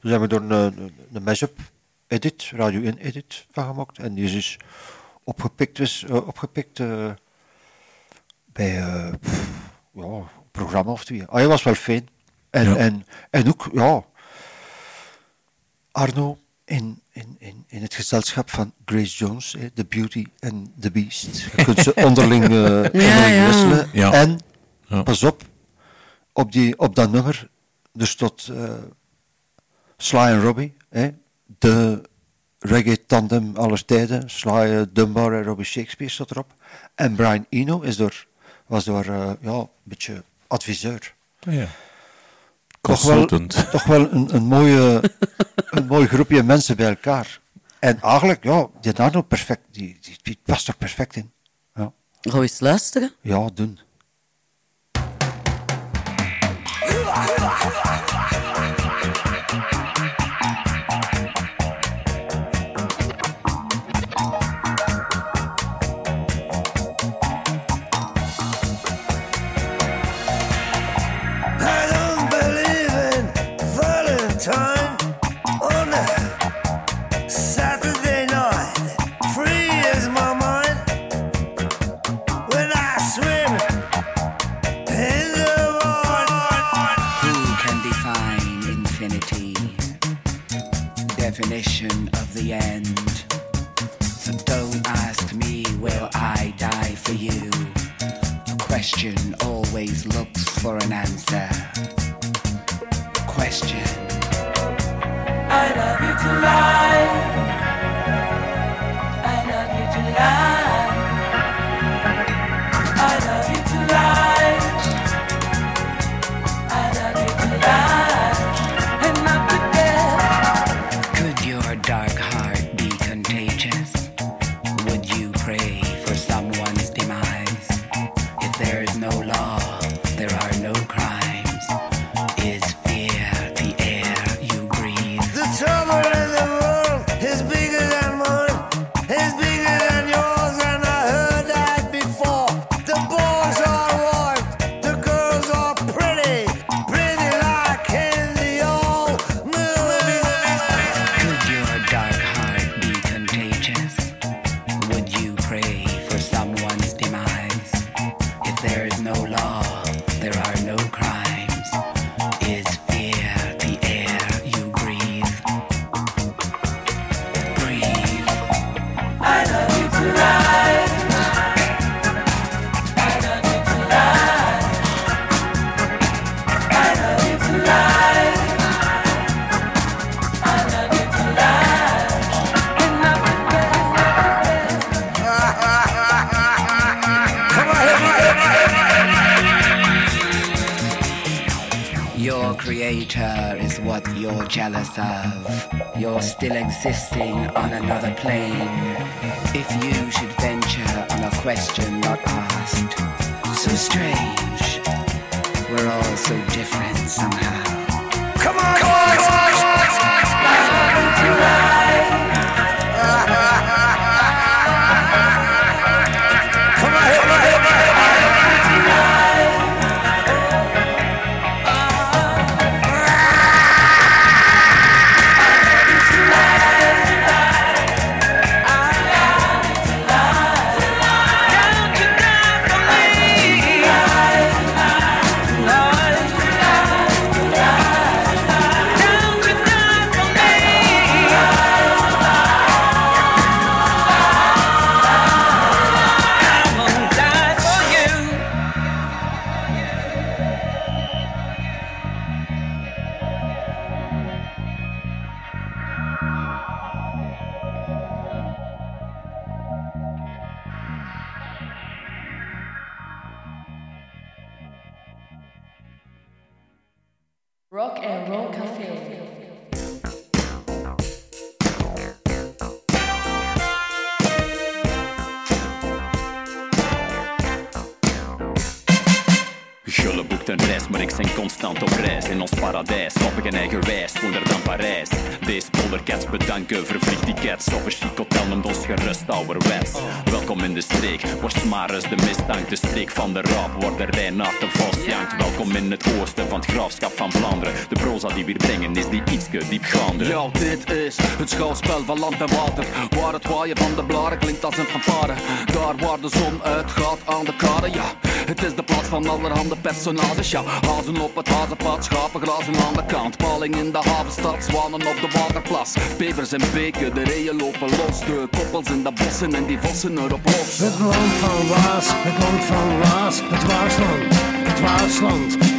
Dus hebben we er een, een, mashup edit, radio in edit van gemaakt. En die is dus opgepikt, dus, eh, opgepikt eh, bij eh, pff, ja, een programma of twee. Ah, hij was wel fijn. En, Ja. en, en ook, ja, Arno in, in, in, in het gezelschap van Grace Jones, hè, The Beauty and the Beast. Je kunt ze onderling, eh, onderling ja. wisselen. Ja. En, Ja. pas op, op, die, op dat nummer, er stond eh, Sly en Robbie, hè, de reggae tandem aller tijden. Sly eh, Dunbar en Robbie Shakespeare stond erop. En Brian Eno is door, was door eh, ja, een beetje adviseur. Ja. Toch wel, toch wel een, een, mooie, een mooi groepje mensen bij elkaar. En eigenlijk, ja, die Arno perfect, die, die, die past er perfect in. Ja, Gaan we eens luisteren? ja doen. The end. So don't ask me, will I die for you? A question always looks for an answer. Question. I love you to life. I love you to life. Hazen op het hazenpad, schapenglazen aan de kant. Paling in de havenstad, zwanen op de waterplas. Pevers en beken, de reeën lopen los. De koppels in de bossen en die vossen erop los. Het land van Waas, het land van Waas, het Waasland, het Waasland.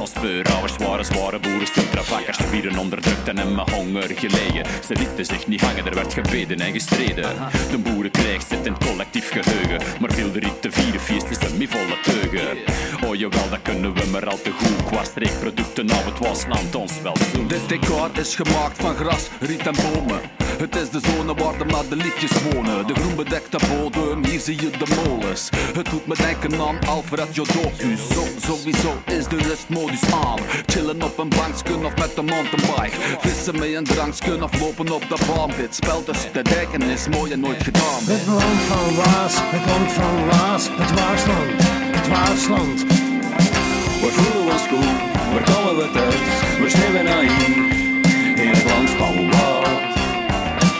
Als speurhouders waren zware boeren, stiltravakkers. Vieren onderdrukten en met honger gelegen. Ze lieten zich niet hangen, er werd gebeden en gestreden. De boerenkrijg zit in collectief geheugen. Maar veel de riet te vieren feest is een volle teugen. Oh jawel, dat kunnen we maar al te goed. Qua streekproducten, nou het was land ons wel zoet. Dit decor is gemaakt van gras, riet en bomen. Het is de zone waar de madeliefjes wonen. De groenbedekte bodem, hier zie je de molens. Het doet me denken aan Alfred Jodocus. Zo, sowieso is de rustmodus aan. Chillen op een banksken of met een mountainbike. Vissen met een dranksken of lopen op de baan. Dit spel tussen de dijken is mooi en nooit gedaan. Het land van Waas, het land van Waas, het Waasland, het Waasland. We voelen ons goed, waar komen we thuis? We schreeuwen naar hier, in het land van Waas.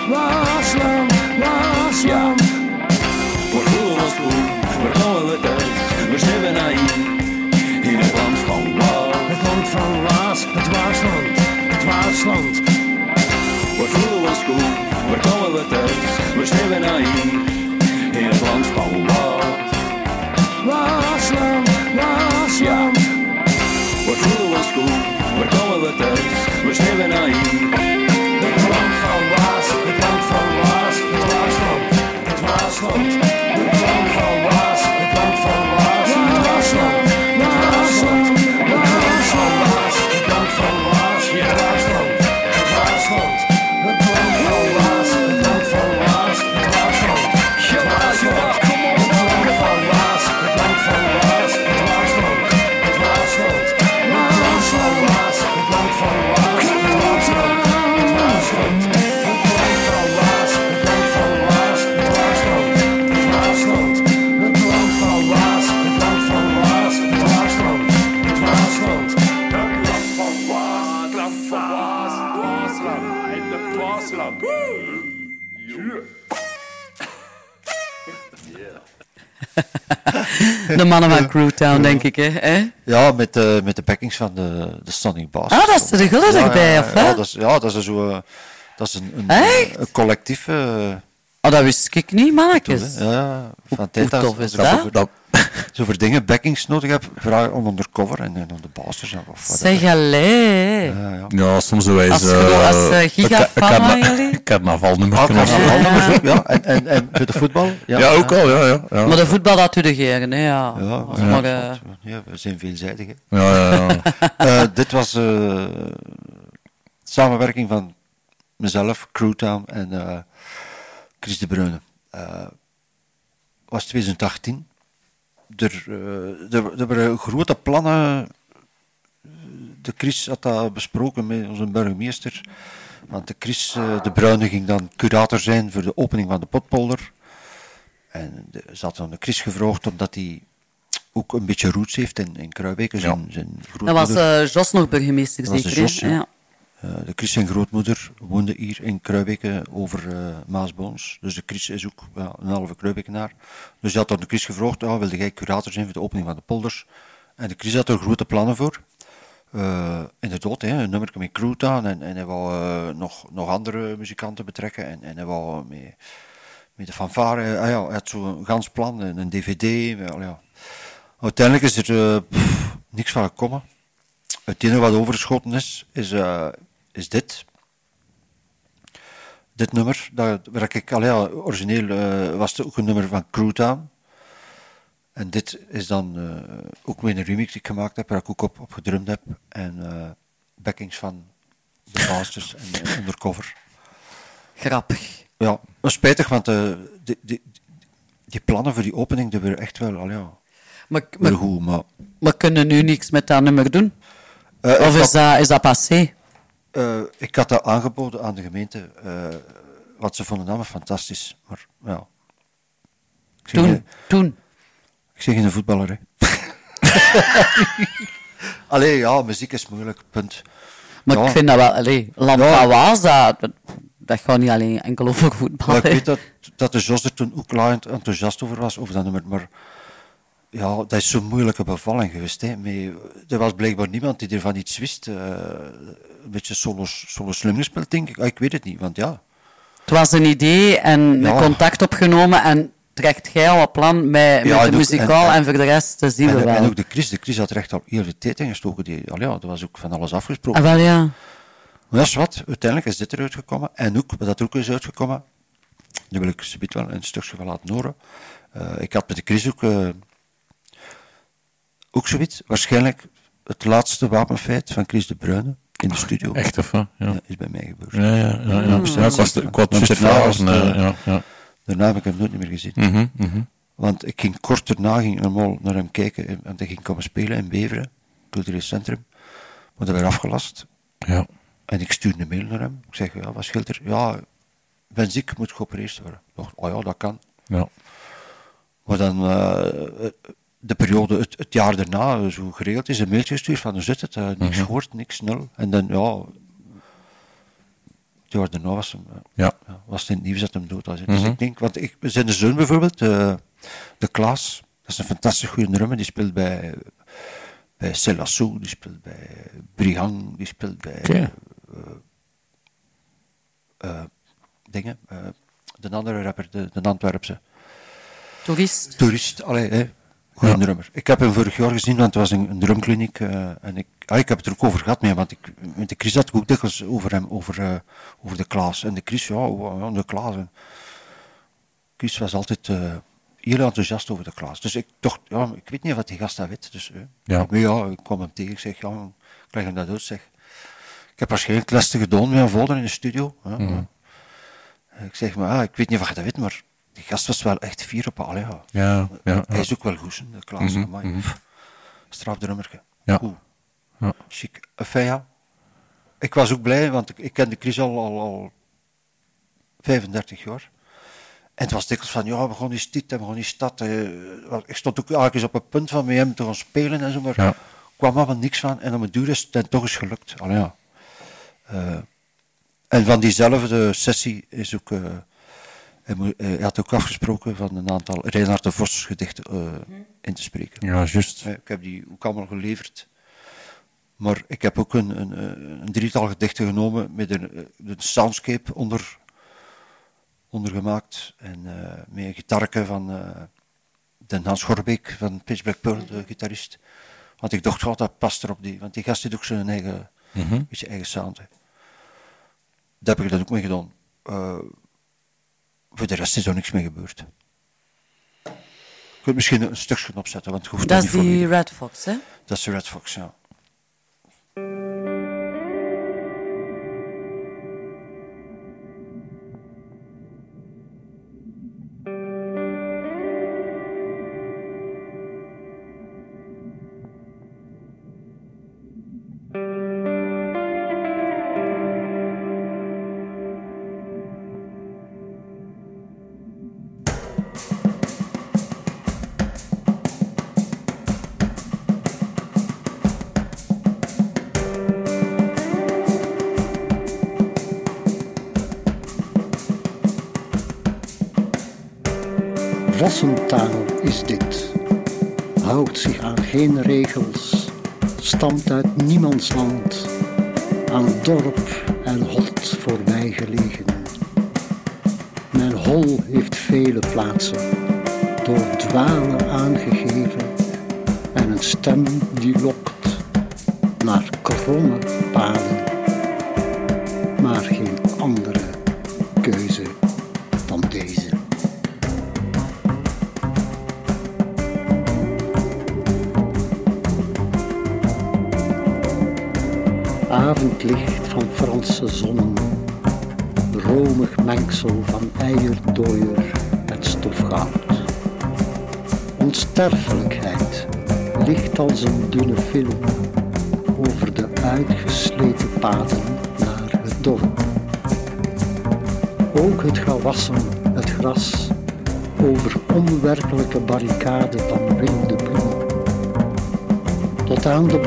Waasland, Waasland. We We schreeuwen naar hier, in het land van Waas. Waasland, Waasland. We voelen ons goed, waar komen we thuis? We schreeuwen naar hier. De mannen van Crewtown, denk ik, hè? hè? Ja, met, de met de backings van de, de Stunning Bass. Ah, dat is de Gulle ja, erbij, ja, of ja, dat is, ja, dat is zo... eh, Dat is een, een, collectief... eh, Oh, dat wist ik niet, mannetjes. Ja, ja. Van Hoe tijd tof is ik dat? Zo, voor dingen backings nodig heb, vraag om undercover en, en om de baas te zijn. Of Zeg allee. Ja, soms zo eens... Als door- als, eh, gigafan van jullie? Carnavalnummer. Ah, carnavalnummer, ja. En, en, en voor de voetbal? Ja, ook al, ja, ja. ja. Maar de voetbal dat u de geren, hè? Ja. Ja, ja, maar, eh, ja, we zijn veelzijdig. Hè. Ja, ja, ja. Eh, dit was eh, samenwerking van mezelf, Crewtown en eh, Chris de Bruyne. Eh was 2018. Er, eh, er, er waren grote plannen. De Chris had dat besproken met onze burgemeester. Want de Chris eh, de Bruyne ging dan curator zijn voor de opening van de potpolder. En de, ze had dan de Chris gevraagd omdat hij ook een beetje roots heeft in, in Kruijbeke. Zijn, zijn dat was eh, Jos nog burgemeester, was zeker, de Jos. Ja. Eh, de Chris zijn grootmoeder woonde hier in Kruibeke over eh Maasboons. Dus de Chris is ook een halve Kruibekenaar. Dus die had aan de Chris gevraagd, ja, wilde jij curator zijn voor de opening van de polders? En de Chris had er grote plannen voor. Eh, inderdaad, hè, een nummer met Crewtown en, en hij wou nog, nog andere muzikanten betrekken en, en hij wou met, met de fanfare, ah ja, hij had zo'n gans plan, een, een dvd. ja. Uiteindelijk is er niks van gekomen. Het enige wat overgeschoten is, is, is dit. Dit nummer, dat, waar ik, ja, origineel eh, was het ook een nummer van Crewtown. En dit is dan eh, ook weer een remix die ik gemaakt heb, waar ik ook op, op gedrumd heb. En eh, backings van de Masters en undercover. Grappig. Ja, is spijtig, want die, plannen voor die opening, die waren echt wel, allee, ja, Maar, maar, goed. Maar we kunnen nu niks met dat nummer doen. Of is dat, is dat passé? Eh, ik had dat aangeboden aan de gemeente, eh want ze vonden dat fantastisch. Maar ja. Ik zeg, Toen, eh, toen. Ik zeg geen voetballer, hè. Allee, ja, muziek is moeilijk, punt. Maar Ja. ik vind dat wel, allee, Waas, dat, dat, gaat niet alleen enkel over voetbal. Maar ik weet dat, dat de Jos er toen ook laaiend enthousiast over was, over dat nummer. Maar ja, dat is zo'n moeilijke bevalling geweest. Hè. Met, er was blijkbaar niemand die ervan iets wist. eh, een beetje solo, solo gespeeld, denk ik. Ah, ik weet het niet, want ja. Het was een idee en Ja. contact opgenomen en trekt jij al een plan met, met de muzikaal en, en- voor de rest dat zien En, we wel. en ook de Chris. De Chris had er echt al heel veel tijd in gestoken. Die, al ja, er was ook van alles afgesproken. Ah, wel ja. Maar dat is wat. Uiteindelijk is dit eruit gekomen. En ook, wat dat ook is uitgekomen, daar wil ik zometeen wel een stukje van laten horen. Eh, ik had met de Chris ook, eh, ook zoiets. Waarschijnlijk het laatste wapenfeit van Chris de Bruyne in de studio. Echt, of? Ja. is bij mij gebeurd. Ja, ja, ja, ja. Ja, ik was- ik het vragen, eh, ja, ja. Daarna heb ik hem nooit meer gezien. Mhm, mhm. Want ik ging kort daarna ging normaal naar hem kijken en hij ging komen spelen in Beveren, cultureel centrum. Maar dat werd afgelast. Ja. En ik stuurde een mail naar hem. Ik zeg, ja, wat scheelt er? Ja, ik ben ziek, moet geopereerd worden. Dacht, oh ja, dat kan. Ja. Maar dan, eh, de periode, het, het jaar daarna, zo geregeld is, een mailtje gestuurd van, hoe zit het? Eh, niks Mhm. gehoord, niks, nul. En dan, ja, het jaar daarna was, hem, eh, Ja. was het in het nieuws dat hem dood was. Dus Mhm. ik denk, want ik, zijn zoon bijvoorbeeld, eh, de Klaas, dat is een fantastisch goede drummer, die speelt bij, bij Celasso, die speelt bij Brihang, die speelt bij eh, eh, dingen, eh, de andere rapper, de, de Antwerpse. Toerist. Toerist, allee, hè. Goeie drummer. Ik heb hem vorig jaar gezien, want het was een, een drumkliniek. eh, en ik, ah, ik heb het er ook over gehad mee, want ik, met de Chris had ik ook dikwijls over hem, over, eh, over de Klaas. En de Chris, ja, ja, de Klaas. En Chris was altijd eh, heel enthousiast over de Klaas. Dus ik dacht, ja, ik weet niet wat die gast dat weet. Dus, Ja. Maar ja, ik kwam hem tegen, ik zeg, ja, ik leg hem dat uit, zeg. Ik heb waarschijnlijk lessen gedaan met een volder in de studio. hè. Mhm. Ik zeg, maar ah, ik weet niet of je dat weet, maar die gast was wel echt fier op al, ja. Ja, ja, Hij is ook wel goed, de Klaas. Mhm, amai. mhm. Pff, Strafdrummerke. Ja. Ja. Chic. Enfin, ja. Ik was ook blij, want ik, ik ken de Chris al, al, al 35 jaar. En het was dikwijls van, ja, we gaan die dit en we gaan eh, want ik stond ook eigenlijk eens op het punt van met hem te gaan spelen en zo, maar Ja. kwam allemaal niks van. En om het duur is het dan toch eens gelukt. Allee, ja. Eh, en van diezelfde sessie is ook... eh, hij, had ook afgesproken van een aantal Reinhard de Vos gedichten eh, in te spreken. Ja, juist. Ik heb die ook allemaal geleverd. Maar ik heb ook een, een, eh, een drietal gedichten genomen met een, eh, een soundscape onder, onder gemaakt. En eh, met een gitarke van eh de Hans Gorbeek van Pitch Black Pearl, de gitarist. Want ik dacht, dat past erop. Die, want die gast heeft ook zijn eigen, Mhm. beetje eigen sound. hè. Daar heb ik dat ook mee gedaan. Eh, voor de rest is er niks mee gebeurd. Je kunt misschien een stukje opzetten, want het hoeft Dat niet is die. Red Fox, hè? Dat is de Red Fox, ja. Stamt uit niemands land, aan dorp en hot voorbijgelegen. Mijn hol heeft vele plaatsen,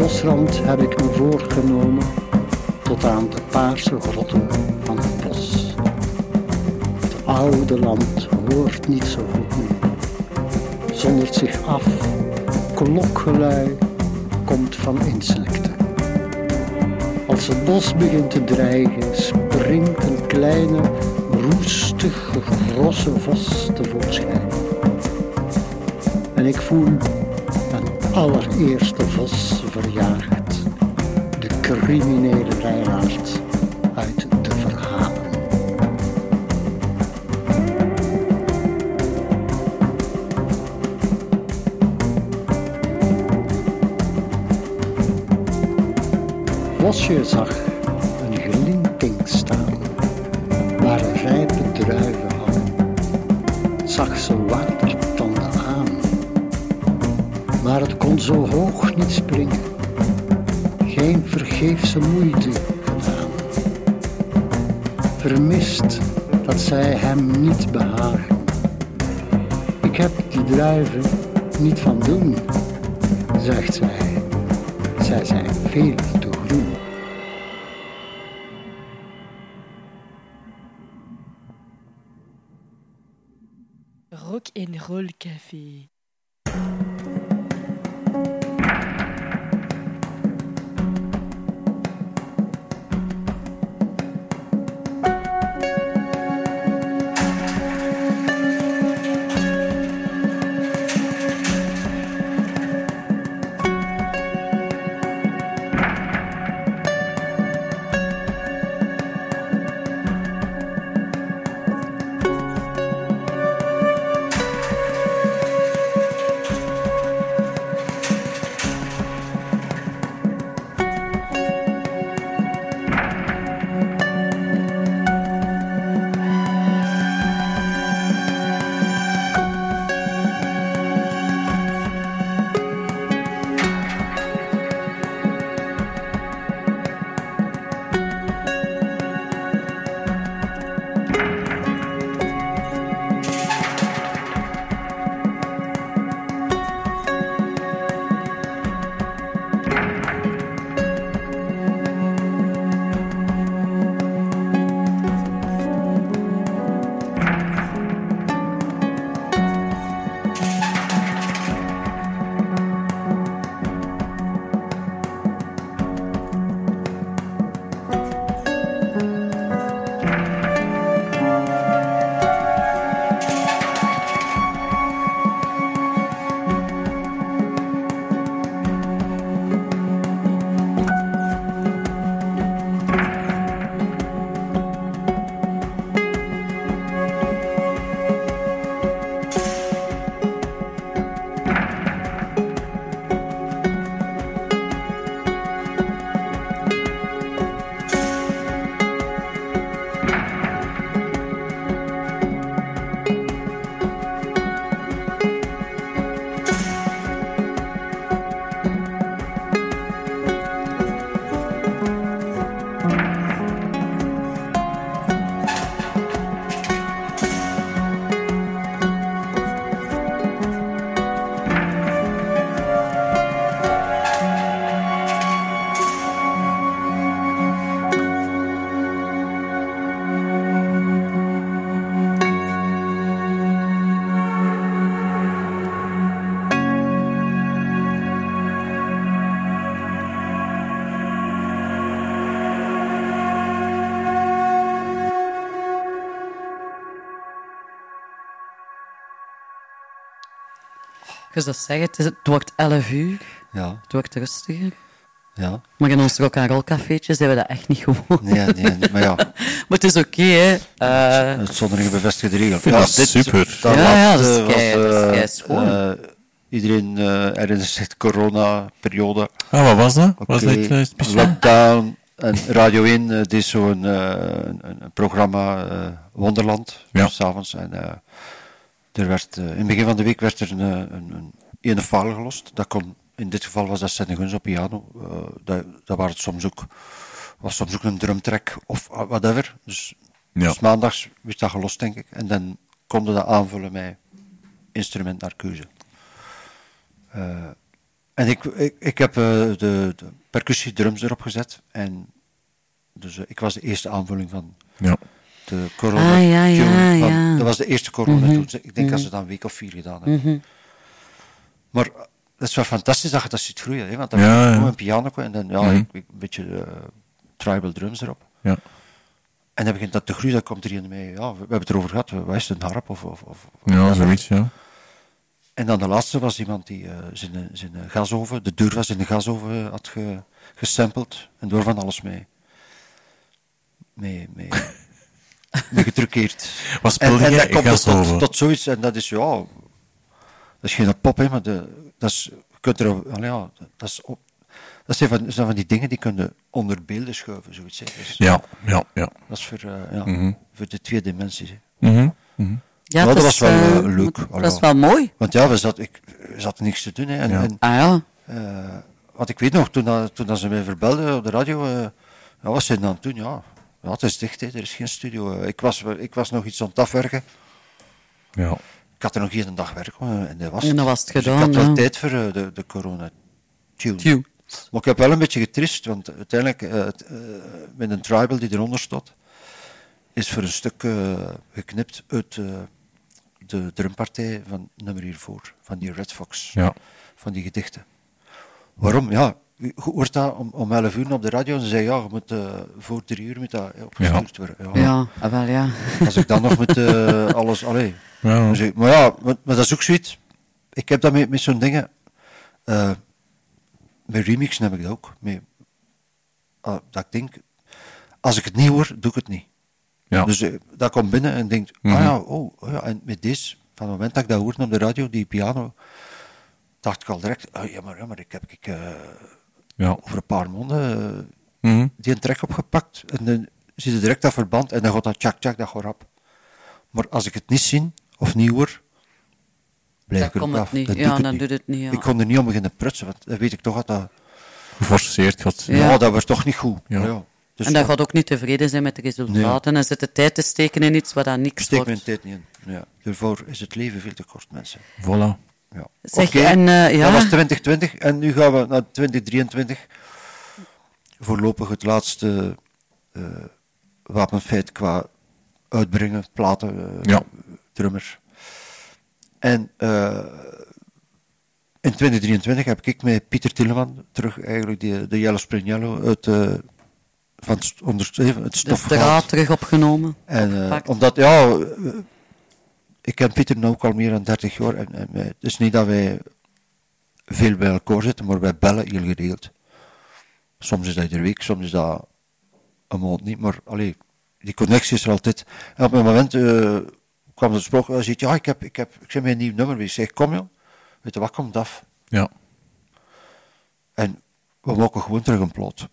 bosrand heb ik me voorgenomen, tot aan de paarse grotten van het bos. Het oude land hoort niet zo goed meer, zondert zich af, klokgelui komt van insecten. Als het bos begint te dreigen, springt een kleine, roestig rosse vos tevoorschijn. En ik voel allereerste vos verjaagd, de criminele reinaard uit de verhalen. Vosje zag die even dat zeggen, het, is, het wordt 11 uur. Ja. Het wordt rustiger. Ja. Maar in ons rock and roll cafeetjes hebben we dat echt niet gewoon. Nee, nee, nee, maar ja. maar het is oké, hè. Eh, Uitzonderingen bevestigen de regel. dat super. dat Ja, ja, dat is kei- was, dat is eh, eh, iedereen eh herinnert zich de corona-periode. Ah, wat was dat? Was eh, speciaal? Lockdown. En Radio 1 eh, deed zo'n eh, een, een programma eh, Wonderland, Ja. s'avonds. En eh, er werd, eh, in het begin van de week werd er een, eh, een, een ene file gelost. Dat kon, in dit geval was dat Senne Guns op piano. Eh, dat, dat het soms ook, was soms ook een drumtrack of whatever. Dus, Ja. dus maandags werd dat gelost, denk ik. En dan konden dat aanvullen met instrument naar keuze. En ik, ik, ik heb de, de percussie drums erop gezet. En dus ik was de eerste aanvulling van Ja. De corona Ah, ja, ja, ja. Dat was de eerste corona tune. Ik denk dat ze Mhm. dat een week of vier gedaan hebben. Mhm. Maar eh, het is wel fantastisch dat je dat ziet groeien. Hè? Want dan Ja, heb je gewoon een piano en dan ja, Mhm. ik, een beetje eh, tribal drums erop. Ja. En dan begint dat te groeien, dan komt er iemand mee. Ja, we, we hebben het erover gehad, wat is het, een harp of... of, of Ja, zoiets, ja. En dan de laatste was iemand die eh, zijn, eh, zijn eh, gasoven, de deur was in de gasoven eh, had ge, gesampled en door van alles mee, mee, mee, mee getruckeerd. Wat speelde en, en jij dat komt tot, tot zoiets, en dat is ja, dat is geen pop, hè, maar de, dat is, je kunt er, ja, dat is op, dat zijn van, zijn van die dingen die kunnen onder beelden schuiven, zoiets. Dus, Ja, ja, ja. Dat is voor, eh, ja, Mhm. voor de twee dimensies. Hè. Mhm, mhm. Ja, dat het was is, wel eh, leuk. dat is wel mooi. Want ja, we zaten, ik, we zaten niks te doen. Hè, en, Ja. en, Ah ja. eh, want ik weet nog, toen, dat- toen dat ze mij verbelden op de radio, eh, ja, wat zijn dan doen? Ja, ja, het is dicht, hè, er is geen studio. Ik, was, ik was nog iets aan het afwerken. Ja. Ik had er nog één dag werk en dat was En het. dan was het Dus gedaan, ik had wel ja. tijd voor eh, de, de corona tune. Tune. Maar ik heb wel een beetje getrist, want uiteindelijk, eh, eh, met een tribal die eronder stond, is voor een stuk eh, geknipt uit eh, de drumpartij van nummer hiervoor, van die Red Fox, Ja. van die gedichten. Waarom? Ja, hoort dat om, om 11 uur op de radio en ze zei ja, je moet eh, voor drie uur moet dat eh, opgestuurd worden. Ja, ah, wel ja. Als ik dan nog met eh, alles, allee. Ja. Ik, maar ja, maar, maar dat is ook zoiets. Ik heb dat met, met zo'n dingen. eh, met remixen heb ik dat ook. Met, ah, dat ik denk, als ik het niet hoor, doe ik het niet. Ja. Dus dat komt binnen en denkt, Mhm. ah ja, oh, oh ja, en met deze, van het moment dat ik dat hoorde op de radio, die piano, dacht ik al direct, ah, ja, maar, ja, maar ik heb ik, eh, Ja. over een paar maanden eh, Mhm. die een trek opgepakt. En dan zie je direct dat verband en dan gaat dat tjak tjak, dat gaat rap. Maar als ik het niet zie of niet hoor, blijf ik er af. niet. Dan Ja, doe ik dan niet. doet het niet, ja. Ik kon er niet om beginnen prutsen, want dan weet ik toch dat dat... Geforceerd gaat. Ja, dat wordt toch niet goed. Ja. Ja. Dus en dan ja, gaat ook niet tevreden zijn met de resultaten en zit de tijd te steken in iets waar dan ik niks steek wordt. mijn tijd niet in. Ja. Daarvoor is het leven veel te kort, mensen. Voilà. Ja. Zeg, Oké, en, eh, ja. Dat was 2020 en nu gaan we naar 2023. Voorlopig het laatste eh, wapenfeit qua uitbrengen, platen, eh, Ja. drummer. En in 2023 heb ik met Pieter Tilleman terug eigenlijk die, de Yellow Spring Yellow uit van het, onder, het De stof draad gehaald. terug opgenomen. En, omdat, ja, ik ken Pieter nu ook al meer dan 30 jaar. En, en wij- het is niet dat wij veel bij elkaar zitten, maar wij bellen heel geregeld. Soms is dat iedere week, soms is dat een maand niet, maar allee, die connectie is er altijd. En op een moment eh, kwam de sprake, hij zegt, ja, ik heb, ik heb, ik met een nieuw nummer. Ik zeg, kom joh, weet je wat komt af? Ja. En we maken gewoon terug een plot.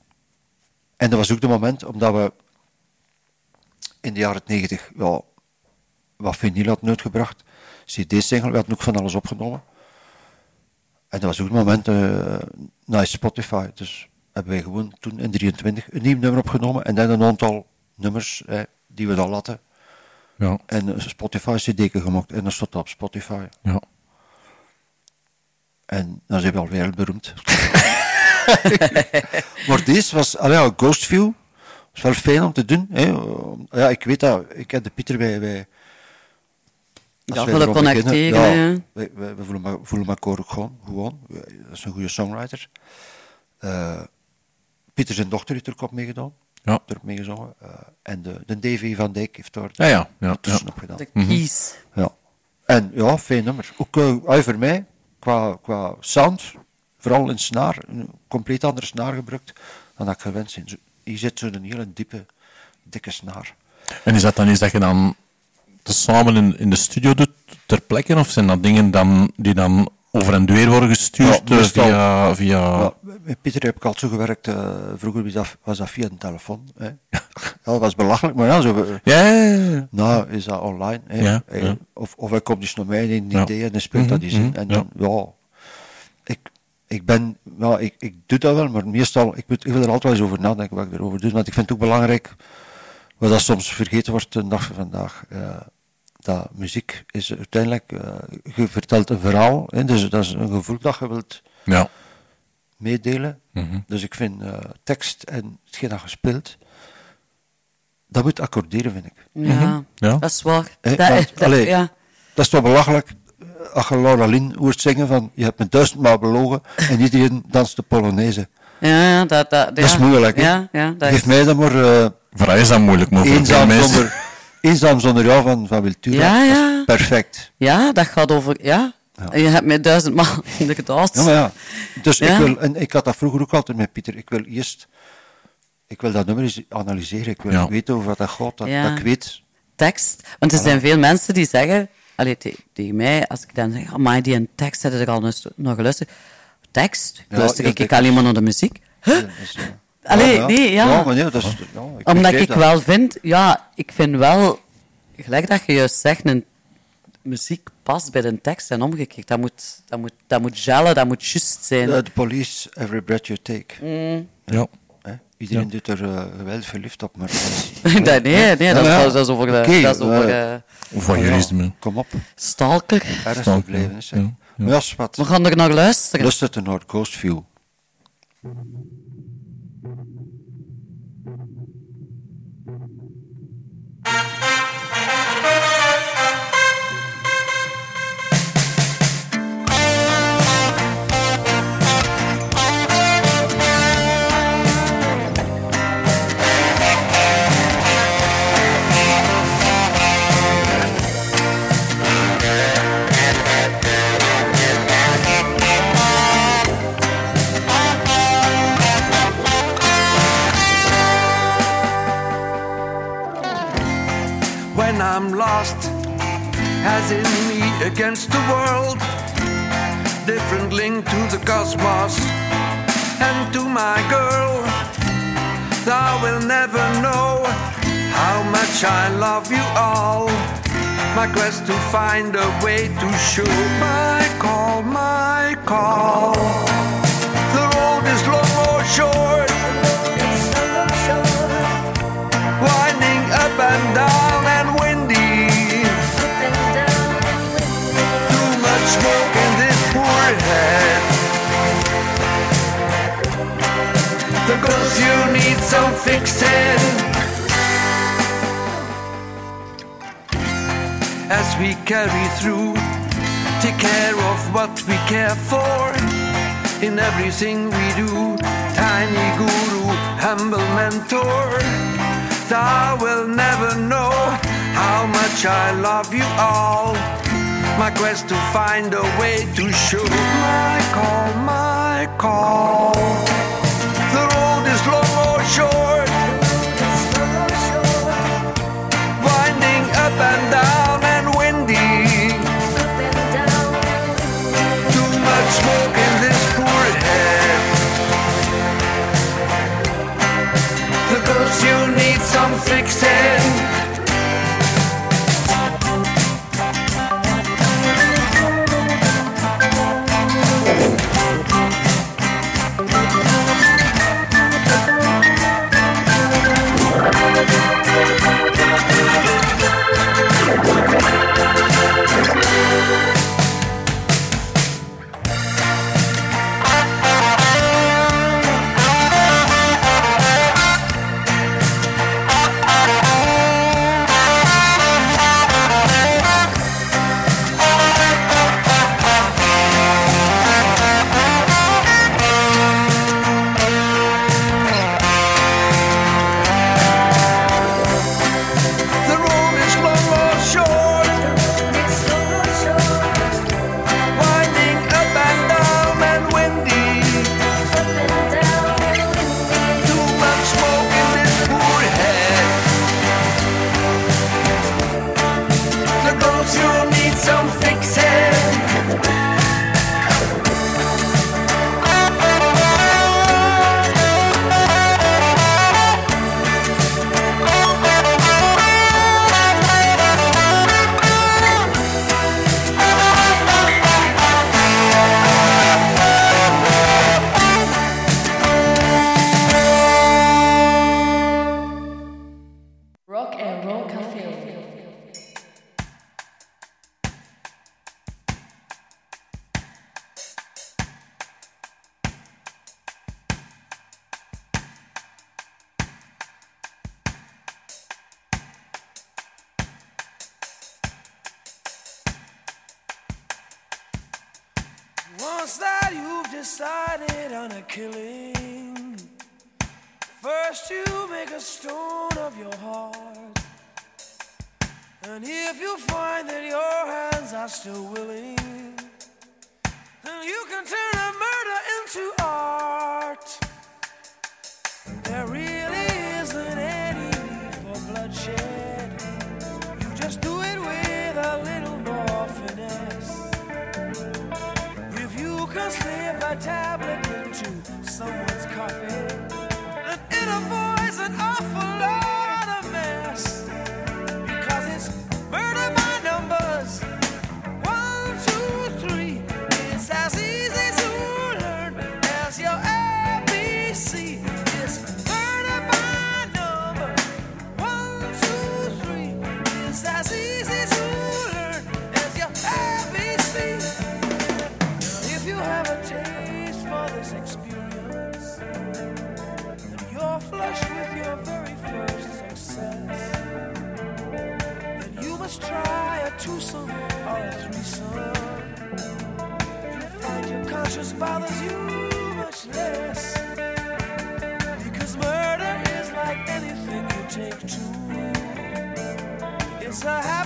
En dat was ook de moment, omdat we in de jaren 90 ja, wat vinyl hadden uitgebracht, CD-single, we hadden ook van alles opgenomen. En dat was ook het moment eh naar Spotify. Dus hebben wij gewoon toen in 23 een nieuw nummer opgenomen en dan een aantal nummers eh, die we al hadden. Ja. En een Spotify CD gemaakt en dat stond dat op Spotify. Ja. En dan zijn we al wereldberoemd. maar deze was, allee, ja, Ghostview, was wel fijn om te doen. Hè. Ja, ik weet dat, ik ken de Pieter bij... bij Ja, willen beginnen, connecteren, ja, wij voelen, ma- voelen ook gewoon, gewoon. Dat is een goede songwriter. Eh, Pieter zijn dochter heeft er ook op meegedaan. Ja. Er meegezongen. Eh, en de, de Davy van Dijk heeft daar Ja, ja, ja, tussen ja. op gedaan. De Mhm. kies. Ja. En ja, fijn nummer. Ook uh, voor mij, qua, qua sound, vooral in snaar, een compleet andere snaar gebruikt dan dat ik gewend ben. Hier zit zo'n hele diepe, dikke snaar. En is dat dan iets dat je dan te samen in, in de studio doet ter plekke? Of zijn dat dingen dan, die dan over en weer worden gestuurd Ja, eh, meestal- via... via... Ja, met Pieter heb ik al zo gewerkt, eh, vroeger was dat, was dat via een telefoon. Hè. ja, dat was belachelijk, maar ja, zo, eh, Ja, ja, nou is dat online. Hè. Of, of hij komt dus naar mij in een idee en hij speelt dat Mhm, eens in. mhm, En ja. dan, ja, ik, ik ben, ja, ik, ik doe dat wel, maar meestal, ik, moet, ik wil er altijd wel eens over nadenken wat ik erover doe, want ik vind het ook belangrijk, wat dat soms vergeten wordt de dag van vandaag, dat muziek is uiteindelijk, eh, je vertelt een verhaal, hè, dus dat is een gevoel dat je wilt Ja. meedelen. Mhm. Dus ik vind eh, tekst en hetgeen dat je speelt, dat moet accorderen, vind ik. Ja, Mhm. Ja. dat is waar. Hè, Dat- want, dat- allee, ja. Dat is toch belachelijk eh, als je Laura Lynn hoort zingen van je hebt me duizendmaal belogen en iedereen danst de Polonaise. Ja, dat, dat, Dat is moeilijk? Ja, ja, dat Geef is... mij dan maar eh, Voor hij is dat moeilijk, maar voor veel mensen... zonder, eenzaam zonder jou van, van Wiltura. Ja, Dat is ja. perfect. Ja, dat gaat over... Ja, je hebt mij duizendmaal inderdaad. Ja, maar ja. Dus Ja. ik wil, en ik had dat vroeger ook altijd met Pieter, ik wil eerst, ik wil dat nummer eens analyseren, ik wil Ja. weten over wat dat gaat, dat, Ja. dat ik weet. tekst. Want er Voilà. zijn veel mensen die zeggen, allee, te- tegen mij, als ik dan zeg, amai, die een tekst, heb je er al naar geluisterd? Tekst? Ja, Luister ja, ik, ik alleen maar naar de muziek? Huh? Allee, Ja, nee, ja. Ja, maar nee, dat is, ja, ik Omdat ik dat. wel vind, ja, ik vind wel, gelijk dat je juist zegt, een muziek past bij de tekst en omgekeerd. Dat moet, dat moet, dat moet gellen, dat moet juist zijn. De police, every breath you take. Mm. Ja. Iedereen Ja. doet er uh, geweldig verliefd op, maar... Nee, nee, nee, dat is- dat is over de- Oké, dat is over, Voyeurisme. Kom op. Stalker. Ergens gebleven is, hè. ja, Maar ja, schat. We gaan er naar luisteren. Luister naar Ghost View. I'm lost, as in me against the world, different link to the cosmos and to my girl. Thou will never know how much I love you all. My quest to find a way to show my call, my call. The road is long oh, or short, You need some fixing. As we carry through, take care of what we care for. In everything we do, tiny guru, humble mentor. Thou will never know how much I love you all. My quest to find a way to show my call, my call. Short, winding up and down and windy. Too much smoke in this poor head. The you need some fixing. Still willing, It's a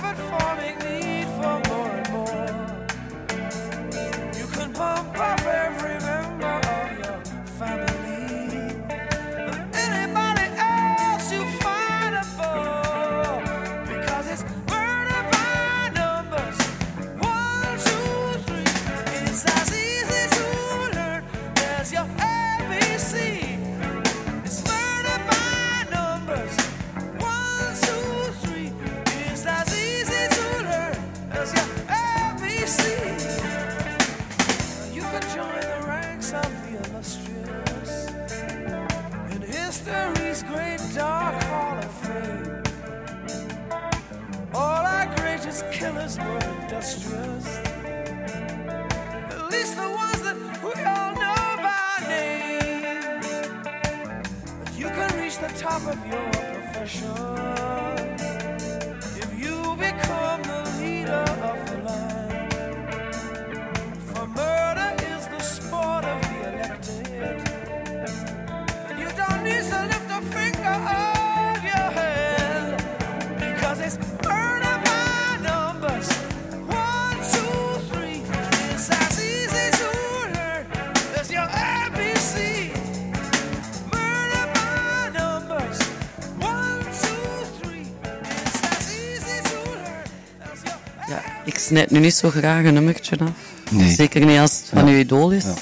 nu niet zo graag een nummertje af. Nee. Zeker niet als het van uw idool is. Ja.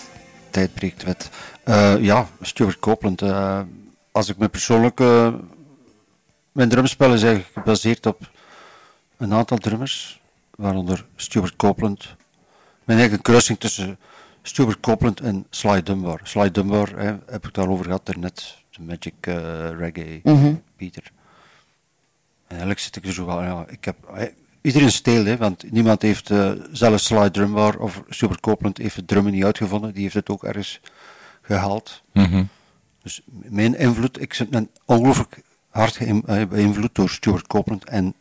Tijd breekt wet. Eh, ja, Stuart Copeland. eh, als ik me persoonlijk... eh, mijn drumspel is eigenlijk gebaseerd op een aantal drummers, waaronder Stuart Copeland. Mijn eigen kruising tussen Stuart Copeland en Sly Dunbar. Sly Dunbar hè, heb ik het al over gehad daarnet. De Magic Reggae, Mhm. Peter. En eigenlijk zit ik er zo wel... Ja, ik heb, iedereen steel, hè, want niemand heeft... eh zelfs Sly Dunbar of Stuart Copeland heeft het drummen niet uitgevonden. Die heeft het ook ergens gehaald. Mhm. Dus mijn invloed... Ik ben ongelooflijk hard eh, beïnvloed door Stuart Copeland en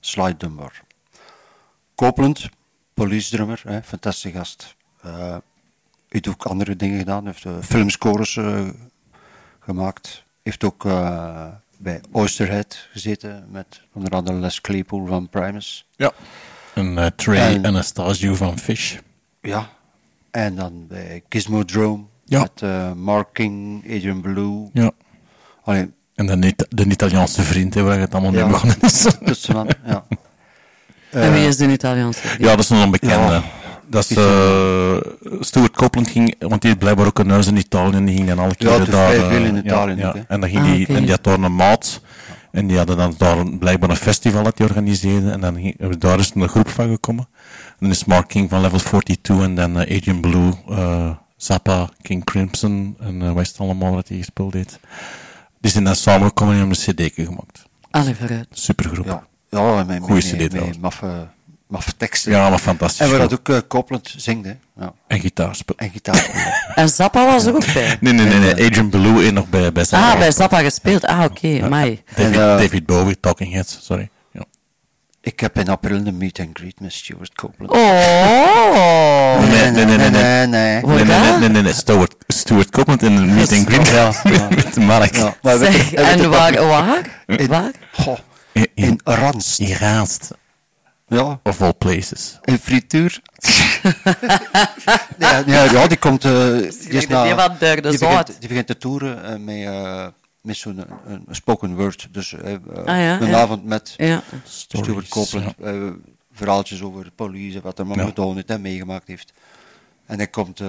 Sly Dunbar. Copeland, police drummer, hè, fantastische gast. Eh heeft ook andere dingen gedaan. Heeft eh, filmscores gemaakt. Heeft ook bij Oysterhead gezeten met onder andere Les Claypool van Primus. Ja. En eh, Trey En- Anastasio van Fish. Ja. En dan bij Gizmodrome Ja. met eh, Mark King, Adrian Blue. Ja. Allee, En de, de Italiaanse vriend, hè, waar het allemaal mee Ja. begonnen is. Tussenman, ja. En wie Eh, is de Italiaanse? Ja, dat is een onbekende. Ja. Dat is eh, Stuart Copeland ging, want die had blijkbaar ook een huis in Italië en die ging dan alle Ja, is daar. vrij eh, veel in ja, Italië ja. En dan ging Ah, die, en die had daar een maat en die hadden dan daar een- blijkbaar een festival dat die organiseerde en dan ging, daar is een groep van gekomen. En dan is Mark King van Level 42 en dan eh, Adrian Blue, eh, Zappa, King Crimson en uh, is het allemaal wat hij gespeeld heeft. Die zijn dan samengekomen en hebben een cd gemaakt. Allee, vooruit. Supergroep. Ja, ja met, Goeie met, CD met, trouwens. met maffe, maffe teksten. Ja, maar fantastisch. En waar dat ook Copeland zingt, hè. Ja. En gitaar. En gitaar spelen. En Zappa was er ook bij. Nee, nee, nee, nee. Adrian Belew in nog bij, bij Zappa. Ah, bij Zappa gespeeld. Ah, oké, mij. David, En, eh, David Bowie, Talking Heads, sorry. Ja. Ik heb in april een meet and greet met Stuart Copeland. Oh! Nee, nee, nee, nee. nee. Nee, nee, nee, nee, nee, nee. Stuart, Stuart Copeland in een meet and greet Ja, met, met Mark. Ja, maar Zeg, en waar, waar? In, Waar? Goh, In, in Ranst. in Raast. Ja, Of all places. in frituur. ja, ja, ja, die komt... eh die, is die derde die, zout. begint, die begint te toeren eh, met, eh, met zo'n een, een spoken word. Dus eh, eh, Ah, ja, een ja. avond met Ja. Stuart Copeland. eh, verhaaltjes over de politie, wat er maar Ja. gedaan heeft en meegemaakt heeft. En hij komt eh,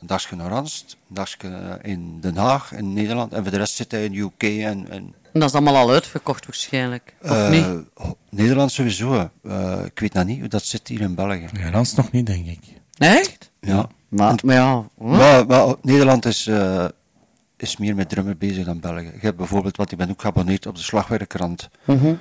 een dagje naar Ranst, een dagje in Den Haag, in Nederland. En voor de rest zit hij in UK en... en En dat is allemaal al uitverkocht waarschijnlijk. Of eh, niet? Nederland sowieso. eh, ik weet dat niet hoe dat zit hier in België. Ja, Rans nog niet, denk ik. Echt? Ja. Maar, maar ja. hm? Maar, maar Nederland is, eh, is meer met drummen bezig dan België. Je hebt bijvoorbeeld, want ik ben ook geabonneerd op de Slagwerkrant. Mhm.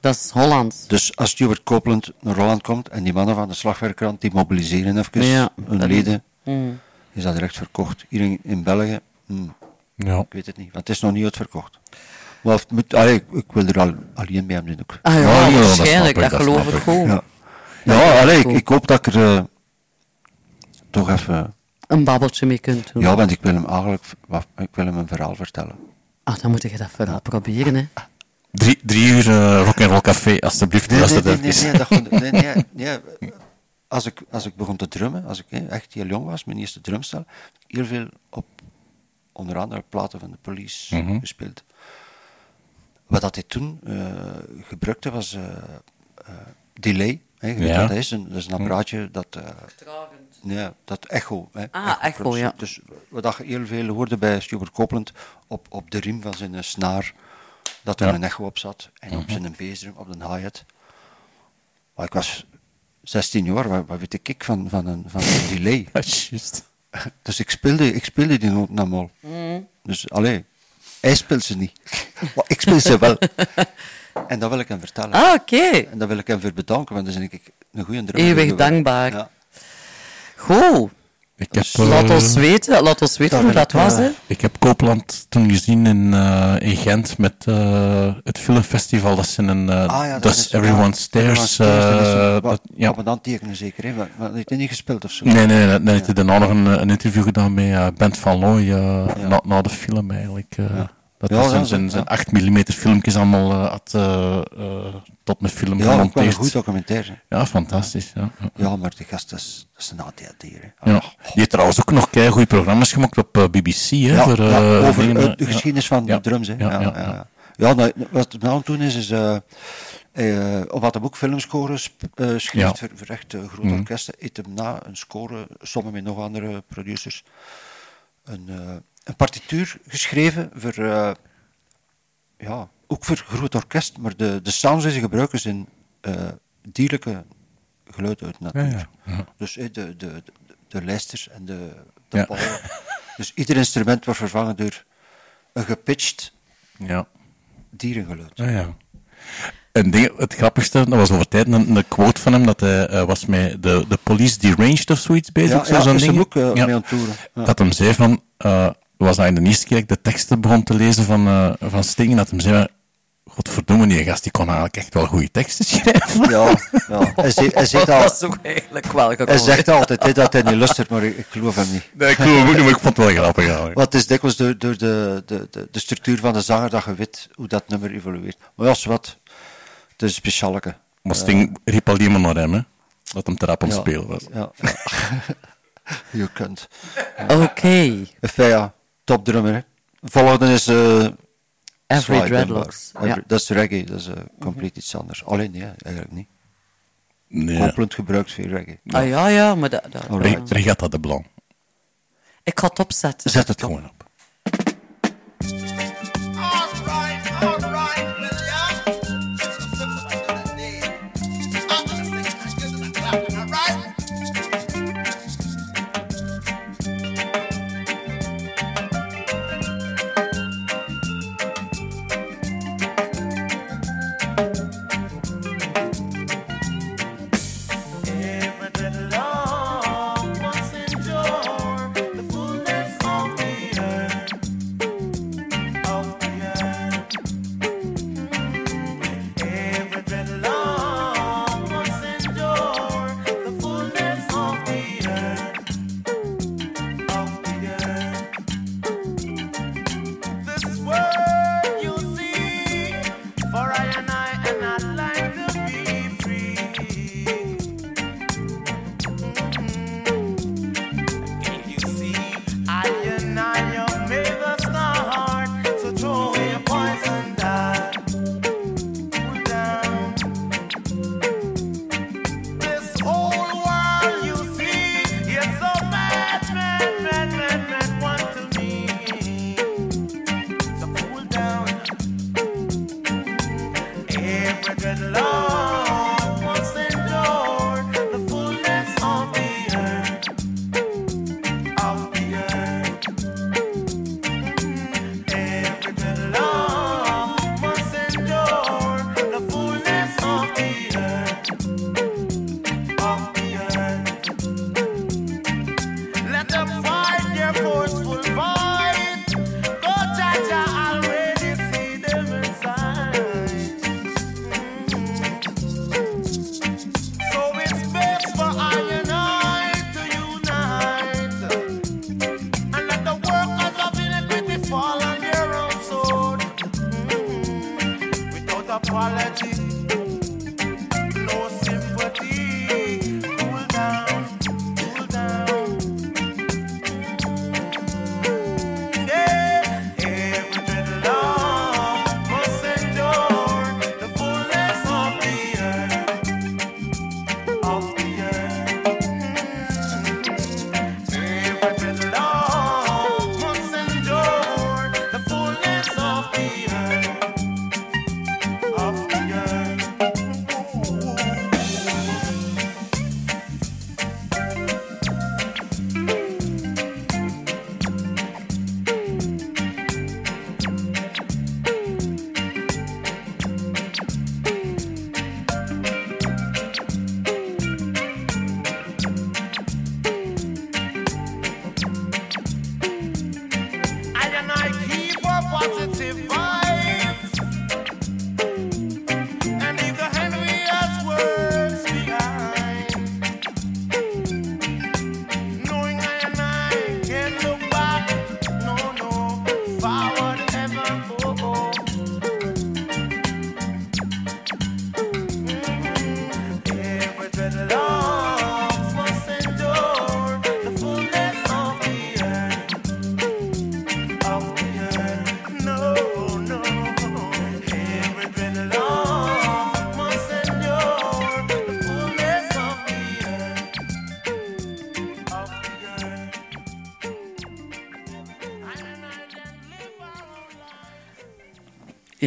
Dat is Holland. Dus als Stuart Copeland naar Holland komt en die mannen van de Slagwerkrant die mobiliseren even Ja. hun Dat- leden, Mm. is dat direct verkocht. Hier in, in België, hmm, Ja. ik weet het niet, want het is nog niet uitverkocht. Maar moet, allee, ik, ik wil er al, alleen bij hem zijn ook. Ah ja, Ja, waarschijnlijk. Dat, ik, dat geloof ik gewoon. Ja, ja allee, ik, ik hoop dat ik er eh, toch even... Een babbeltje mee kunt doen. Ja, want ik wil hem eigenlijk wat- ik wil hem een verhaal vertellen. Ah, dan moet je dat verhaal proberen, hè. Drie, drie uur eh, rock and roll café, alstublieft. Nee, nee, nee, nee, nee, dat gewoon- nee, nee, nee. Als, ik, als ik begon te drummen, als ik hè, echt heel jong was, mijn eerste drumstel, heel veel op onder andere platen van de police Mhm. gespeeld. Wat dat hij toen eh, gebruikte was eh, eh, delay. Hè, Ja. dat is, een, dat is een apparaatje dat... eh, nee, dat echo. Hè, Ah, echo, ja. Dus wat dat je heel veel hoorde bij Stuart Copeland, op, op de riem van zijn snaar, dat er Ja. een echo op zat. En op Mhm. zijn bassdrum, op de hi-hat. Maar ik was 16 jaar, wat, wat weet ik van, van, een, van een delay? Juist. Dus ik speelde, ik speelde die noten allemaal. Mhm. Dus allee, hij speelt ze niet. Maar ik speel ze wel. En dat wil ik hem vertellen. Ah, oké. En dat wil ik hem voor bedanken, want dat is denk ik een goede drummer. Eeuwig dankbaar. Ja. Goed. Ik heb, Laat eh, ons weten, laat ons weten dat hoe dat was, hè. Ik heb Koopland toen gezien in, eh, in Gent met eh, het filmfestival. Dat is in een uh, Ah, ja, dat Does is- Everyone ja, Stairs. Dat eh, wat- ja. wat we dan tekenen zeker, hè? Maar, maar heeft hij niet gespeeld of zo? Nee, nee, nee. Dan heeft hij daarna nog een, een interview gedaan met Bent van Looy eh, na, na de film eigenlijk. eh. Dat Ja, ja, zijn, zijn, ja. zijn 8 mm filmpjes allemaal eh, had eh, eh, tot mijn film Ja, gemonteerd. goed documentaire. Ja, fantastisch. Ja, ja. Ja, maar die gast is, dat is een ADHD. Ja. Die heeft trouwens ook nog goede programma's gemaakt op BBC. Hè, Ja, voor, ja, over de ja. geschiedenis van Ja. de drums. Hè. Ja, Ja, ja, ja, ja. ja. Ja, nou, wat het nou aan het doen is, is eh eh, omdat hij ook filmscores schreef Ja. voor, voor echt eh, grote Mhm. orkesten, heeft hem na een score, samen met nog andere producers, een, een partituur geschreven voor, eh, ja, ook voor groot orkest, maar de, de sounds die ze gebruiken zijn eh, dierlijke geluiden uit natuur. Ja, ja. Ja. Dus eh, de, de, de, de lijsters en de, de Ja. ballen. Dus ieder instrument wordt vervangen door een gepitcht Ja. dierengeluid. Ja, ja. Een ding, het grappigste, dat was over tijd een, een quote van hem, dat hij was met de, de Police Deranged of zoiets bezig. Ja, ja, zo'n hem ding. ook, eh, mee aan toeren. Ja. Dat hem zei van, eh, dat was eigenlijk de eerste keer dat ik de teksten begon te lezen van, eh van Sting, dat hem zei, godverdomme, die gast die kon eigenlijk echt wel goede teksten schrijven. Ja, ja. Hij, zegt, hij, zegt al, Dat is ook eigenlijk wel hij zegt altijd hè, dat hij niet luistert, maar ik, ik geloof hem niet. Nee, ik geloof hem ook niet, maar ik vond het wel grappig eigenlijk. Het is dikwijls door, door de, de, de, de structuur van de zanger dat je weet hoe dat nummer evolueert. Maar ja, is wat. Het is een specialeke. Maar Sting riep al iemand naar hem, hè. Dat hem te rap Ja, spelen was. Ja, ja. Je kunt. Oké. Enfin, ja, top drummer. Hè. Volgende is... eh Every Dreadlocks, ja. Dat is reggae, dat is eh, compleet iets anders. Alleen nee, eigenlijk niet. Nee. Copeland gebruikt veel reggae. Ah ja, ja, maar dat... dat de Blanc. Ik ga het opzetten. Zet het Gewoon op.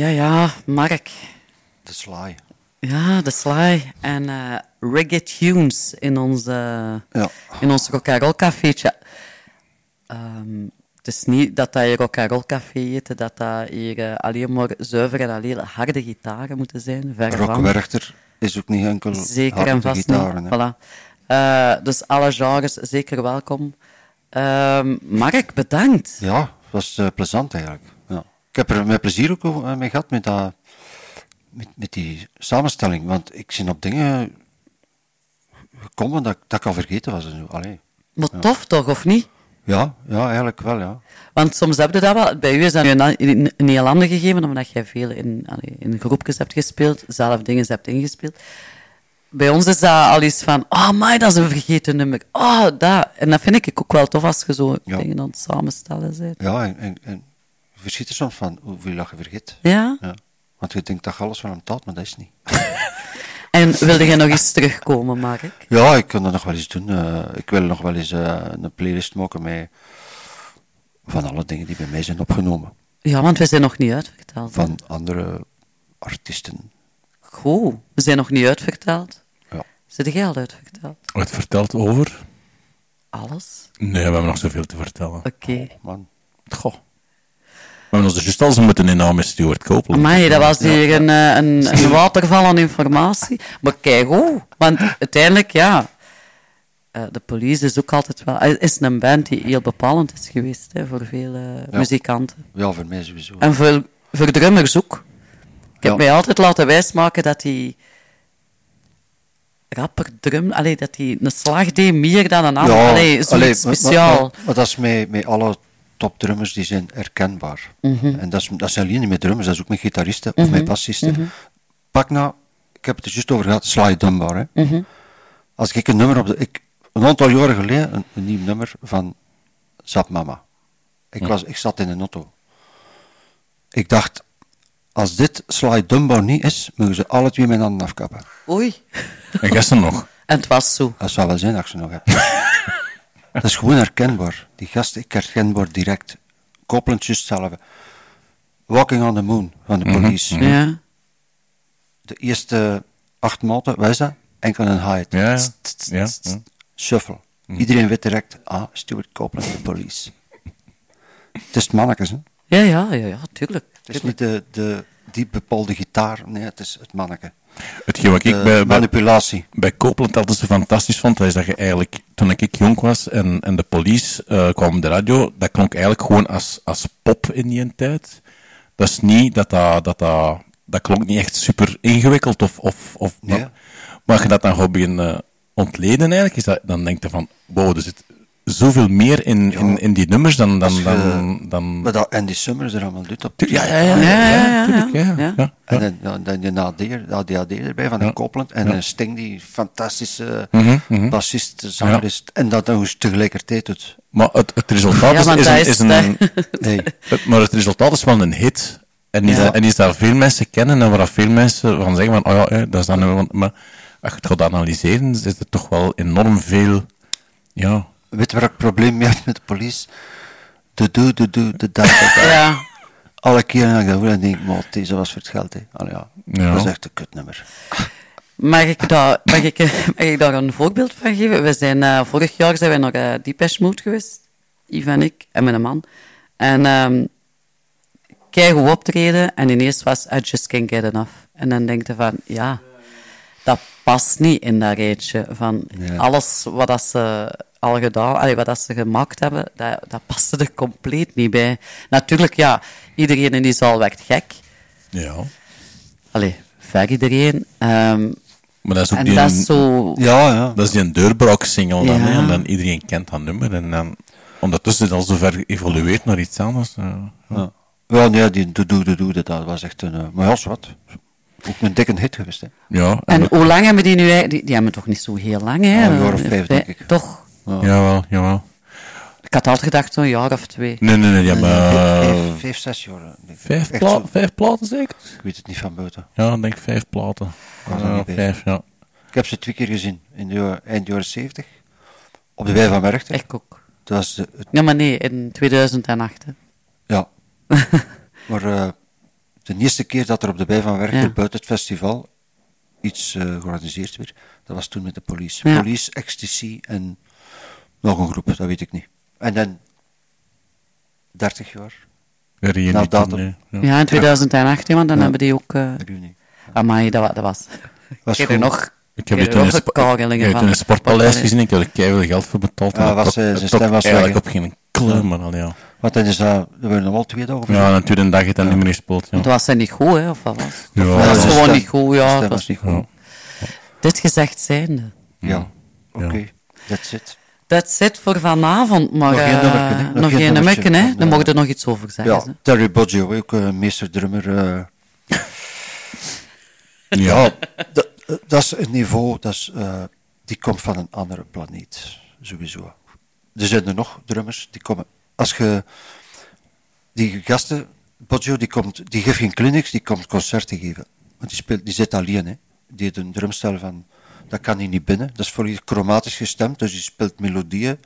Ja, ja, Mark. De Sly. Ja, de Sly en eh reggae tunes in ons, eh, in ons rock and roll cafeetje. Ehm, het is niet dat dat hier rock and roll café heet, dat dat hier eh, alleen maar zuiver en alleen harde gitaren moeten zijn. Ver van. Rock Werchter is ook niet enkel Zeker harde en vast gitaren. niet. Voilà. Dus alle genres zeker welkom. Ehm, Mark, bedankt. Ja, het was plezant eigenlijk. Ik heb er met plezier ook eh, mee gehad met, dat, met, met die samenstelling. Want ik ben op dingen gekomen dat, dat ik al vergeten was. En zo. Allee. Maar Ja. tof toch, of niet? Ja, ja, eigenlijk wel, ja. Want soms heb je dat wel. Bij u is dat nu een, een, een heel ander gegeven, omdat jij veel in, allee, in groepjes hebt gespeeld, zelf dingen hebt ingespeeld. Bij ons is dat al iets van, oh, maar dat is een vergeten nummer. Oh, dat. En dat vind ik ook wel tof als je zo Ja. dingen aan het samenstellen bent. Ja, en, en, verschiet er soms van hoeveel dat je vergeet. Ja? Want je denkt dat je alles van hem taalt, maar dat is niet. En wilde jij nog eens terugkomen, Mark? Ja, ik kan dat nog wel eens doen. Eh, ik wil nog wel eens eh, een playlist maken met van alle dingen die bij mij zijn opgenomen. Ja, want we zijn nog niet uitverteld. hè? Van andere artiesten. Goed, we zijn nog niet uitverteld. Ja. Zit jij al uitverteld? Wat vertelt over? Alles? Nee, we hebben nog zoveel te vertellen. Oké. Man. Goh. We hebben al zo moeten met Stuart Copeland. Maar dat was hier een, eh, een, een waterval aan informatie. Maar kijk hoe, want uiteindelijk, ja, eh, de police is ook altijd wel, eh, is een band die heel bepalend is geweest hè, voor veel Ja. muzikanten. Ja, voor mij sowieso. En voor, voor drummers ook. Ik heb Ja. mij altijd laten wijsmaken dat die rapper drum, allee, dat die een slag deed meer dan een ander. allee, zoiets maar- speciaal. Maar, maar, maar dat is met, met alle topdrummers die zijn herkenbaar. Mhm. En dat, is, dat zijn niet met drummers, dat is ook met gitaristen of Mhm, met bassisten. mhm. Pak nou, ik heb het er juist over gehad, Sly Dunbar. Hè. Mhm. Als ik een nummer op de... Ik, een aantal jaren geleden, een, een nieuw nummer van Zap Mama. Ik, was, ik zat in een auto. Ik dacht, als dit Sly Dunbar niet is, mogen ze alle twee mijn handen afkappen. Oei. En gisteren nog. En het was zo. Dat zou wel zijn dat ik ze nog heb. dat is gewoon herkenbaar. Die gast, ik herkenbaar direct. Copeland juist hetzelfde. Walking on the Moon van de Mhm, police. mhm. Ja. De eerste acht maten, wat is dat? Enkel een high. Ja, ja. Shuffle. Iedereen weet direct, ah, Stuart Copeland, de police. het is het mannekes, hè? Ja, ja, ja, ja, tuurlijk. Het is niet de, de diep bepaalde gitaar, nee, het is het manneke. Hetgeen wat ik De bij, bij, manipulatie. bij Copeland altijd zo fantastisch vond, is dat je eigenlijk, toen ik jong was en, en de police eh, kwam op de radio, dat klonk eigenlijk gewoon als, als pop in die tijd. Dat is niet dat dat, dat, dat, dat klonk niet echt super ingewikkeld of, of, of Nee. maar, maar als je dat dan gewoon begint eh, ontleden eigenlijk, is dat, dan denk je van, wow, er zit zoveel meer in, in, in die nummers dan, dan, dan, dan Wat dat Andy Summers er allemaal doet op Ja, ja, ja, ja, ja, tuurlijk, ja, ja, ja. En dan, dan, dan je ADHD erbij van de Copeland. En Ja. dan Sting, die fantastische Mhm, mhm. bassist, zanger is. En dat dan tegelijkertijd doet. Maar het, het resultaat Ja, is, is, een, is is een, Nee. het- maar het resultaat is wel een hit. En is, Ja. dat, en is dat veel mensen kennen en waar veel mensen van zeggen van, oh ja, hè, dat is dan een, want- maar als je het gaat analyseren, zit er toch wel enorm veel, ja, Weet waar ik probleem mee heb met de police? De doe, de doe, de da, da, da. Ja. Alle keren dat ik dat dan denk ik, maar deze was voor het geld, hè. Allee, ja. Ja. Dat is echt een kutnummer. Mag ik, daar, mag, ik, mag ik daar een voorbeeld van geven? We zijn, eh, vorig jaar zijn we naar uh, Depeche Mode geweest. Yves en ik en mijn man. En um, keigoed optreden en ineens was I just can't get enough. En dan denk je van, ja, dat past niet in dat rijtje. Van Ja. alles wat dat ze al gedaan, allee, wat dat ze gemaakt hebben, dat, dat paste er compleet niet bij. Natuurlijk, ja, iedereen in die zaal werd gek. ja. Allee, ver iedereen. Ehm, Maar dat is ook en die, dat is zo... Ja, ja. dat is die een deurbraak-single dan, Ja. hè, en dan iedereen kent dat nummer en dan, ondertussen is het al zover geëvolueerd naar iets anders. eh, Ja. Ja, nee, die doe, doe, doe, doe, dat was echt een... eh, maar ja, is wat. Ook een dikke hit geweest, hè. ja, En hoe lang hebben die nu eigenlijk? Die, die hebben toch niet zo heel lang, hè? Ja, een jaar of vijf, denk ik. Toch? Ja. Jawel, jawel. Ik had altijd gedacht zo'n jaar of twee. Nee, nee, nee, hebben Nee, eh, vijf, vijf, zes jaar. ik. vijf, Echt pla zo. vijf platen zeker? Ik weet het niet van buiten. Ja, ik denk vijf platen. Ja, bij. vijf, ja. Ik heb ze twee keer gezien, in de jaren- eind jaren 70. Op de Wei van Werchter. Ik ook. Dat was de, het- Ja, maar nee, in 2008. hè. ja. maar eh, de eerste keer dat er op de Wei van Werchter, Ja. buiten het festival, iets eh, georganiseerd werd, dat was toen met de police. Ja. Police, Ecstasy en nog een groep, dat weet ik niet. En dan 30 jaar. Na niet datum. nee. Ja, in 2008, hè, want dan Ja. hebben die ook... eh Juni. amai, dat, dat was... Was ik heb er nog... Ik heb in, heb in Sportpaleis gezien, ik heb er keihard geld voor betaald. Ja, en was, dat eh, zijn dat stem was eigenlijk op geen kleur, maar al, ja. Want dan is dat, we hebben nog wel twee dagen. of Ja, natuurlijk een dag heeft dat niet meer gespeeld, ja. Het was hij niet goed, hè, of wat was het? Ja, Of ja, was het gewoon stem- niet goed, ja. het was niet goed. Ja. Dit gezegd zijnde. Ja, oké. That's it. That's it voor vanavond, maar Nog geen eh, nummerke, hè? Nog nog geen hè? Daar mocht er nog iets over zeggen. Ja. Terry Boggio, ook een meesterdrummer. eh. Ja. dat, dat is een niveau, dat is, eh, die komt van een andere planeet, sowieso. Er zijn er nog drummers, die komen... Als je... Die gasten, Boggio, die, komt, die geeft geen clinics, die komt concerten geven. Want die, speelt, die zit alleen, hè. Die heeft een drumstel van... Dat kan hij niet binnen. Dat is volledig chromatisch gestemd, dus die speelt melodieën.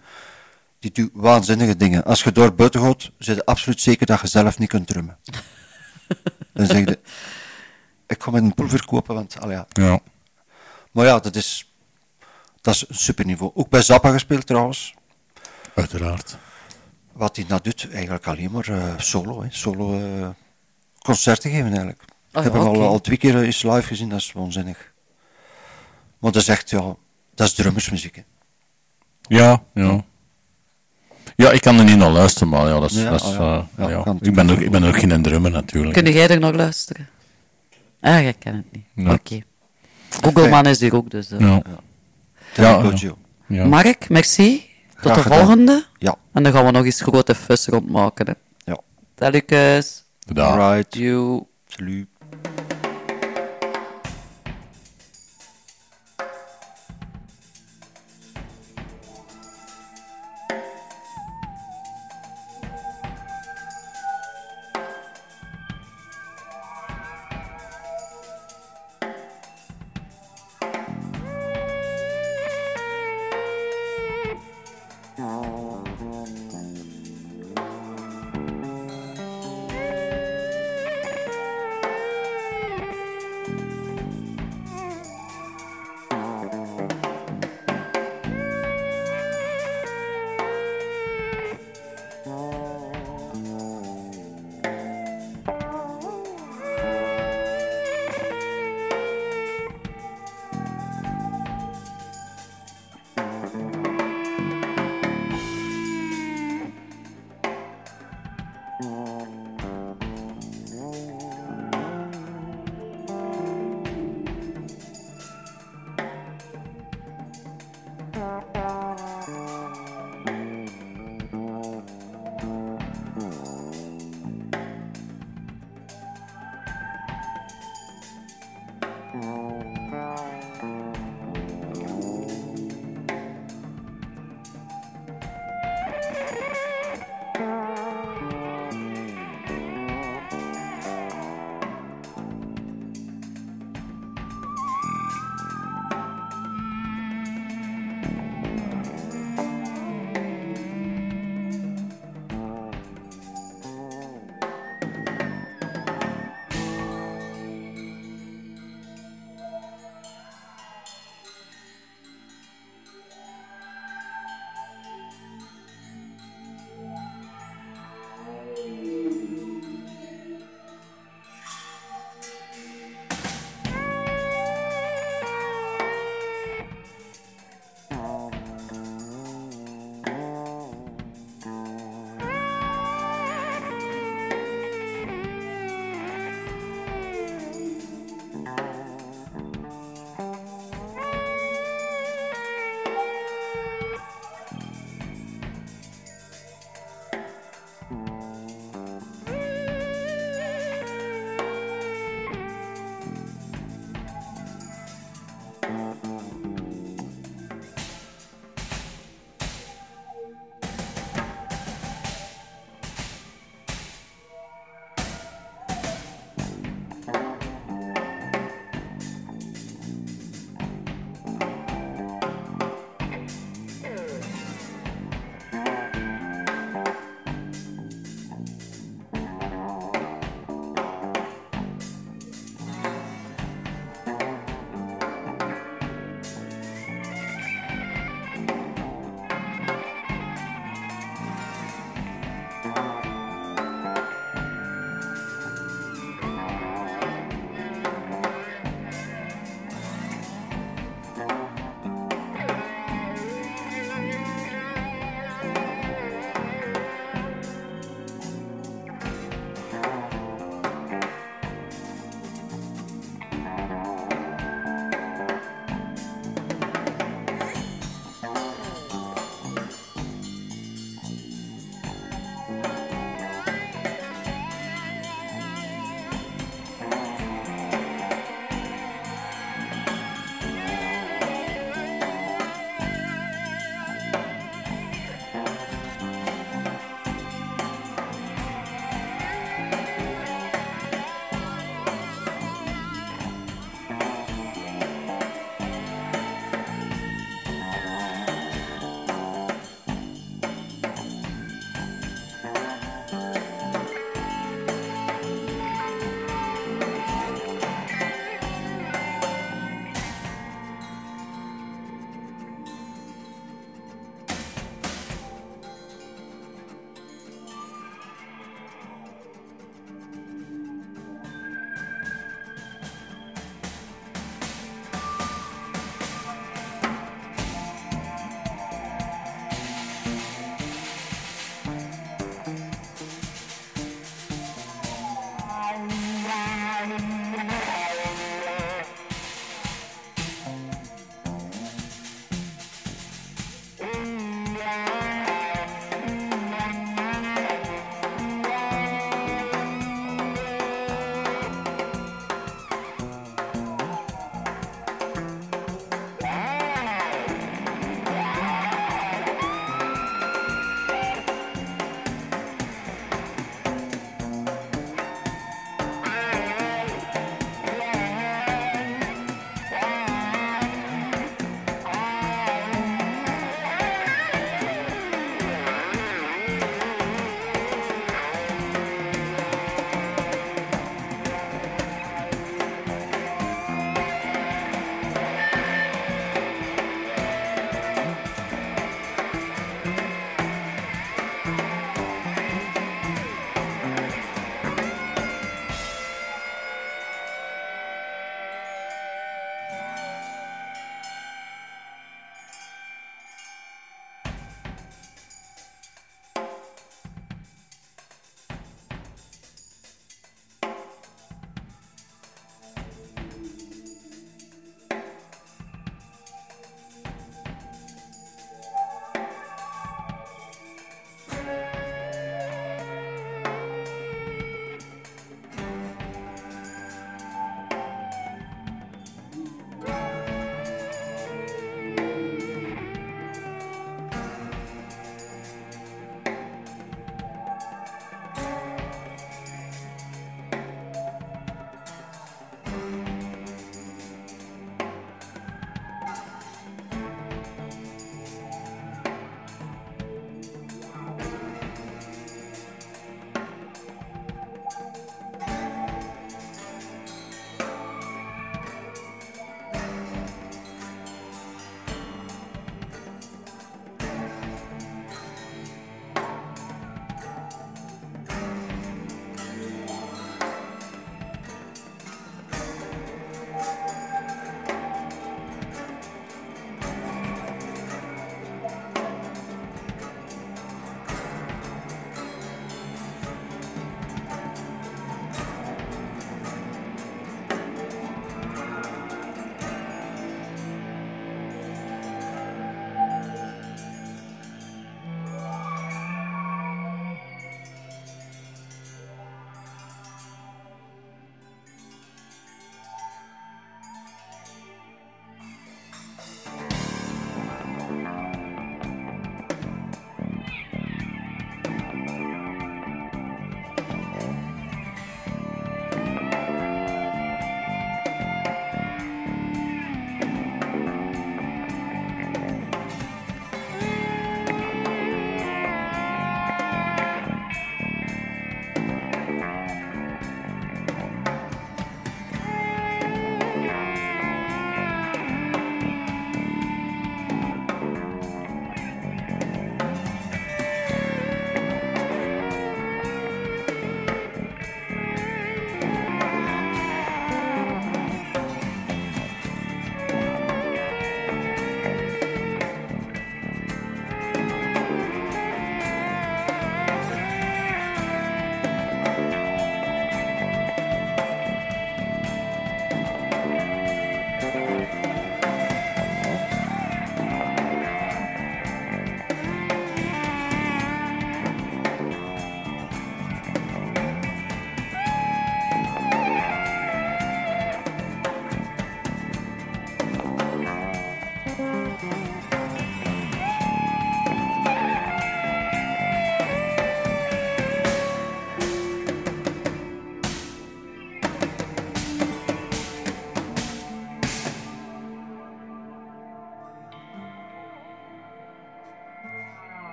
Die doet waanzinnige dingen. Als je door buiten gaat, zit je absoluut zeker dat je zelf niet kunt drummen. Dan zeg je, ik ga met een pulver kopen, want, al ja. Ja. Maar ja, dat is, dat is een superniveau. Ook bij Zappa gespeeld trouwens. Uiteraard. Wat hij nou doet, eigenlijk alleen maar eh, solo. Hè. Solo eh, concerten geven eigenlijk. Oh ik heb hem al, al twee keer eens live gezien, dat is waanzinnig. Maar dat is echt, ja, dat is drummersmuziek. Hè. Ja, ja. Ja, ik kan er niet naar luisteren, maar ja, dat is... Ja, dat is oh ja. eh, Ja, ja. kan- Ik, ben ook, ik ben ook geen drummer natuurlijk. Kun jij er nog luisteren? Ah, jij kent het niet. Nee. Oké. Googleman is hier ook, dus... eh. Ja. Ja, ja. Mark, merci. Tot de gedaan. volgende. Ja. En dan gaan we nog eens grote fus rondmaken. Hè. Ja. Telkens. Right. You. Salut.